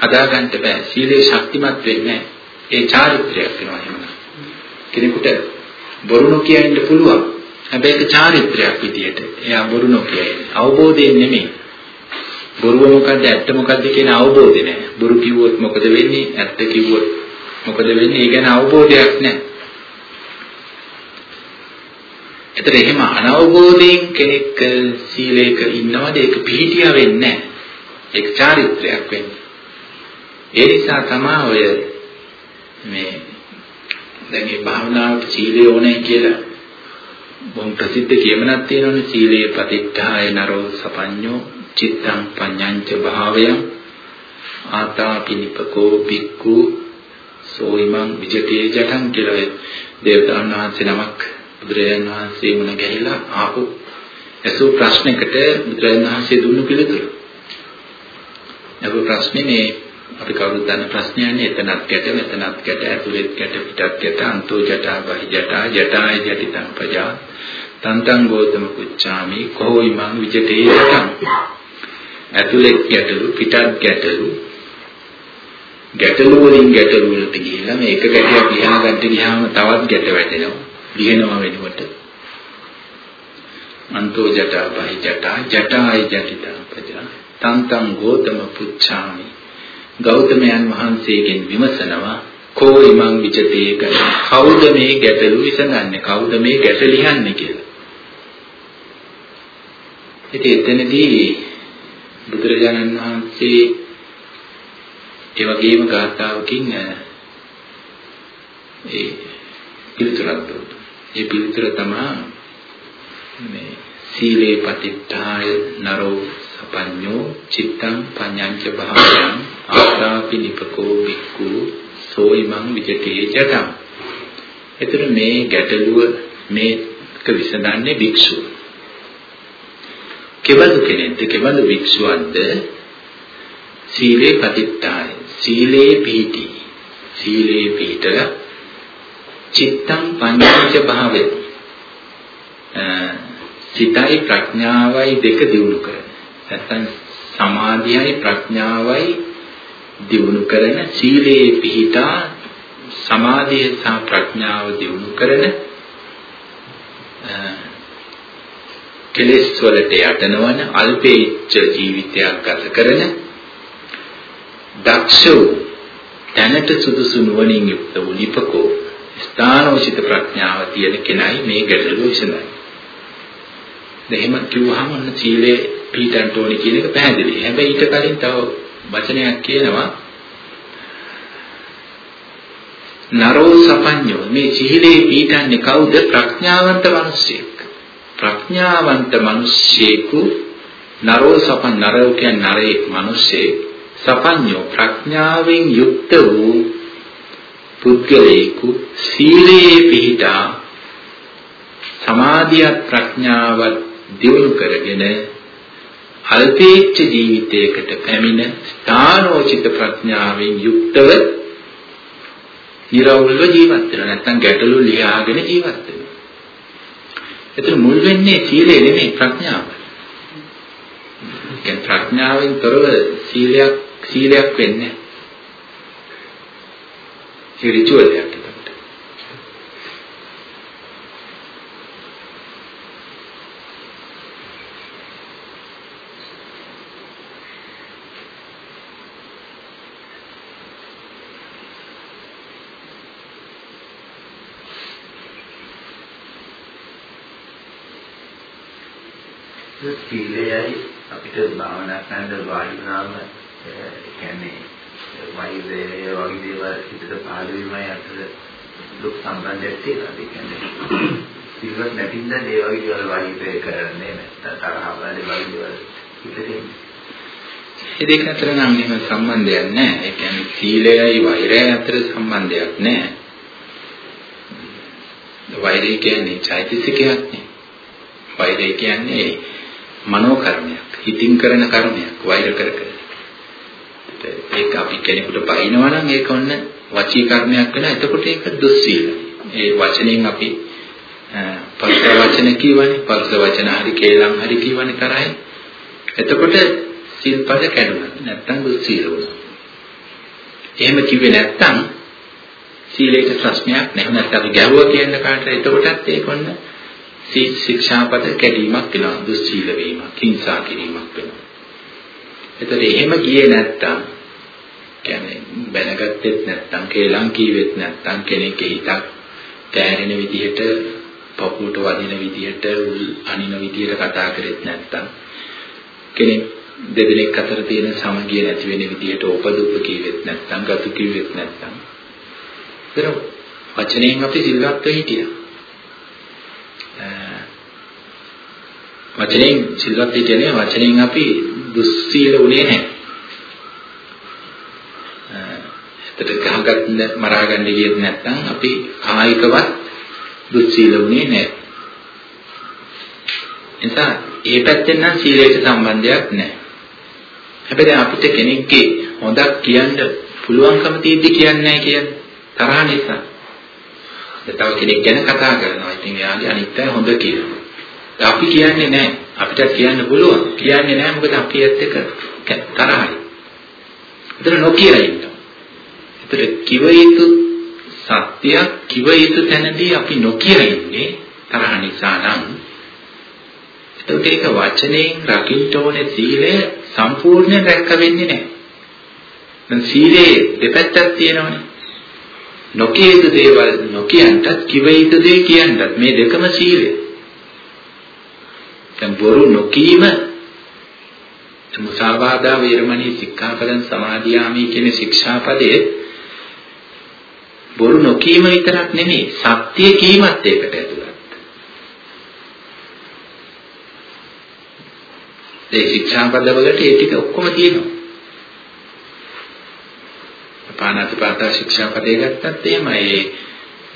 හදාගන්න බෑ. සීලේ ශක්තිමත් වෙන්නේ ඒ චාරිත්‍රයක් වෙනවා එහෙමනම්. කෙනෙකුට බොරු නොකියන්න පුළුවන්. හැබැයි ඒක චාරිත්‍රයක් විදියට. එයා බොරු නොකියන්නේ. අවබෝධයෙන් නෙමෙයි. බොරුව මොකද්ද ඇත්ත මොකද්ද කියන අවබෝධය නැහැ. බොරු කිව්වොත් මොකද වෙන්නේ? ඇත්ත කිව්වොත් මොකද වෙන්නේ? ඒ ගැන අවබෝධයක් නැහැ. එතකොට එහෙම අනවබෝධයෙන් කෙනෙක් සීලයක ඉන්නවද ඒක පිළිහිටියා වෙන්නේ නැහැ. ඒක චාරිත්‍රයක් වෙන්නේ. ඒ නිසා තමයි ඔය මේ දැන් මේ භාවනාවට සීලය ඕනේ කියලා බොහොම ප්‍රසිද්ධ කියමනක් තියෙනවනේ සීලේ ප්‍රතිත්ථාය නරෝ සපඤ්ඤෝ චිත්තං පඤ්ඤංච භාවයං ආතාපිනිපකෝ බික්කු සෝයිමං විජිතේ ජටං කියලා දේවතාවුන් වහන්සේ නමක් බුදුරජාණන් වහන්සේ මුණ ගැහිලා ආපු ඇසූ ප්‍රශ්නයකට බුදුරජාණන් වහන්සේ දුන්නු පිළිතුර. ඒක ප්‍රශ්නේ මේ අපි කවුරුත් දන්න ප්‍රශ්නයන්නේ එතනත් ගැට මෙතනත් ගැට ඇතුළෙත් ගැට පිටත් ගැට අන්තෝ ජටා බහි ජටා ජටාය ජටිතං පජා තන්තං ගෝතම කුච්චාමි කෝයිමං විජිතේ ජටං ඇතුළෙත් ගැටලු පිටත් ගැටලු ගැටලු වලින් ගැටලු වලට ගිහිල්ලා මේ එක ගැටයක් ලියා ගන්න ගියාම තවත් ගැට වැටෙනවා ලියනවා වෙනුවට. අන්තෝ ජටා බහි ජටා ජටායි ජටිතා පජා. තන්තං ගෝතම පුච්ඡාමි. ගෞතමයන් වහන්සේගෙන් විමසනවා කෝ ඉමං විචතේ කවුද මේ ගැටලු විසඳන්නේ? කවුද මේ ගැට ලියන්නේ කියලා? ඉතින් එතනදී බුදුරජාණන් වහන්සේ ඒ වගේම ගාථාවකින් ඒ පිළිතුරක් දුන්නා. ඒ පිළිතුර තමයි මේ සීලේ පතිත්තාය නරෝ සපඤ්ඤෝ චිත්තං පඤ්ඤංච භාවයං ආදාපි නිපකෝ බික්ඛු සෝයිමං විජිතේ ජටං. එතන මේ ගැටලුව මේක විසඳන්නේ භික්ෂුව. කෙබඳු කෙනෙක්ද කෙබඳු භික්ෂුවක්ද සීලේ පතිත්තාය සීලේ පිහිටි සීලේ පිහිටලා චිත්තං පඤ්ඤාච භාවය සිතයි ප්‍රඥාවයි දෙක දියුණු කරන. නැත්නම් සමාධියයි ප්‍රඥාවයි දියුණු කරන සීලයේ පිහිටා සමාධිය සහ ප්‍රඥාව දියුණු කරන කෙලෙස් වලට යටනවන අල්පේච්ඡ ජීවිතයක් ගත කරන දක්ෂ වූ දැනට සුදුසු නුවණින් යුක්ත වූ ලිපකෝ ස්ථානෝචිත ප්‍රඥාව තියෙන කෙනයි මේ ගැටලුව විසඳන්නේ. එහෙම කිව්වහම ඔන්න සීලේ පිළිටන්ට ඕනේ කියන එක පැහැදිලි. හැබැයි ඊට කලින් තව වචනයක් කියනවා නරෝ සපඤ්ඤෝ මේ සීලේ පිළිටන්නේ කවුද? ප්‍රඥාවන්ත මිනිස්සෙක්. ප්‍රඥාවන්ත මිනිස්සෙකු නරෝ සපන් නරෝ කියන්නේ නරේක් මිනිස්සෙක්. සපඤ්ඤෝ ප්‍රඥාවෙන් යුක්ත වූ පුද්ගලයෙකු සීලයේ පිහිටා සමාධිය ප්‍රඥාවත් දියුණු කරගෙන අල්පේච්ඡ ජීවිතයකට පැමිණ ස්ථානෝචිත ප්‍රඥාවෙන් යුක්තව නිරවුල්ව ජීවත් වෙනවා නැත්නම් ගැටලු ලියාගෙන ජීවත් වෙනවා. එතන මුල් වෙන්නේ සීලය නෙමෙයි ප්‍රඥාව. කියන්නේ ප්‍රඥාවෙන් තොරව සීලයක් සීලයක් වෙන්නේ නැහැ. ඒ රිචුවල් එකක් එතකොට. සීලයයි අපිට භාවනා කරන්න වායුනාම ඒ කියන්නේ වෛද්‍ය වගේ දේවල් හිතට පහළ වීමයි අතර දුක් සම්බන්ධයක් තියෙනවා. ඒ කියන්නේ සිල්වත් නැතිනම් ඒ වගේ දේවල් වෛද්‍ය කරන්නේ නැත්නම් තරහ වගේ වගේ දේවල් හිතේ ඒ දෙක අතර නම් එහෙම සම්බන්ධයක් නැහැ. ඒ කියන්නේ සීලයයි වෛරයයි අතර සම්බන්ධයක් නැහැ. වෛරය කියන්නේ චෛතසිකයක් නේ. වෛරය කියන්නේ මනෝ කර්මයක්. හිතින් කරන කර්මයක් වෛර කර කර. ඒක අපි කෙනෙකුට බයිනවා නම් ඒක ඔන්න වචී කර්මයක් වෙනවා. එතකොට ඒක දුස්සීල. ඒ වචනෙන් අපි පස්ස වචන කියවනේ, පස්ස වචන හරි කේලම් හරි කියවනේ තරයි. එතකොට සිල්පද කැඩුනා. නැත්තම් දුස්සීල වුණා. එහෙම කිව්වේ නැත්තම් සීලේක ප්‍රශ්නයක් නැහැ. නැත්නම් අපි ගැහුවා කියන කාට එතකොටත් ඒක ඔන්න ශික්ෂාපද කැඩීමක් වෙනවා. දුස්සීල වීමක්, හිංසා කිරීමක් වෙනවා. එතකොට එහෙම ගියේ නැත්තම් කියන්නේ බැනගත්තෙත් නැත්තම් කේලම් කීවෙත් නැත්තම් කෙනෙක්ගේ හිතක් තෑරෙන විදිහට පපුවට වදින විදිහට උල් අනින විදිහට කතා කරෙත් නැත්තම් කෙනෙක් දෙදෙනෙක් අතර තියෙන සමගිය නැති වෙන විදිහට උපදුප්ප කීවෙත් නැත්තම් ගතු කීවෙත් නැත්තම්. ඒතර වචනයෙන් අපි සිල්වත්ව හිටියා. වචනයෙන් සිල්වත් හිටියනේ වචනයෙන් අපි දුස්සීල උනේ නැහැ. එතට ගහගන්න මරාගන්න ගියෙත් නැත්නම් අපි කායිකවත් දුස්සීල උනේ නැහැ. එතන ඒ පැත්තෙන් නම් සීලයට සම්බන්ධයක් නැහැ. හැබැයි අපිට කෙනෙක්ගේ හොඳක් කියන්න පුළුවන්කම තියෙද්දි කියන්නේ නැහැ කියන්නේ තරහ නිසා. තව කෙනෙක් ගැන කතා කරනවා. ඉතින් එයාගේ අනිත් අය හොඳ කියනවා. අපි කියන්නේ නැහැ. අපිට කියන්න පුළුවන්. කියන්නේ නැහැ මොකද අපි ඇත්ත එක තරහයි. ඒතර නොකිය ඉන්නවා. ඒතර කිව යුතු සත්‍යයක් කිව යුතු තැනදී අපි නොකිය ඉන්නේ තරහ නිසා නම් එතකොට ඒක වචනයෙන් රකින්න ඕනේ සීලය සම්පූර්ණයෙන් රැක්ක වෙන්නේ නැහැ. දැන් සීලේ දෙපැත්තක් තියෙනවනේ. නොකිය යුතු දේවල් නොකියන්නත් කිව යුතු දේ කියන්නත් මේ දෙකම සීලය. දැන් බොරු නොකීම මුසාවාදා වේරමණී සික්ඛාපදං සමාදියාමි කියන ශික්ෂාපදයේ බොරු නොකීම විතරක් නෙමෙයි සත්‍ය කීමත් ඒකට ඇතුළත්. ඒ ශික්ෂාපදවලට ඒ ටික ඔක්කොම තියෙනවා. පාණාතිපාතා ශික්ෂාපදේ ගත්තත් එහෙමයි.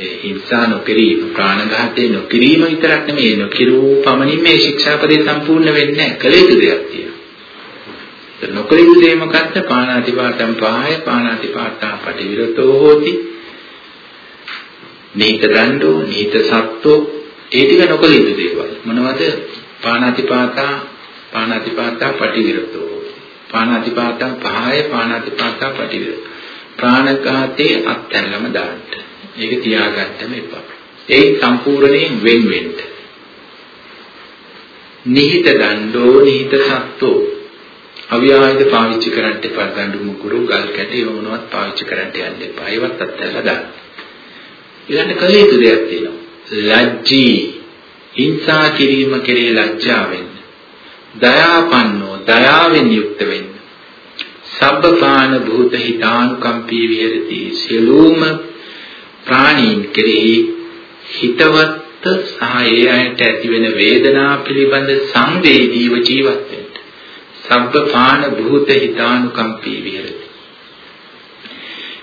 ඒ හිංසා නොකිරීම, ප්‍රාණඝාතය නොකිරීම විතරක් නෙමෙයි නොකිරූ පමණින් මේ ශික්ෂාපදේ සම්පූර්ණ වෙන්නේ නැහැ. කළ යුතු දෙයක් තියෙනවා. නොකළ යුතු දේ මොකක්ද? පාණාතිපාතම් පහය, පාණාතිපාතා පටිවිරතෝ හෝති. නීත දණ්ඩෝ, නීත සත්ත්වෝ ඒ ටික නොකළ යුතු දේවල්. මොනවද? පාණාතිපාතා, පාණාතිපාතා පටිවිරතෝ. පාණාතිපාතා පහය පාණාතිපාතා පටිවිද. ප්‍රාණඝාතේ අත්හැරලම දාන්න. ඒක තියාගන්නම එපා. ඒ සම්පූර්ණයෙන් වෙන් වෙන්න. නිහිත දණ්ඩෝ නිහිත සත්තු අවියායද පාවිච්චි කරන්න එපා ගඬු මුකුරු ගල් කැටි ඒව මොනවත් පාවිච්චි කරන්න යන්න එපා. ඒවත් අත්හැරලා දාන්න. ඊළඟ කල යුතු දෙයක් තියෙනවා. ලැජ්ජී. හිංසා කිරීම කෙරේ ලැජ්ජා වෙන්න. දයාපන්නෝ දයාවෙන් යුක්ත වෙන්න. සබ්බපාන භූත හිතානුකම්පී විහෙරති. සියලුම ප්‍රාණීන් කෙරෙහි හිතවත් සහ ඒ අයට ඇතිවෙන වේදනා පිළිබඳ සංවේදීව ජීවත් වෙන්න. සබ්බපාන භූත හිතානුකම්පී විහෙරති.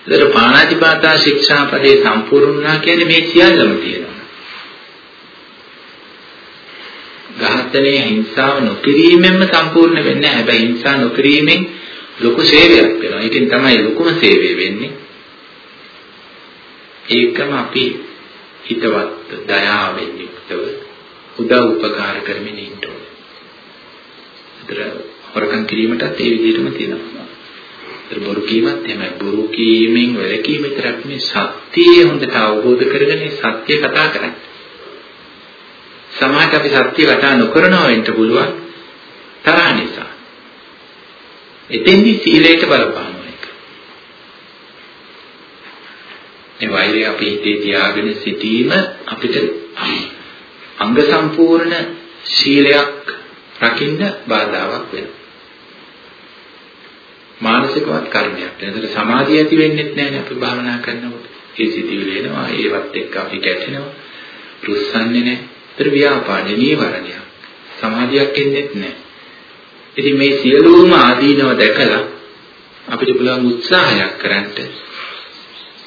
ඒතර පාණාතිපාතා ශික්ෂාපදේ සම්පූර්ණ වුණා කියන්නේ මේ සියල්ලම තියෙනවා. ඝාතනයේ හිංසාව නොකිරීමෙන්ම සම්පූර්ණ වෙන්නේ නැහැ. හැබැයි හිංසා නොකිරීමෙන් ලොකු සේවයක් වෙනවා. ඒකෙන් තමයි ලොකුම සේවය වෙන්නේ. ඒකම අපි හිතවත් දයාවෙන් යුක්තව උදව් උපකාර කරමින් ඉන්න ඕනේ. ඒතර හොරකම් කිරීමටත් ඒ විදිහටම තියෙනවා. ඒතර බොරු කීමත් එහෙමයි. බොරු කීමෙන් වැළකීම විතරක් නෙවෙයි සත්‍යය හොඳට අවබෝධ කරගෙන සත්‍ය කතා කරන්නේ. සමහරට අපි සත්‍ය කතා නොකරනවා වෙන්න පුළුවන් තරහ නිසා. එතෙන්දි සීලයට බලපානවා ඒක. මේ වෛරය අපේ හිතේ තියාගෙන සිටීම අපිට අංග සම්පූර්ණ සීලයක් රකින්න බාධාවක් වෙනවා. මානසිකවත් කර්මයක්. එතකොට සමාධිය ඇති වෙන්නේ නැහැ අපි භාවනා කරනකොට. ඒ සිතිවිලි එනවා, ඒවත් එක්ක අපි ගැටෙනවා. රුස්සන්නේ නැහැ. ඒතර ව්‍යාපාදේ නීවරණයක්. සමාධියක් එන්නේ නැහැ. ඉතින් මේ සියලුම ආදීනව දැකලා අපිට පුළුවන් උත්සාහයක් කරන්න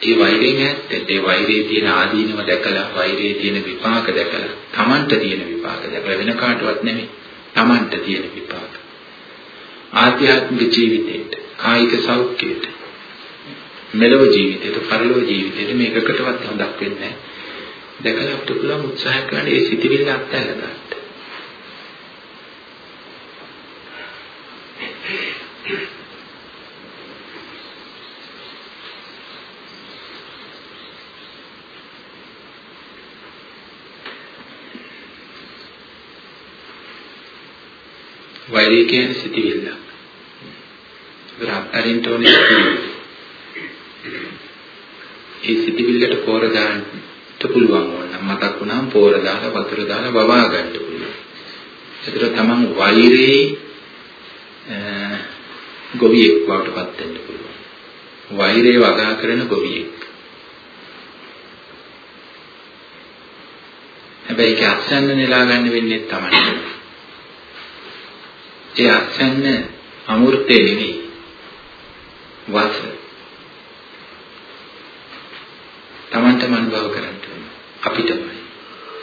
ඒ වෛරයෙන් ඈත්. ඒ වෛරයේ තියෙන ආදීනව දැකලා වෛරයේ තියෙන විපාක දැකලා Tamanට තියෙන විපාක දැකලා වෙන කාටවත් නෙමෙයි. Tamanට තියෙන විපාක. ආධ්‍යාත්මික ජීවිතේට කායික සෞඛ්‍යයට මෙලොව ජීවිතයට පරලොව ජීවිතයට මේකකටවත් හොඳක් වෙන්නේ නැහැ. දැකලා අපිට පුළුවන් උත්සාහ කරන්න ඒ සිතිවිල්ල අත්හැරලා දාන්න වෛරය කියන්නේ සිටිවිල්ල. ඒක අරින්ට ඕනේ ඒ සිටිවිල්ලට පෝර දාන්න පුළුවන් ඕන මතක් වුණාම පෝර දාලා වතුර දාලා වවා ගන්න පුළුවන්. ඒතර තමන් වෛරේ ගොවියෙක් බවට පත් වෙන්න පුළුවන්. වෛරය වගා කරන ගොවියෙක්. හැබැයි ඒක අත්සන්න නෙලා ගන්න වෙන්නේ තමයි. ඒ අත්සන්න අමෘතේ නෙවෙයි. වාස. Tamanටම අනුභව කරන්න ඕන. අපිටමයි.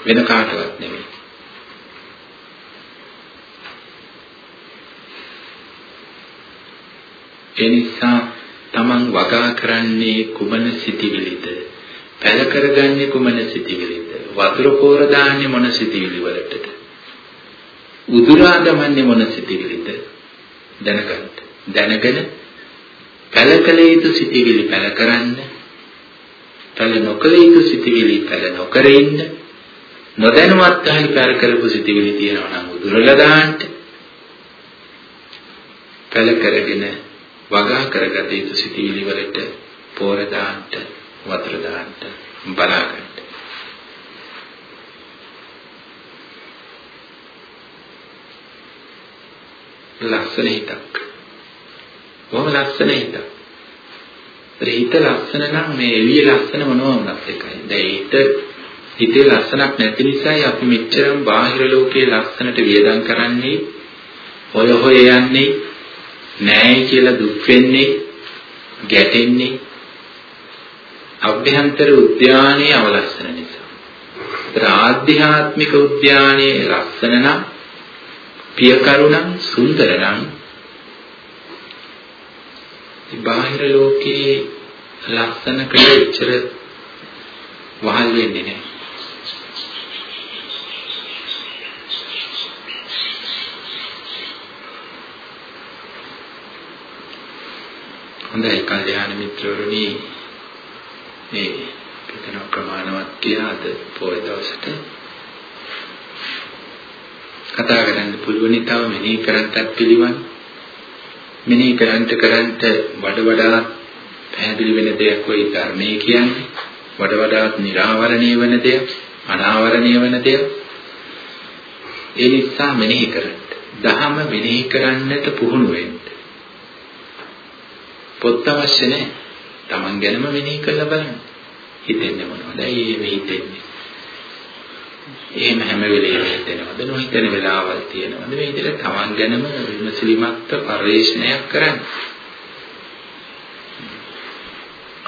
වෙන කාටවත් නෙවෙයි. ඒ නිසා Taman වගා කරන්නේ කුමන සිටිවිලිද? පැල කරගන්නේ කුමන සිටිවිලිද? වතුර පෝර දාන්නේ මොන සිටිවිලි වලටද? උදුරා දමන්නේ මොන සිටිවිලිද? දැනගන්න. දැනගෙන පැල කළ යුතු සිටිවිලි පැල කරන්න. පැල නොකළ යුතු සිටිවිලි පැල නොකර ඉන්න. නොදැනුවත් අහි පැල කරපු සිටිවිලි තියෙනවා නම් උදුරලා දාන්න. පැල කරගෙන වගා කරගත යුතු සිටිවිලි වලට පෝර දාන්න වතුර දාන්න බලාගන්න. ලස්සන හිතක්. බොහොම ලස්සන හිතක්. ඒ හිත ලස්සන නම් මේ එළිය ලස්සන මොනවා වුණත් එකයි. දැන් හිත හිතේ ලස්සනක් නැති නිසායි අපි මෙච්චරම බාහිර ලෝකයේ ලස්සනට වියදම් කරන්නේ. හොය හොය යන්නේ නෑයි කියලා දුක් වෙන්නේ ගැටෙන්නේ අභ්‍යන්තර උද්‍යානයේ අවලස්සන නිසා. ඒතර ආධ්‍යාත්මික උද්‍යානයේ ලස්සන නම් පියකරුණම් සුන්දර නම් බාහිර ලෝකයේ ලස්සන කළ ඉච්චර වහල් වෙන්නේ නැහැ. හොඳයි කල්යාණ මිත්‍රවරුනි මේ පිටන ප්‍රමාණවත් කියාද පොය දවසට කතා කරන්න පුළුවන්. තව මෙනෙහි කරන්නත් පිළිවන්. මෙනෙහි කරන්ට කරන්ට වඩ වඩාත් පැහැදිලි වෙන දෙයක් වෙයි ධර්මයේ කියන්නේ. වඩ වඩාත් निराවරණීය වෙන දෙයක් අනාවරණීය වෙන දෙයක්. ඒ නිසා මෙනෙහි කරන්න. දහම මෙනෙහි කරන්නට පුහුණු වෙන්න. පොත් අවශ්‍ය නැහැ. Taman ගැනම මෙනෙහි කරලා බලන්න. හිතෙන්නේ මොනවද? ඒ මේ හිතෙන්නේ? එහෙම හැම වෙලේම හිතෙනවද නොහිතෙන වෙලාවල් තියෙනවද මේ විදිහට Taman ගැනම විමසිලිමත් පරිශ්‍රණයක් කරන්න.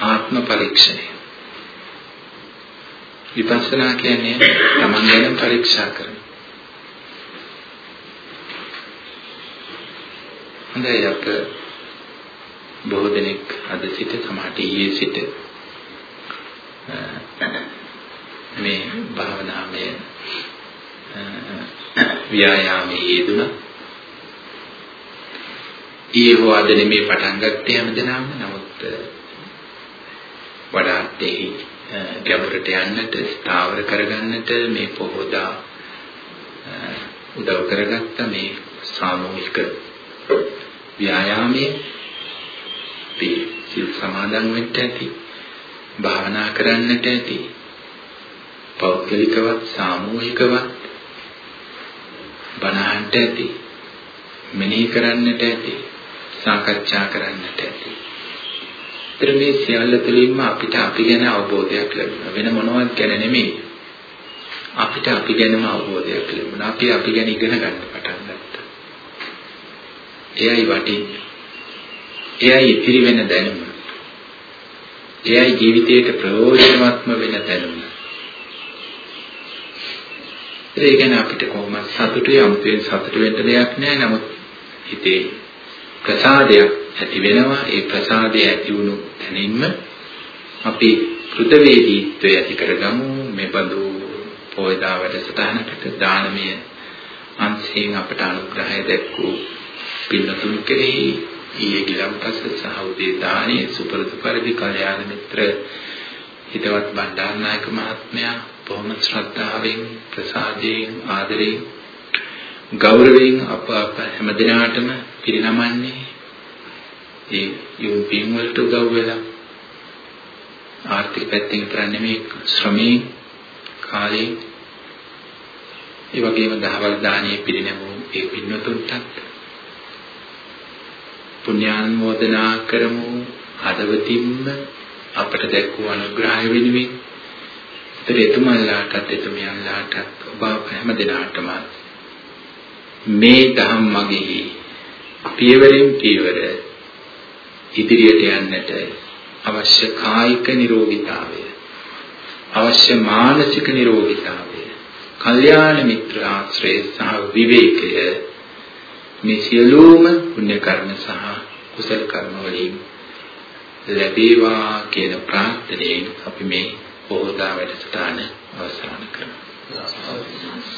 ආත්ම පරීක්ෂණය. විපස්සනා කියන්නේ Taman ගැන පරීක්ෂා කරන. හොඳයි අප බොහෝ දෙනෙක් අද සිට සමහරට ඊයේ සිට මේ භාවනාමය ව්‍යායාමයේ යෙදුණා. ඊයේ හෝ අද නෙමේ පටන් ගත්තේ හැමදෙනාම නමුත් වඩාත් එහි ගැඹුරට යන්නට ස්ථාවර කරගන්නට මේ පොහොදා උදව් කරගත්ත මේ සාමූහික ව්‍යායාමයේ අපි සිල් සමාදන් වෙන්න ඇති භාවනා කරන්නට ඇති පෞද්ගලිකවත් සාමූහිකවත් බණහන්ට ඇති මෙනෙහි කරන්නට ඇති සාකච්ඡා කරන්නට ඇති. ඒතර මේ සියල්ල තුළින්ම අපිට අපි ගැන අවබෝධයක් ලැබුණා. වෙන මොනවත් ගැන නෙමෙයි. අපිට අපි ගැනම අවබෝධයක් ලැබුණා. අපි අපි ගැන ඉගෙන ගන්න පටන් ගත්තා. එයයි වටින්නේ. එයයි ඉතිරි වෙන දැනුම. එයයි ජීවිතයට ප්‍රයෝජනවත්ම වෙන දැනුම. ඒ ගැන අපිට කොහොමද සතුටුයි අමුතුවෙන් සතුටු වෙන්න දෙයක් නෑ. නමුත් හිතේ ප්‍රසාදයක් ඇති වෙනවා. ඒ ප්‍රසාදය ඇති වුණු තැනින්ම අපි කෘතවේදීත්වය ඇති කරගමු. මේ බඳු පොයදා වැඩසටහනකට දානමය අංශයෙන් අපට අනුග්‍රහය දැක්වූ පින්නතුන් කෙරෙහි ඊයේ ගිලම්පස සහ උදේ දානයේ සුපරදු පරිදි කල්යාණ මිත්‍ර හිතවත් බණ්ඩාරනායක මහත්මයා බොහොම ශ්‍රද්ධාවෙන් ප්‍රසාදයෙන් ආදරයෙන් ගෞරවයෙන් අප අප හැම දිනාටම පිරිනමන්නේ ඒ යොම් පින් වලට උදව් වෙලා. ආර්ථික පැත්තෙන් විතර නෙමෙයි ශ්‍රමයේ කාලේ ඒ වගේම දහවල් දානයේ පිරිනැමූ ඒ පින්වතුන්ටත් පුණ්‍යානුමෝදනා කරමු. හදවතින්ම අපට දැක්වූ අනුග්‍රහය වෙනුවෙන් ඒතර එතුමන්ලාටත් එතුමියන්ලාටත් ඔබ හැම දිනාටම මේ ධම්ම මගෙහි පියවරෙන් පියවර ඉදිරියට යන්නට අවශ්‍ය කායික නිරෝගීතාවය අවශ්‍ය මානසික නිරෝගීතාවය කල්යාණ මිත්‍ර ආශ්‍රය සහ විවේකය මේ සියලුම පුණ්‍ය කර්ම සහ කුසල කර්ම වලින් ලැබේවා කියන ප්‍රාර්ථනාවෙන් අපි මේ පොහොදා වැඩසටහන අවසන් කරනවා.